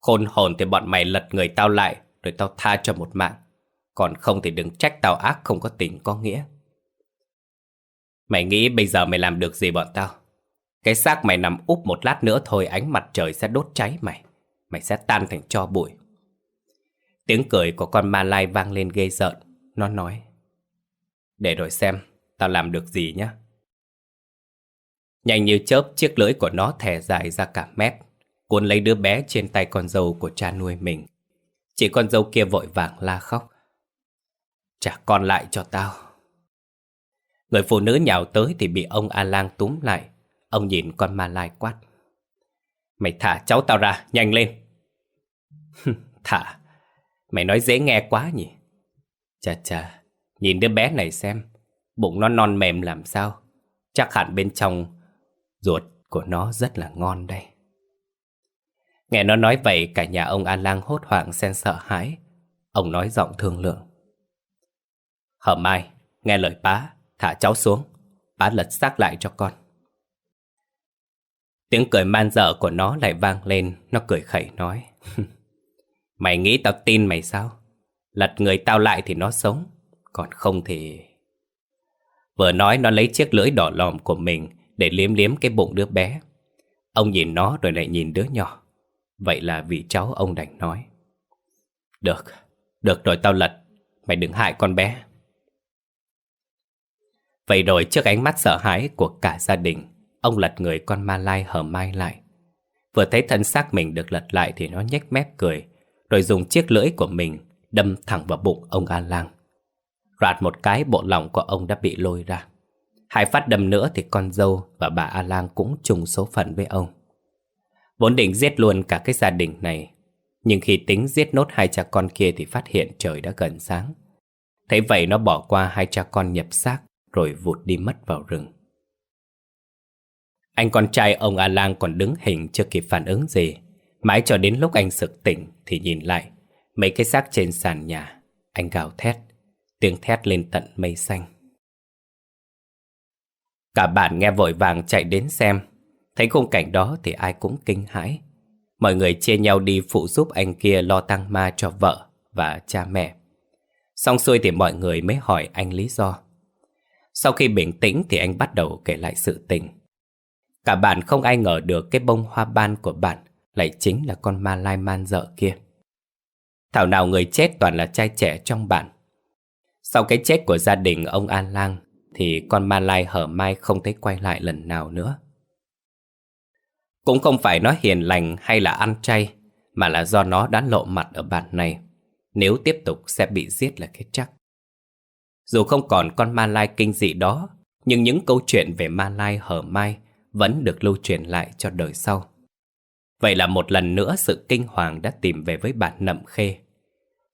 Khôn hồn thì bọn mày lật người tao lại Rồi tao tha cho một mạng Còn không thì đừng trách tao ác không có tình có nghĩa Mày nghĩ bây giờ mày làm được gì bọn tao? Cái xác mày nằm úp một lát nữa thôi ánh mặt trời sẽ đốt cháy mày. Mày sẽ tan thành cho bụi. Tiếng cười của con ma lai vang lên ghê rợn. Nó nói. Để rồi xem, tao làm được gì nhá. Nhanh như chớp chiếc lưỡi của nó thè dài ra cả mét. Cuốn lấy đứa bé trên tay con dâu của cha nuôi mình. Chị con dâu kia vội vàng la khóc. Trả con lại cho tao. Người phụ nữ nhào tới thì bị ông A-lang túm lại. Ông nhìn con ma lai quát. Mày thả cháu tao ra, nhanh lên. thả, mày nói dễ nghe quá nhỉ. Chà chà, nhìn đứa bé này xem, bụng nó non mềm làm sao. Chắc hẳn bên trong ruột của nó rất là ngon đây. Nghe nó nói vậy cả nhà ông A-lang hốt hoảng xen sợ hãi. Ông nói giọng thương lượng. Hở mai, nghe lời bá, Thả cháu xuống Bá lật xác lại cho con Tiếng cười man dở của nó lại vang lên Nó cười khẩy nói Mày nghĩ tao tin mày sao Lật người tao lại thì nó sống Còn không thì Vừa nói nó lấy chiếc lưỡi đỏ lòm của mình để liếm liếm cái bụng đứa bé Ông nhìn nó rồi lại nhìn đứa nhỏ Vậy là vì cháu ông đành nói Được, được rồi tao lật Mày đừng hại con bé Vậy rồi trước ánh mắt sợ hãi của cả gia đình, ông lật người con ma lai hở mai lại. Vừa thấy thân xác mình được lật lại thì nó nhếch mép cười, rồi dùng chiếc lưỡi của mình đâm thẳng vào bụng ông A Lang. Rạt một cái bộ lòng của ông đã bị lôi ra. Hai phát đâm nữa thì con dâu và bà A Lang cũng chung số phận với ông. Vốn định giết luôn cả cái gia đình này, Nhưng khi tính giết nốt hai cha con kia thì phát hiện trời đã gần sáng. Thế vậy nó bỏ qua hai cha con nhập xác rồi vụt đi mất vào rừng. Anh con trai ông A Lang còn đứng hình chưa kịp phản ứng gì. Mãi cho đến lúc anh sực tỉnh thì nhìn lại. Mấy cái xác trên sàn nhà. Anh gào thét. Tiếng thét lên tận mây xanh. Cả bạn nghe vội vàng chạy đến xem. Thấy khung cảnh đó thì ai cũng kinh hãi. Mọi người chia nhau đi phụ giúp anh kia lo tăng ma cho vợ và cha mẹ. Xong xuôi thì mọi người mới hỏi anh lý do. Sau khi bình tĩnh thì anh bắt đầu kể lại sự tình. Cả bạn không ai ngờ được cái bông hoa ban của bạn lại chính là con ma lai man dợ kia. Thảo nào người chết toàn là trai trẻ trong bản. Sau cái chết của gia đình ông An Lang thì con ma lai hở mai không thấy quay lại lần nào nữa. Cũng không phải nó hiền lành hay là ăn chay, mà là do nó đã lộ mặt ở bản này. Nếu tiếp tục sẽ bị giết là kết chắc. Dù không còn con ma lai kinh dị đó, nhưng những câu chuyện về ma lai hở mai vẫn được lưu truyền lại cho đời sau. Vậy là một lần nữa sự kinh hoàng đã tìm về với bản nậm khê.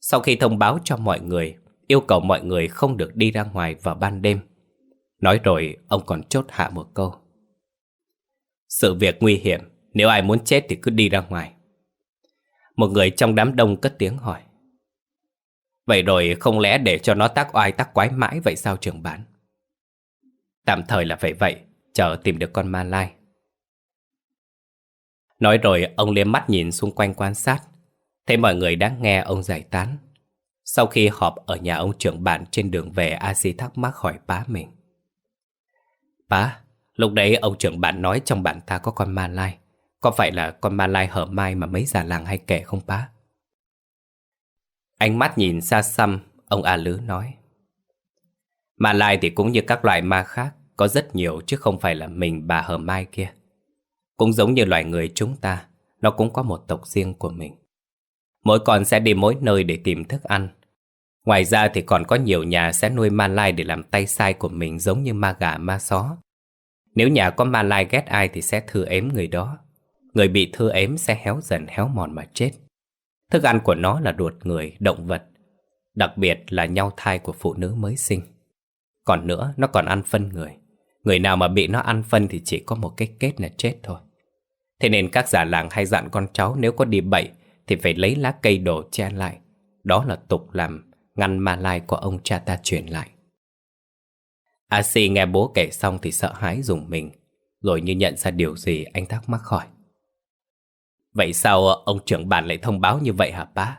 Sau khi thông báo cho mọi người, yêu cầu mọi người không được đi ra ngoài vào ban đêm. Nói rồi, ông còn chốt hạ một câu. Sự việc nguy hiểm, nếu ai muốn chết thì cứ đi ra ngoài. Một người trong đám đông cất tiếng hỏi. Vậy rồi không lẽ để cho nó tác oai tác quái mãi vậy sao trưởng bán? Tạm thời là phải vậy, chờ tìm được con ma lai. Nói rồi ông liếm mắt nhìn xung quanh quan sát, thấy mọi người đang nghe ông giải tán. Sau khi họp ở nhà ông trưởng bản trên đường về A Si thắc mắc hỏi bá mình. Bá, lúc đấy ông trưởng bạn nói trong bản ta có con ma lai. Có phải là con ma lai hở mai mà mấy già làng hay kể không bá? Ánh mắt nhìn xa xăm, ông A Lứ nói. Ma lai thì cũng như các loại ma khác, có rất nhiều chứ không phải là mình bà hở mai kia. Cũng giống như loài người chúng ta, nó cũng có một tộc riêng của mình. Mỗi con sẽ đi mỗi nơi để tìm thức ăn. Ngoài ra thì còn có nhiều nhà sẽ nuôi ma lai để làm tay sai của mình giống như ma gà ma só. Nếu nhà có ma lai ghét ai thì sẽ thư ếm người đó. Người bị thư ếm sẽ héo dần héo mòn mà chết. Thức ăn của nó là ruột người, động vật. Đặc biệt là nhau thai của phụ nữ mới sinh. Còn nữa, nó còn ăn phân người. Người nào mà bị nó ăn phân thì chỉ có một cái kết là chết thôi. Thế nên các già làng hay dặn con cháu nếu có đi bậy thì phải lấy lá cây đổ che lại. Đó là tục làm ngăn ma lai của ông cha ta truyền lại. A Si nghe bố kể xong thì sợ hãi dùng mình, rồi như nhận ra điều gì anh thắc mắc hỏi. Vậy sao ông trưởng bản lại thông báo như vậy hả bá?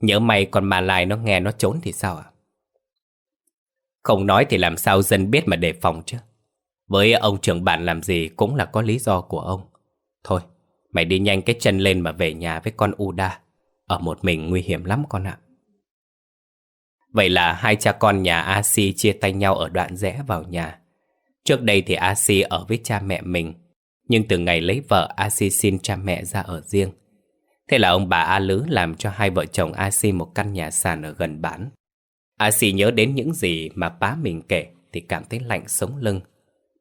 Nhớ may còn ma lai nó nghe nó trốn thì sao ạ? Không nói thì làm sao dân biết mà đề phòng chứ? Với ông trưởng bản làm gì cũng là có lý do của ông. Thôi, mày đi nhanh cái chân lên mà về nhà với con Uda. Ở một mình nguy hiểm lắm con ạ. Vậy là hai cha con nhà Asi chia tay nhau ở đoạn rẽ vào nhà. Trước đây thì Asi ở với cha mẹ mình, nhưng từ ngày lấy vợ Asi xin cha mẹ ra ở riêng. Thế là ông bà A Lứ làm cho hai vợ chồng Asi một căn nhà sàn ở gần bản. Asi nhớ đến những gì mà bá mình kể thì cảm thấy lạnh sống lưng.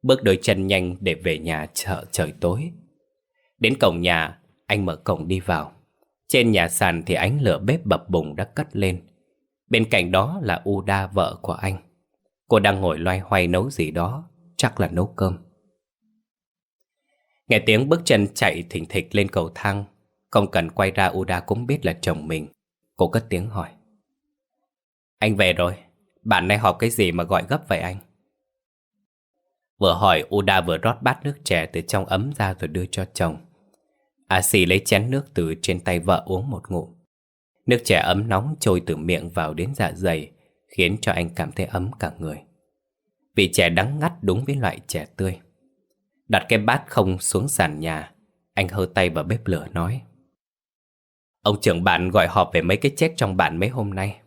Bước đôi chân nhanh để về nhà chợ trời tối. Đến cổng nhà, anh mở cổng đi vào. Trên nhà sàn thì ánh lửa bếp bập bùng đã cất lên. Bên cạnh đó là Uda vợ của anh. Cô đang ngồi loay hoay nấu gì đó, chắc là nấu cơm. Nghe tiếng bước chân chạy thỉnh thịch lên cầu thang, không cần quay ra Uda cũng biết là chồng mình. Cô cất tiếng hỏi. Anh về rồi, bạn nay họp cái gì mà gọi gấp vậy anh? Vừa hỏi Uda vừa rót bát nước chè từ trong ấm ra rồi đưa cho chồng. A xì lấy chén nước từ trên tay vợ uống một ngụm. Nước chè ấm nóng trôi từ miệng vào đến dạ dày, khiến cho anh cảm thấy ấm cả người. Vị chè đắng ngắt đúng với loại chè tươi. Đặt cái bát không xuống sàn nhà, anh hơ tay vào bếp lửa nói. Ông trưởng bạn gọi họp về mấy cái chết trong bạn mấy hôm nay.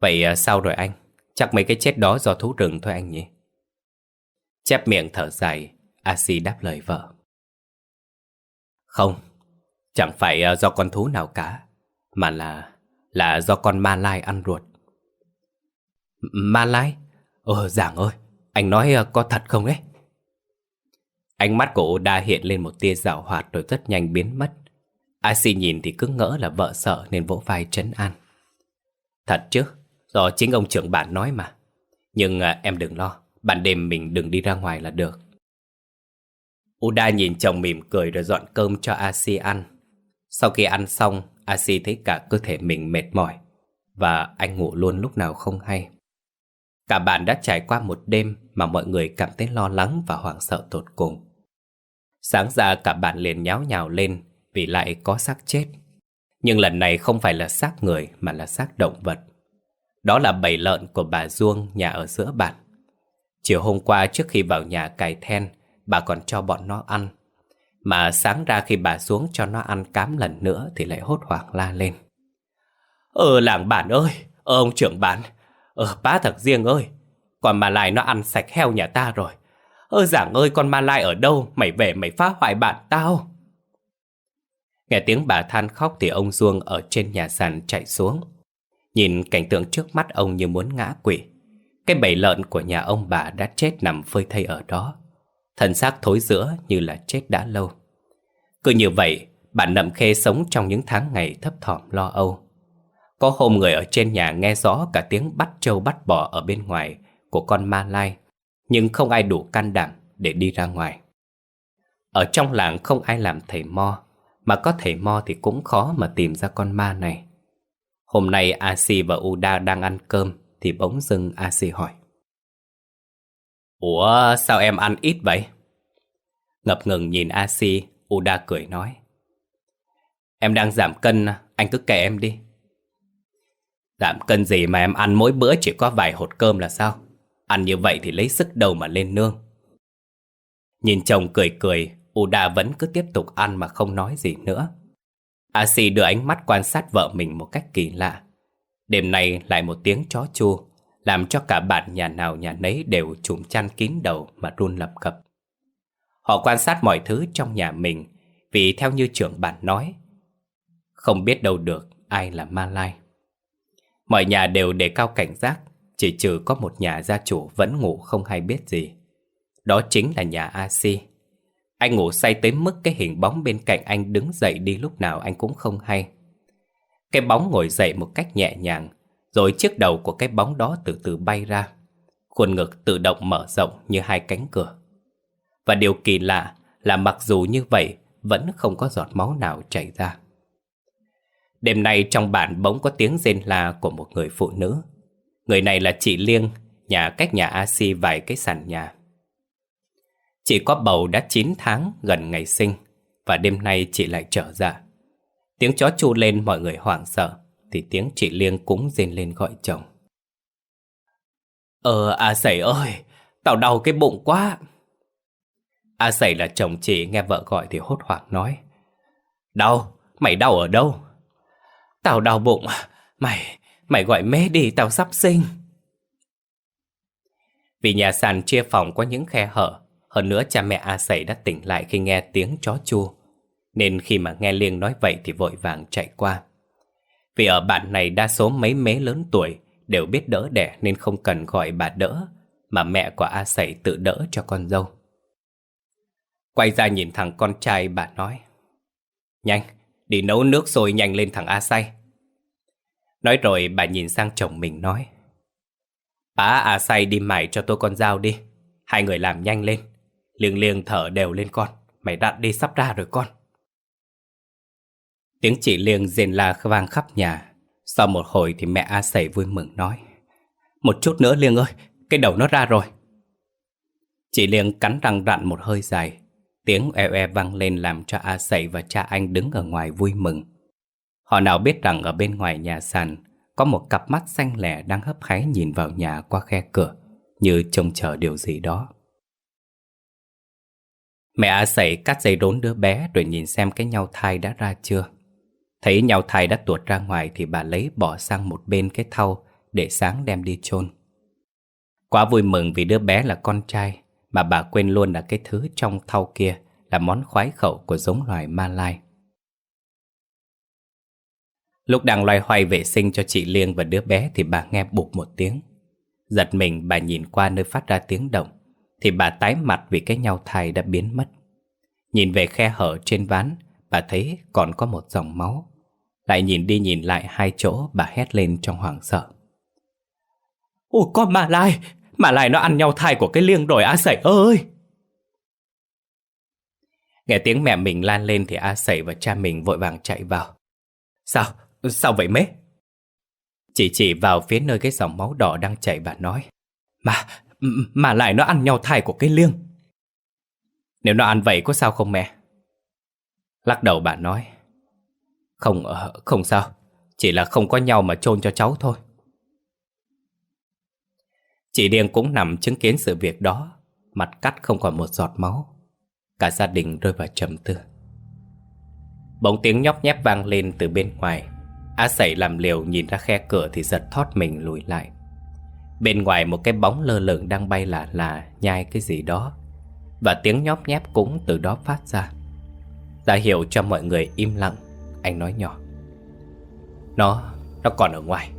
Vậy à, sao rồi anh? Chắc mấy cái chết đó do thú rừng thôi anh nhỉ? Chép miệng thở dài, A Si đáp lời vợ. Không, chẳng phải à, do con thú nào cả, mà là là do con ma lai ăn ruột. Ma lai? Ờ, giảng ơi, anh nói ờ, có thật không ấy? Ánh mắt của Oda hiện lên một tia rào hoạt rồi rất nhanh biến mất. A nhìn thì cứ ngỡ là vợ sợ nên vỗ vai trấn an. Thật chứ, do chính ông trưởng bản nói mà. Nhưng à, em đừng lo, ban đêm mình đừng đi ra ngoài là được. Uda nhìn chồng mỉm cười rồi dọn cơm cho Asi ăn. Sau khi ăn xong, Asi thấy cả cơ thể mình mệt mỏi và anh ngủ luôn lúc nào không hay. Cả bạn đã trải qua một đêm mà mọi người cảm thấy lo lắng và hoảng sợ tột cùng. Sáng ra cả bạn liền nháo nhào lên vì lại có xác chết. Nhưng lần này không phải là xác người mà là xác động vật. Đó là bầy lợn của bà Duông nhà ở giữa bản. Chiều hôm qua trước khi vào nhà cài then, bà còn cho bọn nó ăn. Mà sáng ra khi bà xuống cho nó ăn cám lần nữa thì lại hốt hoảng la lên. Ờ làng bản ơi, ờ ông trưởng bản, ờ bá thật riêng ơi, còn mà lại nó ăn sạch heo nhà ta rồi. Ơ giảng ơi con ma lai ở đâu? Mày về mày phá hoại bạn tao. Nghe tiếng bà than khóc Thì ông Duông ở trên nhà sàn chạy xuống. Nhìn cảnh tượng trước mắt ông như muốn ngã quỷ Cái bầy lợn của nhà ông bà đã chết nằm phơi thây ở đó. Thần xác thối giữa như là chết đã lâu. Cứ như vậy Bạn Nậm Khê sống trong những tháng ngày thấp thỏm lo âu Có hôm người ở trên nhà nghe rõ cả tiếng bắt trâu bắt bò ở bên ngoài Của con ma lai nhưng không ai đủ can đảm để đi ra ngoài. Ở trong làng không ai làm thầy mo, mà có thầy mo thì cũng khó mà tìm ra con ma này. Hôm nay Asi và Uda đang ăn cơm thì bỗng dưng Asi hỏi. Ủa sao em ăn ít vậy? Ngập ngừng nhìn Asi, Uda cười nói. Em đang giảm cân, anh cứ kệ em đi. Giảm cân gì mà em ăn mỗi bữa chỉ có vài hột cơm là sao? Ăn như vậy thì lấy sức đâu mà lên nương Nhìn chồng cười cười Uda vẫn cứ tiếp tục ăn mà không nói gì nữa Asi đưa ánh mắt quan sát vợ mình một cách kỳ lạ Đêm nay lại một tiếng chó chu Làm cho cả bạn nhà nào nhà nấy đều trùm chăn kín đầu mà run lập cập Họ quan sát mọi thứ trong nhà mình, Vì theo như trưởng bạn nói, Không biết đâu được ai là ma lai. Mọi nhà đều đề cao cảnh giác, chỉ trừ có một nhà gia chủ vẫn ngủ không hay biết gì. Đó chính là nhà A Si Anh ngủ say tới mức cái hình bóng bên cạnh anh đứng dậy đi lúc nào anh cũng không hay. Cái bóng ngồi dậy một cách nhẹ nhàng, Rồi chiếc đầu của cái bóng đó từ từ bay ra. Khuôn ngực tự động mở rộng như hai cánh cửa. Và điều kỳ lạ là mặc dù như vậy Vẫn không có giọt máu nào chảy ra Đêm nay trong bản bỗng có tiếng rên la của một người phụ nữ Người này là chị Liêng, nhà cách nhà A Si vài cái sàn nhà. Chị có bầu đã 9 tháng gần ngày sinh và đêm nay chị lại trở ra. Tiếng chó chu lên mọi người hoảng sợ thì tiếng chị Liêng cũng rên lên gọi chồng. Ờ A Sẩy ơi, tao đau cái bụng quá. A Sẩy là chồng chị nghe vợ gọi thì hốt hoảng nói. Đau? Mày đau ở đâu? Tao đau bụng, mày, Mày gọi mẹ đi tao sắp sinh Vì nhà sàn chia phòng có những khe hở Hơn nữa cha mẹ A Sẩy đã tỉnh lại khi nghe tiếng chó chu Nên khi mà nghe Liêng nói vậy thì vội vàng chạy qua Vì ở bạn này đa số mấy mế lớn tuổi Đều biết đỡ đẻ nên không cần gọi bà đỡ Mà mẹ của A Sẩy tự đỡ cho con dâu Quay ra nhìn thằng con trai bà nói. Nhanh, đi nấu nước sôi nhanh lên thằng A Say. Nói rồi bà nhìn sang chồng mình nói. Bà a say đi mải cho tôi con dao đi. Hai người làm nhanh lên. Liêng liêng thở đều lên con. Mày đặt đi sắp ra rồi con. Tiếng chị Liêng rền la vang khắp nhà. Sau một hồi thì mẹ A Sẩy vui mừng nói. Một chút nữa Liêng ơi Cái đầu nó ra rồi. Chị Liêng cắn răng rặn một hơi dài. Tiếng e e vang lên làm cho A Sẩy và cha anh đứng ở ngoài vui mừng Họ nào biết rằng ở bên ngoài nhà sàn có một cặp mắt xanh lẻ đang hấp háy nhìn vào nhà qua khe cửa, như trông chờ điều gì đó. Mẹ A Sẩy cắt dây đốn đứa bé rồi nhìn xem cái nhau thai đã ra chưa. Thấy nhau thai đã tuột ra ngoài thì bà lấy bỏ sang một bên cái thau để sáng đem đi chôn. Quá vui mừng vì đứa bé là con trai mà bà quên luôn là cái thứ trong thau kia là món khoái khẩu của giống loài ma lai. Lúc đang loay hoay vệ sinh cho chị Liêng và đứa bé thì bà nghe bụp một tiếng. Giật mình bà nhìn qua nơi phát ra tiếng động thì bà tái mặt vì cái nhau thai đã biến mất. Nhìn về khe hở trên ván, bà thấy còn có một dòng máu. Lại nhìn đi nhìn lại hai chỗ bà hét lên trong hoảng sợ. Ôi con ma lai, mà lại nó ăn nhau thai của cái liêng rồi A Sẩy ơi! Nghe tiếng mẹ mình lan lên thì A Sẩy và cha mình vội vàng chạy vào. Sao? Sao vậy mế? Chỉ chỉ vào phía nơi cái dòng máu đỏ đang chảy và nói. Mà, mà lại nó ăn nhau thai của cái liêng. Nếu nó ăn vậy có sao không mẹ? Lắc đầu bà nói. Không, ờ, không sao. Chỉ là không có nhau mà chôn cho cháu thôi. Chị Điên cũng nằm chứng kiến sự việc đó Mặt cắt không còn một giọt máu. Cả gia đình rơi vào trầm tư. Bỗng tiếng nhóc nhép vang lên từ bên ngoài. Á sẩy làm liều nhìn ra khe cửa thì giật thót mình lùi lại. Bên ngoài một cái bóng lơ lửng đang bay lả là nhai cái gì đó. Và tiếng nhóp nhép cũng từ đó phát ra. Ra hiệu cho mọi người im lặng Anh nói nhỏ. Nó, nó còn ở ngoài.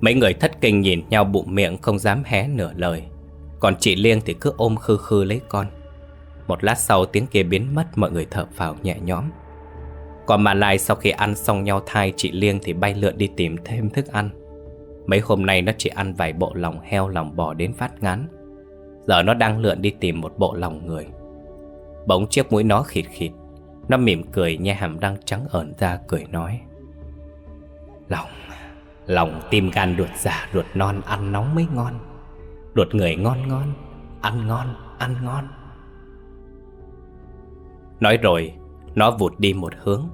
Mấy người thất kinh nhìn nhau bụng miệng không dám hé nửa lời. Còn chị Liên thì cứ ôm khư khư lấy con. Một lát sau tiếng kia biến mất, mọi người thở phào nhẹ nhõm. Còn mà lại sau khi ăn xong nhau thai, chị Liên thì bay lượn đi tìm thêm thức ăn. Mấy hôm nay nó chỉ ăn vài bộ lòng heo lòng bò đến phát ngán. Giờ nó đang lượn đi tìm một bộ lòng người. Bỗng chiếc mũi nó khịt khịt. Nó mỉm cười, nhe hàm răng trắng ẩn ra, cười nói. Lòng. Lòng tim gan ruột già, ruột non ăn nóng mới ngon. Ruột người ngon ngon, Ăn ngon ăn ngon. Nói rồi, Nó vụt đi một hướng.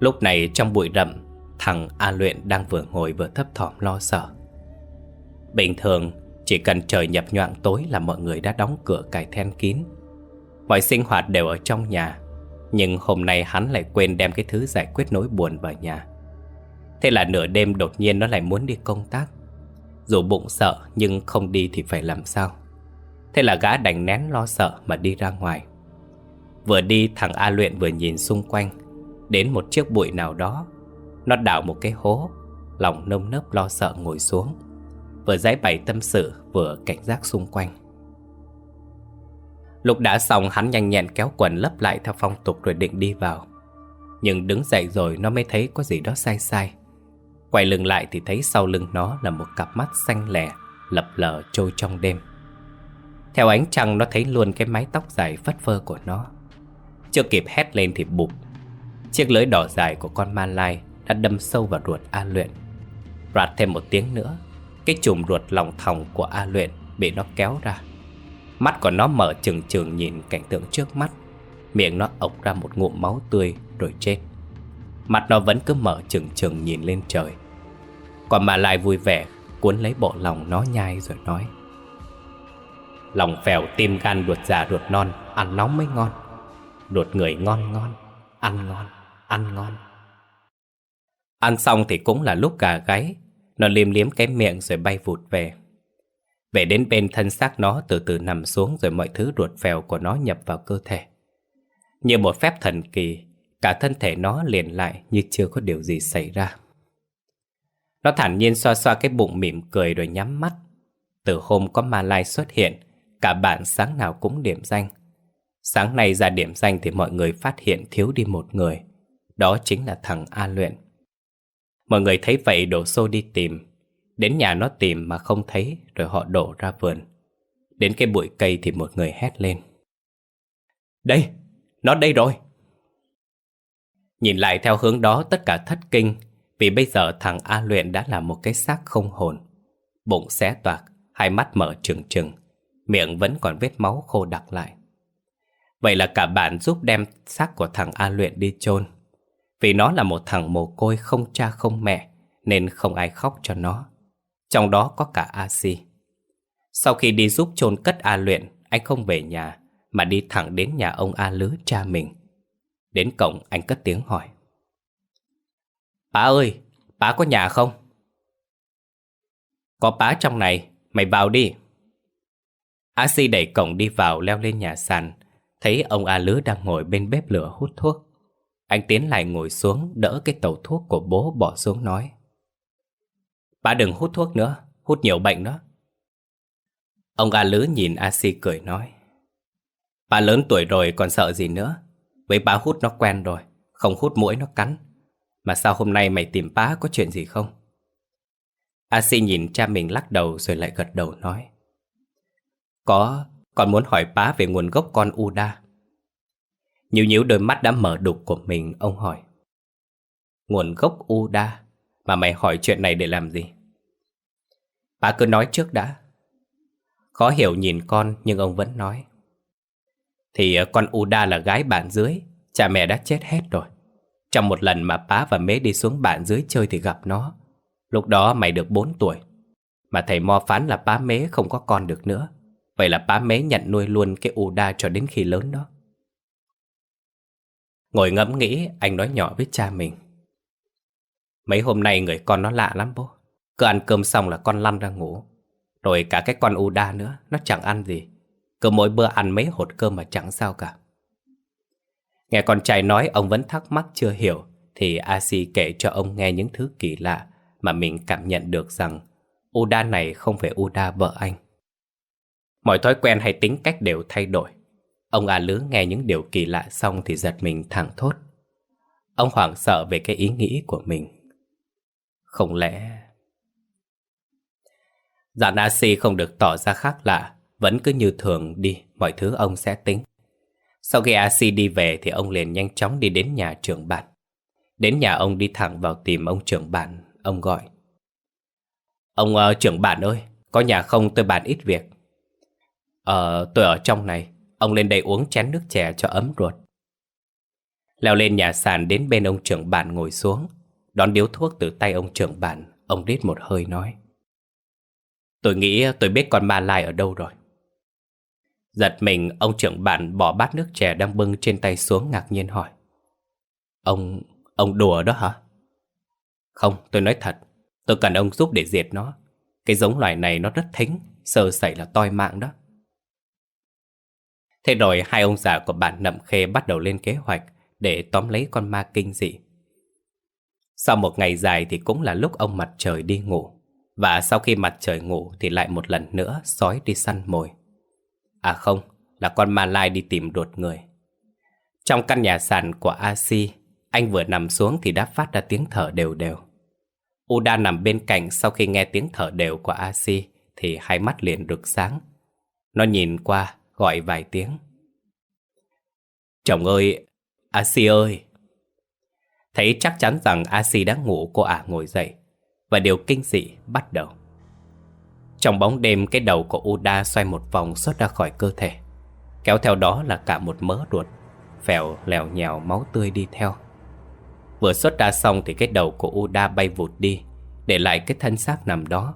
Lúc này trong bụi rậm, Thằng A Luyện đang vừa ngồi vừa thấp thỏm lo sợ. Bình thường, Chỉ cần trời nhập nhoạng tối là mọi người đã đóng cửa cài then kín. Mọi sinh hoạt đều ở trong nhà, Nhưng hôm nay hắn lại quên đem cái thứ giải quyết nỗi buồn vào nhà. Thế là nửa đêm đột nhiên nó lại muốn đi công tác. Dù bụng sợ nhưng không đi thì phải làm sao? Thế là gã đành nén lo sợ mà đi ra ngoài. Vừa đi, thằng A luyện vừa nhìn xung quanh. Đến một chiếc bụi nào đó, Nó đào một cái hố, Lòng nông nớp lo sợ ngồi xuống. Vừa giải bày tâm sự, vừa cảnh giác xung quanh. Lúc đã xong, hắn nhanh nhẹn kéo quần lấp lại theo phong tục rồi định đi vào. Nhưng đứng dậy rồi nó mới thấy có gì đó sai sai. Quay lưng lại thì thấy sau lưng nó là một cặp mắt xanh lẻ, Lập lờ trôi trong đêm. Theo ánh trăng, nó thấy luôn cái mái tóc dài phất phơ của nó. Chưa kịp hét lên thì bụp. Chiếc lưỡi đỏ dài của con ma lai Đã đâm sâu vào ruột A luyện. Rạt thêm một tiếng nữa, Cái chùm ruột lòng thòng của A luyện Bị nó kéo ra. Mắt của nó mở trừng trừng nhìn cảnh tượng trước mắt. Miệng nó ộc ra một ngụm máu tươi rồi chết. Mặt nó vẫn cứ mở trừng trừng nhìn lên trời còn mà lại vui vẻ Cuốn lấy bộ lòng nó nhai rồi nói. Lòng phèo tim gan ruột già ruột non Ăn nóng mới ngon. Ruột người ngon ngon Ăn ngon, ăn ngon. Ăn xong thì cũng là lúc gà gáy. Nó liếm liếm cái miệng rồi bay vụt về. Về đến bên thân xác nó từ từ nằm xuống Rồi mọi thứ ruột phèo của nó nhập vào cơ thể. Như một phép thần kỳ Cả thân thể nó liền lại như chưa có điều gì xảy ra nó thản nhiên xoa xoa cái bụng mỉm cười rồi nhắm mắt. Từ hôm có Ma Lai xuất hiện, cả bạn sáng nào cũng điểm danh. Sáng nay ra điểm danh thì mọi người phát hiện thiếu đi một người. Đó chính là thằng A Luyện. Mọi người thấy vậy đổ xô đi tìm. Đến nhà nó tìm mà không thấy rồi họ đổ ra vườn. Đến cái bụi cây thì một người hét lên. Đây, nó đây rồi. Nhìn lại theo hướng đó tất cả thất kinh vì bây giờ thằng A luyện đã là một cái xác không hồn. Bụng xé toạc, Hai mắt mở trừng trừng, Miệng vẫn còn vết máu khô đặc lại. Vậy là cả bạn giúp đem xác của thằng A luyện đi chôn. Vì nó là một thằng mồ côi không cha không mẹ, Nên không ai khóc cho nó. Trong đó có cả A Si. Sau khi đi giúp chôn cất A luyện, Anh không về nhà, Mà đi thẳng đến nhà ông A Lứ cha mình. Đến cổng, anh cất tiếng hỏi. Bà ơi, bà có nhà không? Có bá trong này, mày vào đi. A Si đẩy cổng đi vào leo lên nhà sàn, thấy ông A lứa đang ngồi bên bếp lửa hút thuốc. Anh tiến lại ngồi xuống đỡ cái tàu thuốc của bố bỏ xuống nói. Bà đừng hút thuốc nữa, hút nhiều bệnh đó. Ông A Lứ nhìn A Si cười nói. Bà lớn tuổi rồi còn sợ gì nữa. Với bá hút nó quen rồi Không hút mũi nó cắn mà sao hôm nay mày tìm bá có chuyện gì không? A si nhìn cha mình lắc đầu rồi lại gật đầu nói. Có, còn muốn hỏi bá về nguồn gốc con Uda. Nhíu nhíu đôi mắt đã mở đục của mình, ông hỏi. Nguồn gốc Uda? Mà mày hỏi chuyện này để làm gì? Bá cứ nói trước đã. Khó hiểu nhìn con nhưng ông vẫn nói. Thì ờ, con Uda là gái bạn dưới Cha mẹ đã chết hết rồi. Trong một lần mà bá và mế đi xuống bạn dưới chơi thì gặp nó. Lúc đó mày được 4 tuổi. Mà thầy Mo phán là bá mế không có con được nữa. Vậy là bá mế nhận nuôi luôn cái Uda cho đến khi lớn đó. Ngồi ngẫm nghĩ, anh nói nhỏ với cha mình. Mấy hôm nay người con nó lạ lắm bố. Cứ ăn cơm xong là con lăn ra ngủ. Rồi cả cái con Uda nữa, Nó chẳng ăn gì. Cứ mỗi bữa ăn mấy hột cơm mà chẳng sao cả. Nghe con trai nói, ông vẫn thắc mắc chưa hiểu. Thì Asi kể cho ông nghe những thứ kỳ lạ Mà mình cảm nhận được rằng Uda này không phải Uda vợ anh. Mọi thói quen hay tính cách đều thay đổi. Ông A Lứ nghe những điều kỳ lạ xong thì giật mình thẳng thốt. Ông hoảng sợ về cái ý nghĩ của mình. Không lẽ... Giản A Si không được tỏ ra khác lạ, Vẫn cứ như thường đi, Mọi thứ ông sẽ tính. Sau khi AC đi về thì ông liền nhanh chóng đi đến nhà trưởng bản Đến nhà ông đi thẳng vào tìm ông trưởng bản Ông gọi. Ông uh, trưởng bản ơi Có nhà không? Tôi bàn ít việc. Ờ tôi ở trong này. Ông lên đây uống chén nước chè cho ấm ruột. Leo lên nhà sàn đến bên ông trưởng bản ngồi xuống. Đón điếu thuốc từ tay ông trưởng bản Ông đít một hơi nói. Tôi nghĩ tôi biết con ma lai ở đâu rồi. Giật mình ông trưởng bản bỏ bát nước chè đang bưng trên tay xuống ngạc nhiên hỏi Ông... ông đùa đó hả? Không, tôi nói thật Tôi cần ông giúp để diệt nó Cái giống loài này nó rất thính Sơ sẩy là toi mạng đó Thế rồi hai ông già của bản nậm khê bắt đầu lên kế hoạch để tóm lấy con ma kinh dị. Sau một ngày dài thì cũng là lúc ông mặt trời đi ngủ. Và sau khi mặt trời ngủ thì lại một lần nữa sói đi săn mồi. À không, là con ma lai đi tìm đột người. Trong căn nhà sàn của A Si, anh vừa nằm xuống thì đã phát ra tiếng thở đều đều. Uda nằm bên cạnh sau khi nghe tiếng thở đều của A Si thì hai mắt liền rực sáng. Nó nhìn qua gọi vài tiếng. Chồng ơi, Asi ơi! Thấy chắc chắn rằng Asi đã ngủ cô ả ngồi dậy và điều kinh dị bắt đầu. Trong bóng đêm cái đầu của Uda xoay một vòng xuất ra khỏi cơ thể. Kéo theo đó là cả một mớ ruột, phèo lèo nhèo máu tươi đi theo. Vừa xuất ra xong thì cái đầu của Uda bay vụt đi, để lại cái thân xác nằm đó.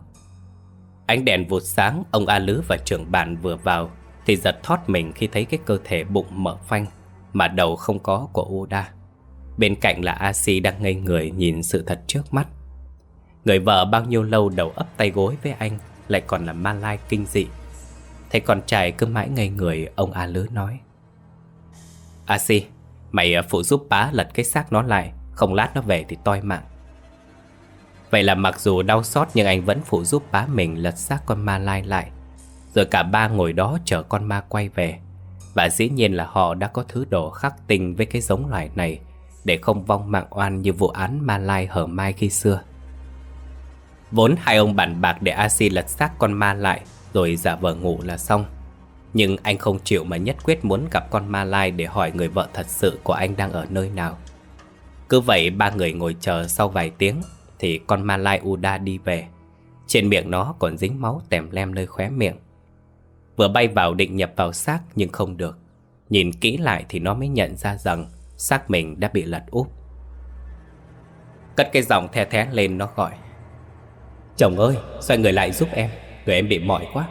Ánh đèn vụt sáng, ông A Lứ và trưởng bạn vừa vào thì giật thót mình khi thấy cái cơ thể bụng mở phanh Mà đầu không có của Uda Bên cạnh là Asi đang ngây người nhìn sự thật trước mắt Người vợ bao nhiêu lâu đầu ấp tay gối với anh lại còn là ma lai kinh dị. Thấy con trai cứ mãi ngây người Ông A Lứ nói. A si, Mày à, phụ giúp bá lật cái xác nó lại Không lát nó về thì toi mạng. Vậy là mặc dù đau xót Nhưng anh vẫn phụ giúp bá mình lật xác con ma lai lại. Rồi cả ba ngồi đó chờ con ma quay về. Và dĩ nhiên là họ đã có thứ đồ khắc tinh với cái giống loài này Để không vong mạng oan như vụ án ma lai hở mai khi xưa. Vốn hai ông bàn bạc để Asi lật xác con ma lại, Rồi giả vờ ngủ là xong. Nhưng anh không chịu mà nhất quyết muốn gặp con ma lai Để hỏi người vợ thật sự của anh đang ở nơi nào. Cứ vậy ba người ngồi chờ sau vài tiếng, Thì con ma lai Uda đi về. Trên miệng nó còn dính máu tèm lem nơi khóe miệng. Vừa bay vào định nhập vào xác nhưng không được. Nhìn kỹ lại thì nó mới nhận ra rằng xác mình đã bị lật úp. Cất cái giọng the thé lên nó gọi. Chồng ơi, xoay người lại giúp em? Người em bị mỏi quá.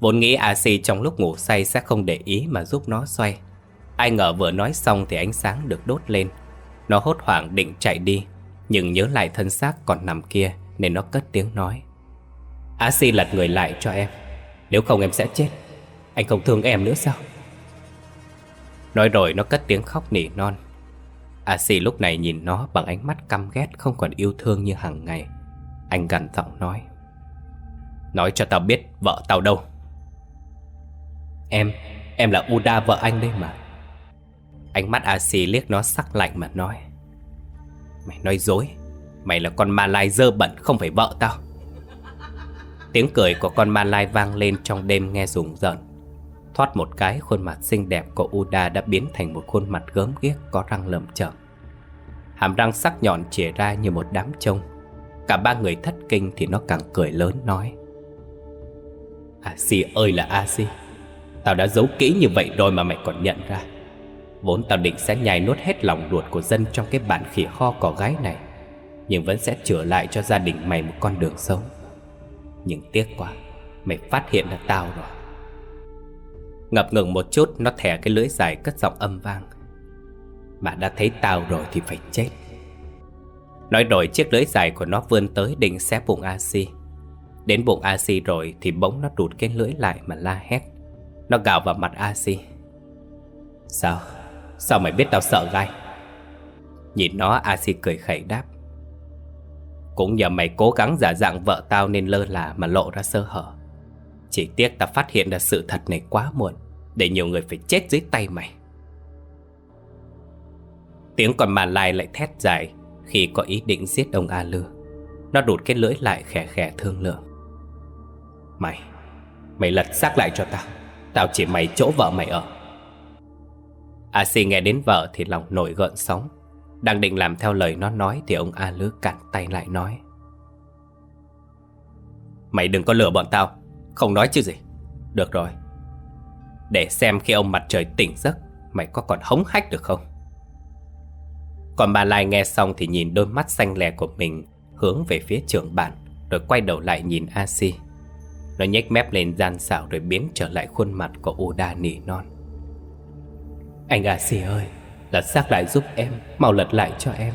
Vốn nghĩ a si trong lúc ngủ say sẽ không để ý mà giúp nó xoay. Ai ngờ vừa nói xong thì ánh sáng được đốt lên. Nó hốt hoảng định chạy đi Nhưng nhớ lại thân xác còn nằm kia Nên nó cất tiếng nói. A si lật người lại cho em. Nếu không em sẽ chết. Anh không thương em nữa sao? Nói rồi nó cất tiếng khóc nỉ non. A si lúc này nhìn nó bằng ánh mắt căm ghét Không còn yêu thương như hàng ngày. Anh gằn giọng nói. Nói cho tao biết vợ tao đâu. Em, em là Uda vợ anh đây mà. Ánh mắt A-si liếc nó sắc lạnh mà nói. Mày nói dối. Mày là con ma lai dơ bẩn không phải vợ tao. Tiếng cười của con ma lai vang lên trong đêm nghe rùng rợn. Thoát một cái khuôn mặt xinh đẹp của Uda đã biến thành một khuôn mặt gớm ghiếc có răng lởm chởm. Hàm răng sắc nhọn chìa ra như một đám trông. Cả ba người thất kinh thì nó càng cười lớn, nói à, A si ơi là A si Tao đã giấu kỹ như vậy rồi mà mày còn nhận ra. Vốn tao định sẽ nhai nuốt hết lòng ruột của dân trong cái bản khỉ kho cỏ gái này, Nhưng vẫn sẽ trở lại cho gia đình mày một con đường sống. Nhưng tiếc quá, Mày phát hiện là tao rồi. Ngập ngừng một chút, Nó thẻ cái lưỡi dài cất giọng âm vang Mà đã thấy tao rồi thì phải chết. Nói rồi chiếc lưới dài của nó vươn tới định xé bụng A-si. Đến bụng A-si rồi thì bỗng nó đụt cái lưỡi lại mà la hét. Nó gào vào mặt A-si. Sao? Sao mày biết tao sợ gai? Nhìn nó, A-si cười khẩy đáp. Cũng nhờ mày cố gắng giả dạng vợ tao nên lơ là mà lộ ra sơ hở. Chỉ tiếc ta phát hiện ra sự thật này quá muộn, Để nhiều người phải chết dưới tay mày. Tiếng còn mà lai lại thét dài. Khi có ý định giết ông A Lư. Nó đụt cái lưỡi lại khẽ khẽ thương lượng. Mày Mày lật xác lại cho tao. Tao chỉ mày chỗ vợ mày ở. A Si nghe đến vợ thì lòng nổi gợn sóng. Đang định làm theo lời nó nói Thì ông A Lư cản tay lại nói. Mày đừng có lừa bọn tao. Không nói chứ gì. Được rồi. Để xem khi ông mặt trời tỉnh giấc, Mày có còn hống hách được không? Còn bà Lai nghe xong thì nhìn đôi mắt xanh lè của mình, Hướng về phía trưởng bản, Rồi quay đầu lại nhìn A Si Nó nhếch mép lên gian xảo Rồi biến trở lại khuôn mặt của Uda nỉ non. Anh A Si ơi, Lật xác lại giúp em, Mau lật lại cho em.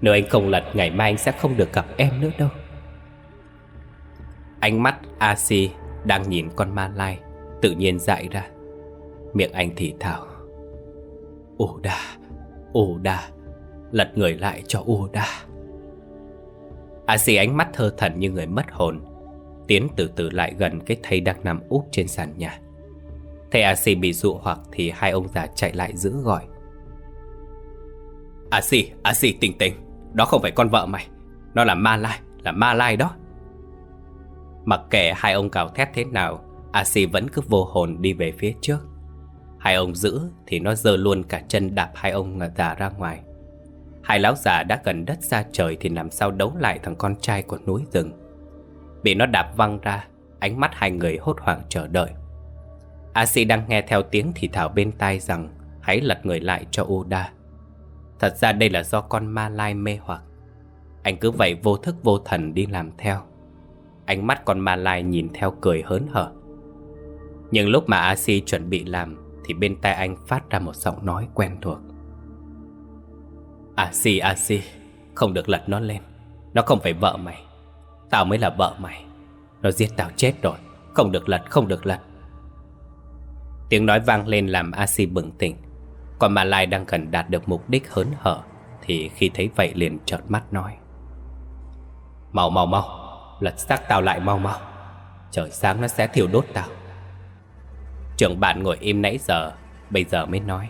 Nếu anh không lật, ngày mai anh sẽ không được gặp em nữa đâu. Ánh mắt A Si đang nhìn con ma lai, Tự nhiên dại ra. Miệng anh thì thào. Oda oda Lật người lại cho u đà A Si ánh mắt thơ thần như người mất hồn Tiến từ từ lại gần cái thây đang nằm úp trên sàn nhà. Thấy A Si bị dụ hoặc thì hai ông già chạy lại giữ gọi. A Si, A Si tỉnh tỉnh Đó không phải con vợ mày Nó là ma lai, là ma lai đó. Mặc kệ hai ông cào thét thế nào A Si vẫn cứ vô hồn đi về phía trước. Hai ông giữ thì nó giơ luôn cả chân đạp hai ông già ra ngoài. Hai lão già đã gần đất xa trời thì làm sao đấu lại thằng con trai của núi rừng? Bị nó đạp văng ra, Ánh mắt hai người hốt hoảng chờ đợi. A Si đang nghe theo tiếng thì thảo bên tai rằng, Hãy lật người lại cho Uda Thật ra đây là do con ma lai mê hoặc. Anh cứ vậy vô thức vô thần đi làm theo. Ánh mắt con ma lai nhìn theo cười hớn hở. Nhưng lúc mà A Si chuẩn bị làm, Thì bên tai anh phát ra một giọng nói quen thuộc. À Si à Si Không được lật nó lên. Nó không phải vợ mày. Tao mới là vợ mày. Nó giết tao chết rồi. Không được lật, không được lật. Tiếng nói vang lên làm A Si bừng tỉnh. Còn mà Lai đang cần đạt được mục đích hớn hở, Thì khi thấy vậy liền trợn mắt nói. Mau mau mau. Lật xác tao lại mau mau. Trời, sáng nó sẽ thiêu đốt tao. Trưởng bạn ngồi im nãy giờ, Bây giờ mới nói.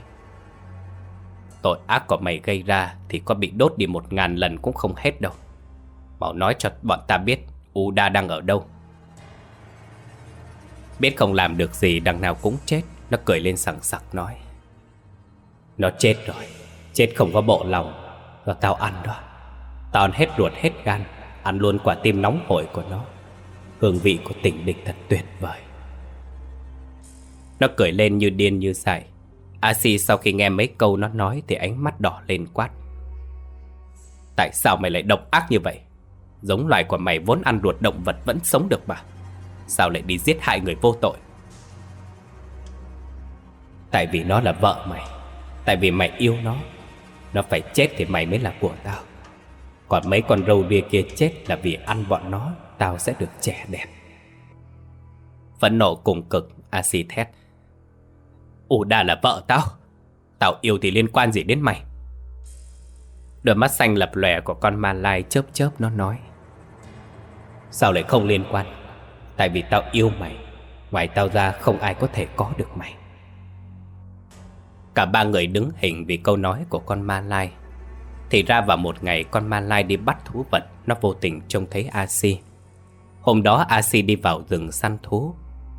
Tội ác của mày gây ra Thì có bị đốt đi một ngàn lần cũng không hết đâu. Mau nói cho bọn ta biết Uda đang ở đâu. Biết không làm được gì, đằng nào cũng chết. Nó cười lên sẵn sặc nói. Nó chết rồi. Chết không có bộ lòng. Rồi tao ăn đó. Tao ăn hết ruột, hết gan. Ăn luôn quả tim nóng hổi của nó. Hương vị của tình địch thật tuyệt vời. Nó cười lên như điên như dại. A Si sau khi nghe mấy câu nó nói Thì ánh mắt đỏ lên quát. Tại sao mày lại độc ác như vậy? Giống loài của mày vốn ăn ruột động vật vẫn sống được mà. Sao lại đi giết hại người vô tội? Tại vì nó là vợ mày, Tại vì mày yêu nó Nó phải chết thì mày mới là của tao. Còn mấy con râu bia kia chết là vì ăn bọn nó, Tao sẽ được trẻ đẹp. Phẫn nộ cùng cực Asi thét. Ủ đà là vợ tao. Tao yêu thì liên quan gì đến mày? Đôi mắt xanh lập lòe của con ma lai chớp chớp nó nói. Sao lại không liên quan? Tại vì tao yêu mày, Ngoài tao ra không ai có thể có được mày. Cả ba người đứng hình vì câu nói của con ma lai. Thì ra vào một ngày con ma lai đi bắt thú vật, Nó vô tình trông thấy A-si Hôm đó A-si đi vào rừng săn thú.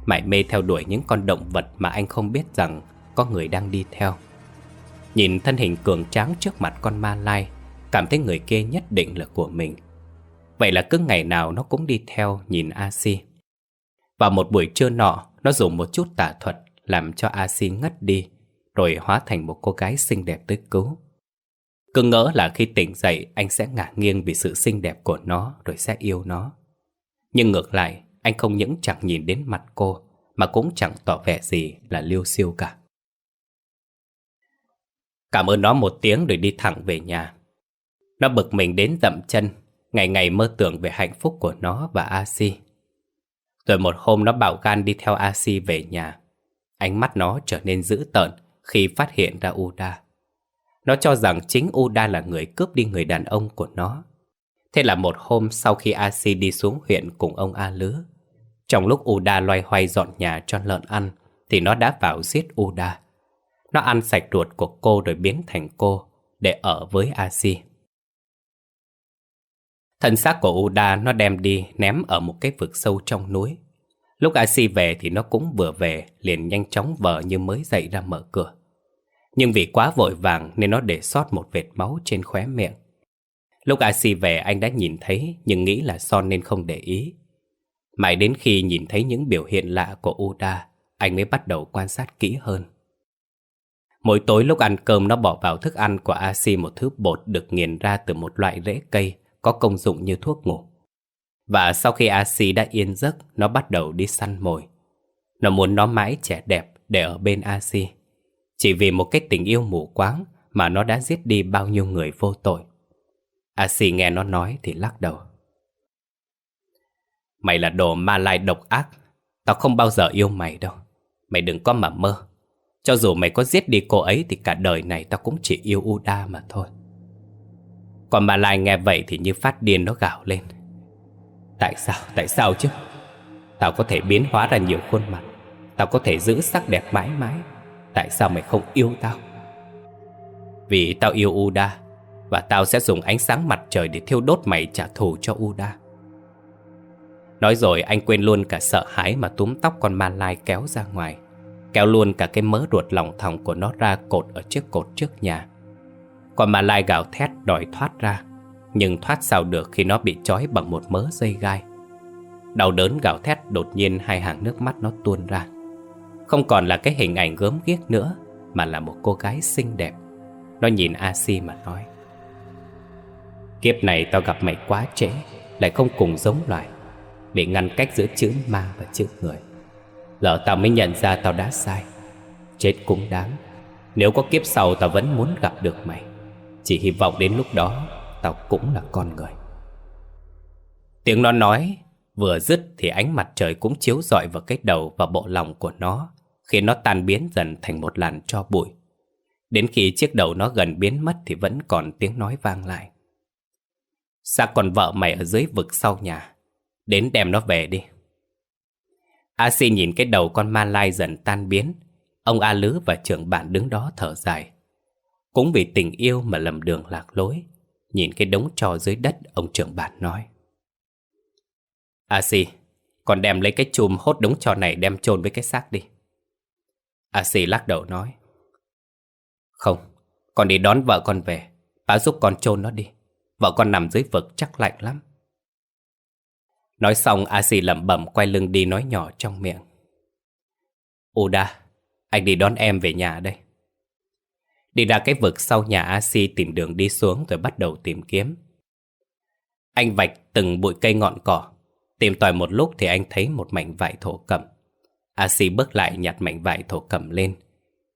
Mải mê theo đuổi những con động vật mà anh không biết rằng Có người đang đi theo. Nhìn thân hình cường tráng trước mặt con ma lai, Cảm thấy người kia nhất định là của mình. Vậy là cứ ngày nào nó cũng đi theo nhìn A-si. Vào một buổi trưa nọ, Nó dùng một chút tà thuật Làm cho A-si ngất đi, Rồi hóa thành một cô gái xinh đẹp tới cứu. Cứ ngỡ là khi tỉnh dậy, Anh sẽ ngả nghiêng vì sự xinh đẹp của nó, Rồi sẽ yêu nó. Nhưng ngược lại anh không những chẳng nhìn đến mặt cô, Mà cũng chẳng tỏ vẻ gì là liêu siêu cả. Cảm ơn nó một tiếng rồi đi thẳng về nhà. Nó bực mình đến dậm chân, Ngày ngày mơ tưởng về hạnh phúc của nó và A-si. Rồi một hôm nó bảo gan đi theo A-si về nhà. Ánh mắt nó trở nên dữ tợn khi phát hiện ra Uda Nó cho rằng chính Uda là người cướp đi người đàn ông của nó. Thế là một hôm sau khi A-si đi xuống huyện cùng ông a lứa trong lúc Uda loay hoay dọn nhà cho lợn ăn Thì nó đã vào giết Uda Nó ăn sạch ruột của cô rồi biến thành cô Để ở với Asi Thân xác của Uda nó đem đi ném ở một cái vực sâu trong núi. Lúc Asi về thì nó cũng vừa về, liền nhanh chóng vờ như mới dậy ra mở cửa. Nhưng vì quá vội vàng nên nó để sót một vệt máu trên khóe miệng. Lúc Asi về anh đã nhìn thấy nhưng nghĩ là Son nên không để ý. Mãi đến khi nhìn thấy những biểu hiện lạ của Uda, anh mới bắt đầu quan sát kỹ hơn. Mỗi tối lúc ăn cơm nó bỏ vào thức ăn của Asi một thứ bột được nghiền ra từ một loại rễ cây có công dụng như thuốc ngủ. Và sau khi Asi đã yên giấc, nó bắt đầu đi săn mồi. Nó muốn nó mãi trẻ đẹp để ở bên Asi. Chỉ vì một cái tình yêu mù quáng mà nó đã giết đi bao nhiêu người vô tội. Asi nghe nó nói thì lắc đầu. Mày là đồ ma lai độc ác. Tao không bao giờ yêu mày đâu. Mày đừng có mà mơ. Cho dù mày có giết đi cô ấy thì cả đời này tao cũng chỉ yêu Uda mà thôi. Còn ma Lai nghe vậy thì như phát điên nó gào lên Tại sao, tại sao chứ Tao có thể biến hóa ra nhiều khuôn mặt Tao có thể giữ sắc đẹp mãi mãi Tại sao mày không yêu tao Vì tao yêu Uda Và tao sẽ dùng ánh sáng mặt trời Để thiêu đốt mày trả thù cho Uda Nói rồi anh quên luôn cả sợ hãi Mà túm tóc con ma lai kéo ra ngoài, Kéo luôn cả cái mớ ruột lòng thòng của nó ra cột ở chiếc cột trước nhà. Con ma lai gào thét đòi thoát ra, Nhưng thoát sao được khi nó bị trói bằng một mớ dây gai. Đau đớn gào thét đột nhiên hai hàng nước mắt nó tuôn ra. Không còn là cái hình ảnh gớm ghiếc nữa, Mà là một cô gái xinh đẹp. Nó nhìn A-si mà nói, Kiếp này tao gặp mày quá trễ, Lại không cùng giống loài. Bị ngăn cách giữa chữ ma và chữ người. Giờ tao mới nhận ra tao đã sai. Chết cũng đáng. Nếu có kiếp sau tao vẫn muốn gặp được mày. Chỉ hy vọng đến lúc đó Tao cũng là con người. Tiếng nó nói, Vừa dứt thì ánh mặt trời cũng chiếu rọi vào cái đầu và bộ lòng của nó Khiến nó tan biến dần thành một làn cho bụi. Đến khi chiếc đầu nó gần biến mất thì vẫn còn tiếng nói vang lại. Xác còn vợ mày ở dưới vực sau nhà. Đến đem nó về đi. A Si nhìn cái đầu con ma lai dần tan biến. Ông A Lứ và trưởng bạn đứng đó thở dài. Cũng vì tình yêu mà lầm đường lạc lối, Nhìn cái đống trò dưới đất, Ông trưởng bạn nói. A si, còn đem lấy cái chùm hốt đống trò này Đem chôn với cái xác đi. A si lắc đầu nói. Không, Con đi đón vợ con về. Bà giúp con chôn nó đi. Vợ con nằm dưới vực chắc lạnh lắm. Nói xong A si lẩm bẩm Quay lưng đi nói nhỏ trong miệng Uda Anh đi đón em về nhà đây Đi ra cái vực sau nhà A-si tìm đường đi xuống rồi bắt đầu tìm kiếm. Anh vạch từng bụi cây ngọn cỏ. Tìm tòi một lúc thì anh thấy một mảnh vải thổ cẩm. A-si bước lại nhặt mảnh vải thổ cẩm lên.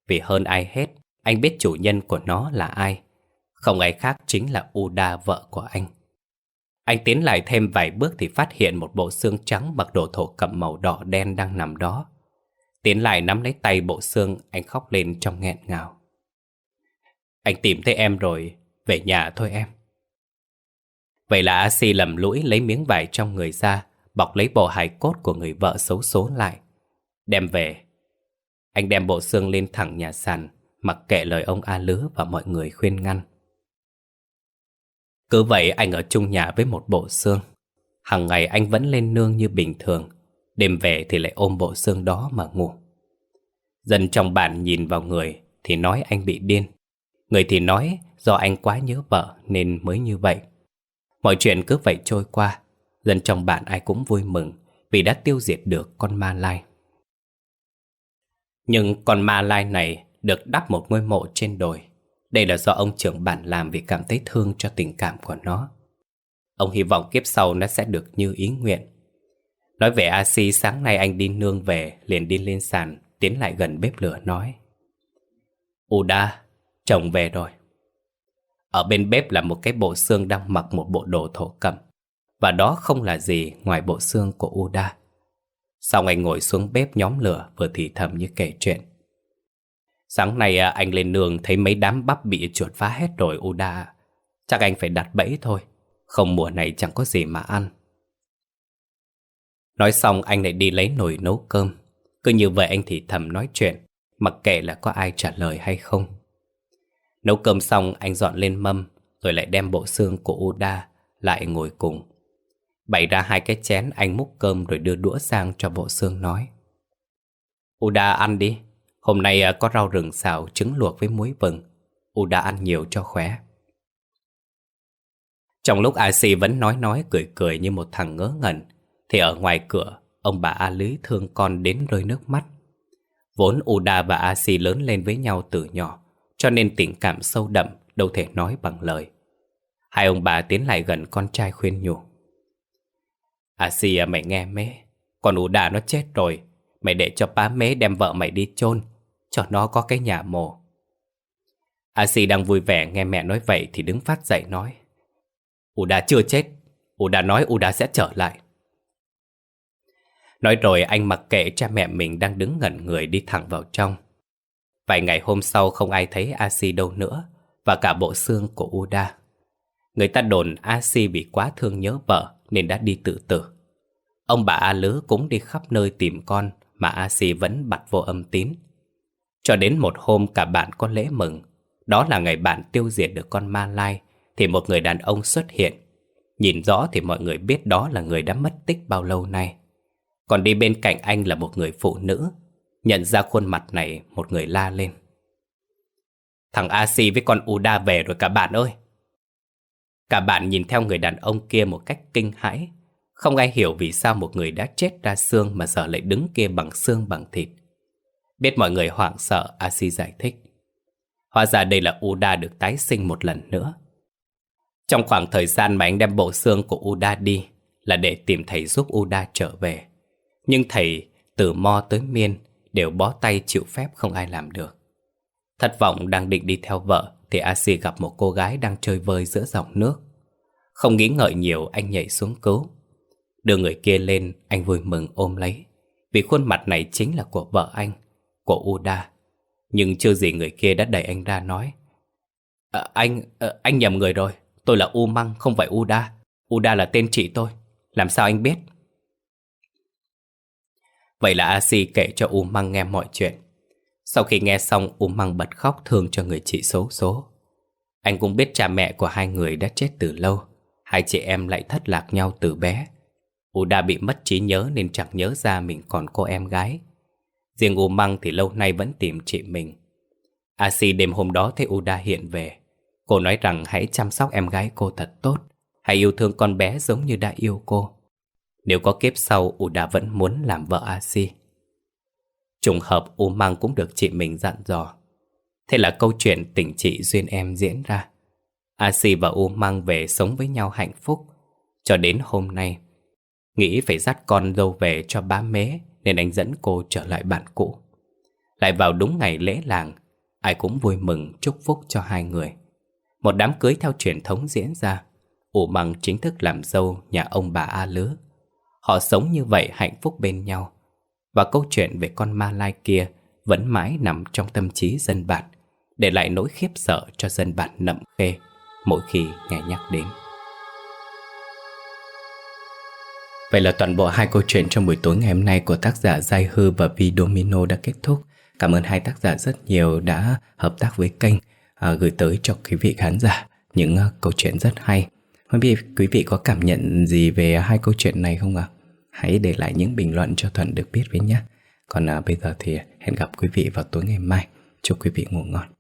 Vì hơn ai hết, anh biết chủ nhân của nó là ai. Không ai khác chính là Uda vợ của anh. Anh tiến lại thêm vài bước thì phát hiện một bộ xương trắng mặc đồ thổ cẩm màu đỏ đen đang nằm đó. Tiến lại nắm lấy tay bộ xương, anh khóc lên trong nghẹn ngào. Anh tìm thấy em rồi, về nhà thôi em. Vậy là A-si lầm lũi lấy miếng vải trong người ra, bọc lấy bộ hài cốt của người vợ xấu số lại. Đem về. Anh đem bộ xương lên thẳng nhà sàn, Mặc kệ lời ông A Lứa và mọi người khuyên ngăn cứ vậy anh ở chung nhà với một bộ xương. Hằng ngày anh vẫn lên nương như bình thường. Đêm về thì lại ôm bộ xương đó mà ngủ. Dân trong bản nhìn vào người Thì nói anh bị điên. Người thì nói do anh quá nhớ vợ Nên mới như vậy. Mọi chuyện cứ vậy trôi qua. Dân trong bản ai cũng vui mừng Vì đã tiêu diệt được con ma lai. Nhưng con ma lai này Được đắp một ngôi mộ trên đồi. Đây là do ông trưởng bản làm Vì cảm thấy thương cho tình cảm của nó. Ông hy vọng kiếp sau nó sẽ được như ý nguyện. Nói về a si sáng nay anh đi nương về Liền đi lên sàn Tiến lại gần bếp lửa nói. Uda, chồng về rồi. Ở bên bếp là một cái bộ xương đang mặc một bộ đồ thổ cẩm Và đó không là gì ngoài bộ xương của Uda Xong anh ngồi xuống bếp nhóm lửa Vừa thì thầm như kể chuyện. Sáng nay à, anh lên nương thấy mấy đám bắp bị chuột phá hết rồi Uda Chắc anh phải đặt bẫy thôi. Không mùa này chẳng có gì mà ăn. Nói xong, anh lại đi lấy nồi nấu cơm. Cứ như vậy anh thì thầm nói chuyện, Mặc kệ là có ai trả lời hay không. Nấu cơm xong, anh dọn lên mâm, Rồi lại đem bộ xương của Uda Lại ngồi cùng. Bày ra hai cái chén, anh múc cơm Rồi đưa đũa sang cho bộ xương nói. Uda ăn đi. Hôm nay à, có rau rừng xào Trứng luộc với muối vừng Uda ăn nhiều cho khỏe Trong lúc AC vẫn nói nói cười cười như một thằng ngớ ngẩn thì ở ngoài cửa, ông bà A Lý thương con đến rơi nước mắt. Vốn Uda và A Si lớn lên với nhau từ nhỏ, cho nên tình cảm sâu đậm đâu thể nói bằng lời. Hai ông bà tiến lại gần con trai khuyên nhủ. A Si à mày nghe mế, còn Uda nó chết rồi, mày để cho bá mế đem vợ mày đi chôn cho nó có cái nhà mồ. A Si đang vui vẻ nghe mẹ nói vậy thì đứng phát dậy nói. Uda chưa chết, Uda nói Uda sẽ trở lại. Nói rồi anh mặc kệ cha mẹ mình đang đứng ngẩn người đi thẳng vào trong. Vài ngày hôm sau không ai thấy Asi đâu nữa và cả bộ xương của Uda. Người ta đồn Asi bị quá thương nhớ vợ nên đã đi tự tử. Ông bà A Lứ cũng đi khắp nơi tìm con mà Asi vẫn bặt vô âm tín. Cho đến một hôm cả bạn có lễ mừng. Đó là ngày bạn tiêu diệt được con ma lai, thì một người đàn ông xuất hiện. Nhìn rõ thì mọi người biết đó là người đã mất tích bao lâu nay. Còn đi bên cạnh anh là một người phụ nữ, Nhận ra khuôn mặt này Một người la lên Thằng asi với con Uda về rồi cả bạn ơi Cả bạn nhìn theo người đàn ông kia một cách kinh hãi Không ai hiểu vì sao một người đã chết ra xương Mà giờ lại đứng kia bằng xương bằng thịt Biết mọi người hoảng sợ asi giải thích Hóa ra đây là Uda được tái sinh một lần nữa Trong khoảng thời gian mà anh đem bộ xương của Uda đi Là để tìm thầy giúp Uda trở về nhưng thầy từ Mo tới Miên đều bó tay chịu phép không ai làm được. Thất vọng đang định đi theo vợ thì Asi gặp một cô gái đang chơi vơi giữa dòng nước. Không nghĩ ngợi nhiều anh nhảy xuống cứu. Đưa người kia lên anh vui mừng ôm lấy vì khuôn mặt này chính là của vợ anh, của Uda. Nhưng chưa gì người kia đã đẩy anh ra nói à, Anh, à, anh nhầm người rồi Tôi là U Măng không phải Uda Uda là tên chị tôi Làm sao anh biết Vậy là Asi kể cho U Măng nghe mọi chuyện. Sau khi nghe xong, U Măng bật khóc thương cho người chị xấu số. Anh cũng biết cha mẹ của hai người đã chết từ lâu. Hai chị em lại thất lạc nhau từ bé. Uda bị mất trí nhớ nên chẳng nhớ ra mình còn cô em gái. Riêng U Măng thì lâu nay vẫn tìm chị mình. Asi đêm hôm đó thấy Uda hiện về. Cô nói rằng hãy chăm sóc em gái cô thật tốt. Hãy yêu thương con bé giống như đã yêu cô. Nếu có kiếp sau Uda vẫn muốn làm vợ Asi Trùng hợp U Mang cũng được chị mình dặn dò Thế là câu chuyện tình chị duyên em diễn ra Asi và U Mang về sống với nhau hạnh phúc Cho đến hôm nay, Nghĩ phải dắt con dâu về cho bá mế nên anh dẫn cô trở lại bạn cũ. Lại vào đúng ngày lễ làng, Ai cũng vui mừng chúc phúc cho hai người. Một đám cưới theo truyền thống diễn ra, ủ măng chính thức làm dâu nhà ông bà A Lứa. Họ sống như vậy hạnh phúc bên nhau, Và câu chuyện về con ma lai kia Vẫn mãi nằm trong tâm trí dân bản, Để lại nỗi khiếp sợ cho dân bản nậm khê Mỗi khi nghe nhắc đến. Vậy là toàn bộ hai câu chuyện trong buổi tối ngày hôm nay của tác giả Giai Hư và Vi Domino đã kết thúc. Cảm ơn hai tác giả rất nhiều đã hợp tác với kênh à, Gửi tới cho quý vị khán giả những uh, câu chuyện rất hay Không biết quý vị có cảm nhận gì về hai câu chuyện này không ạ? Hãy để lại những bình luận cho Thuận được biết với nhé Còn à, bây giờ thì hẹn gặp quý vị vào tối ngày mai Chúc quý vị ngủ ngon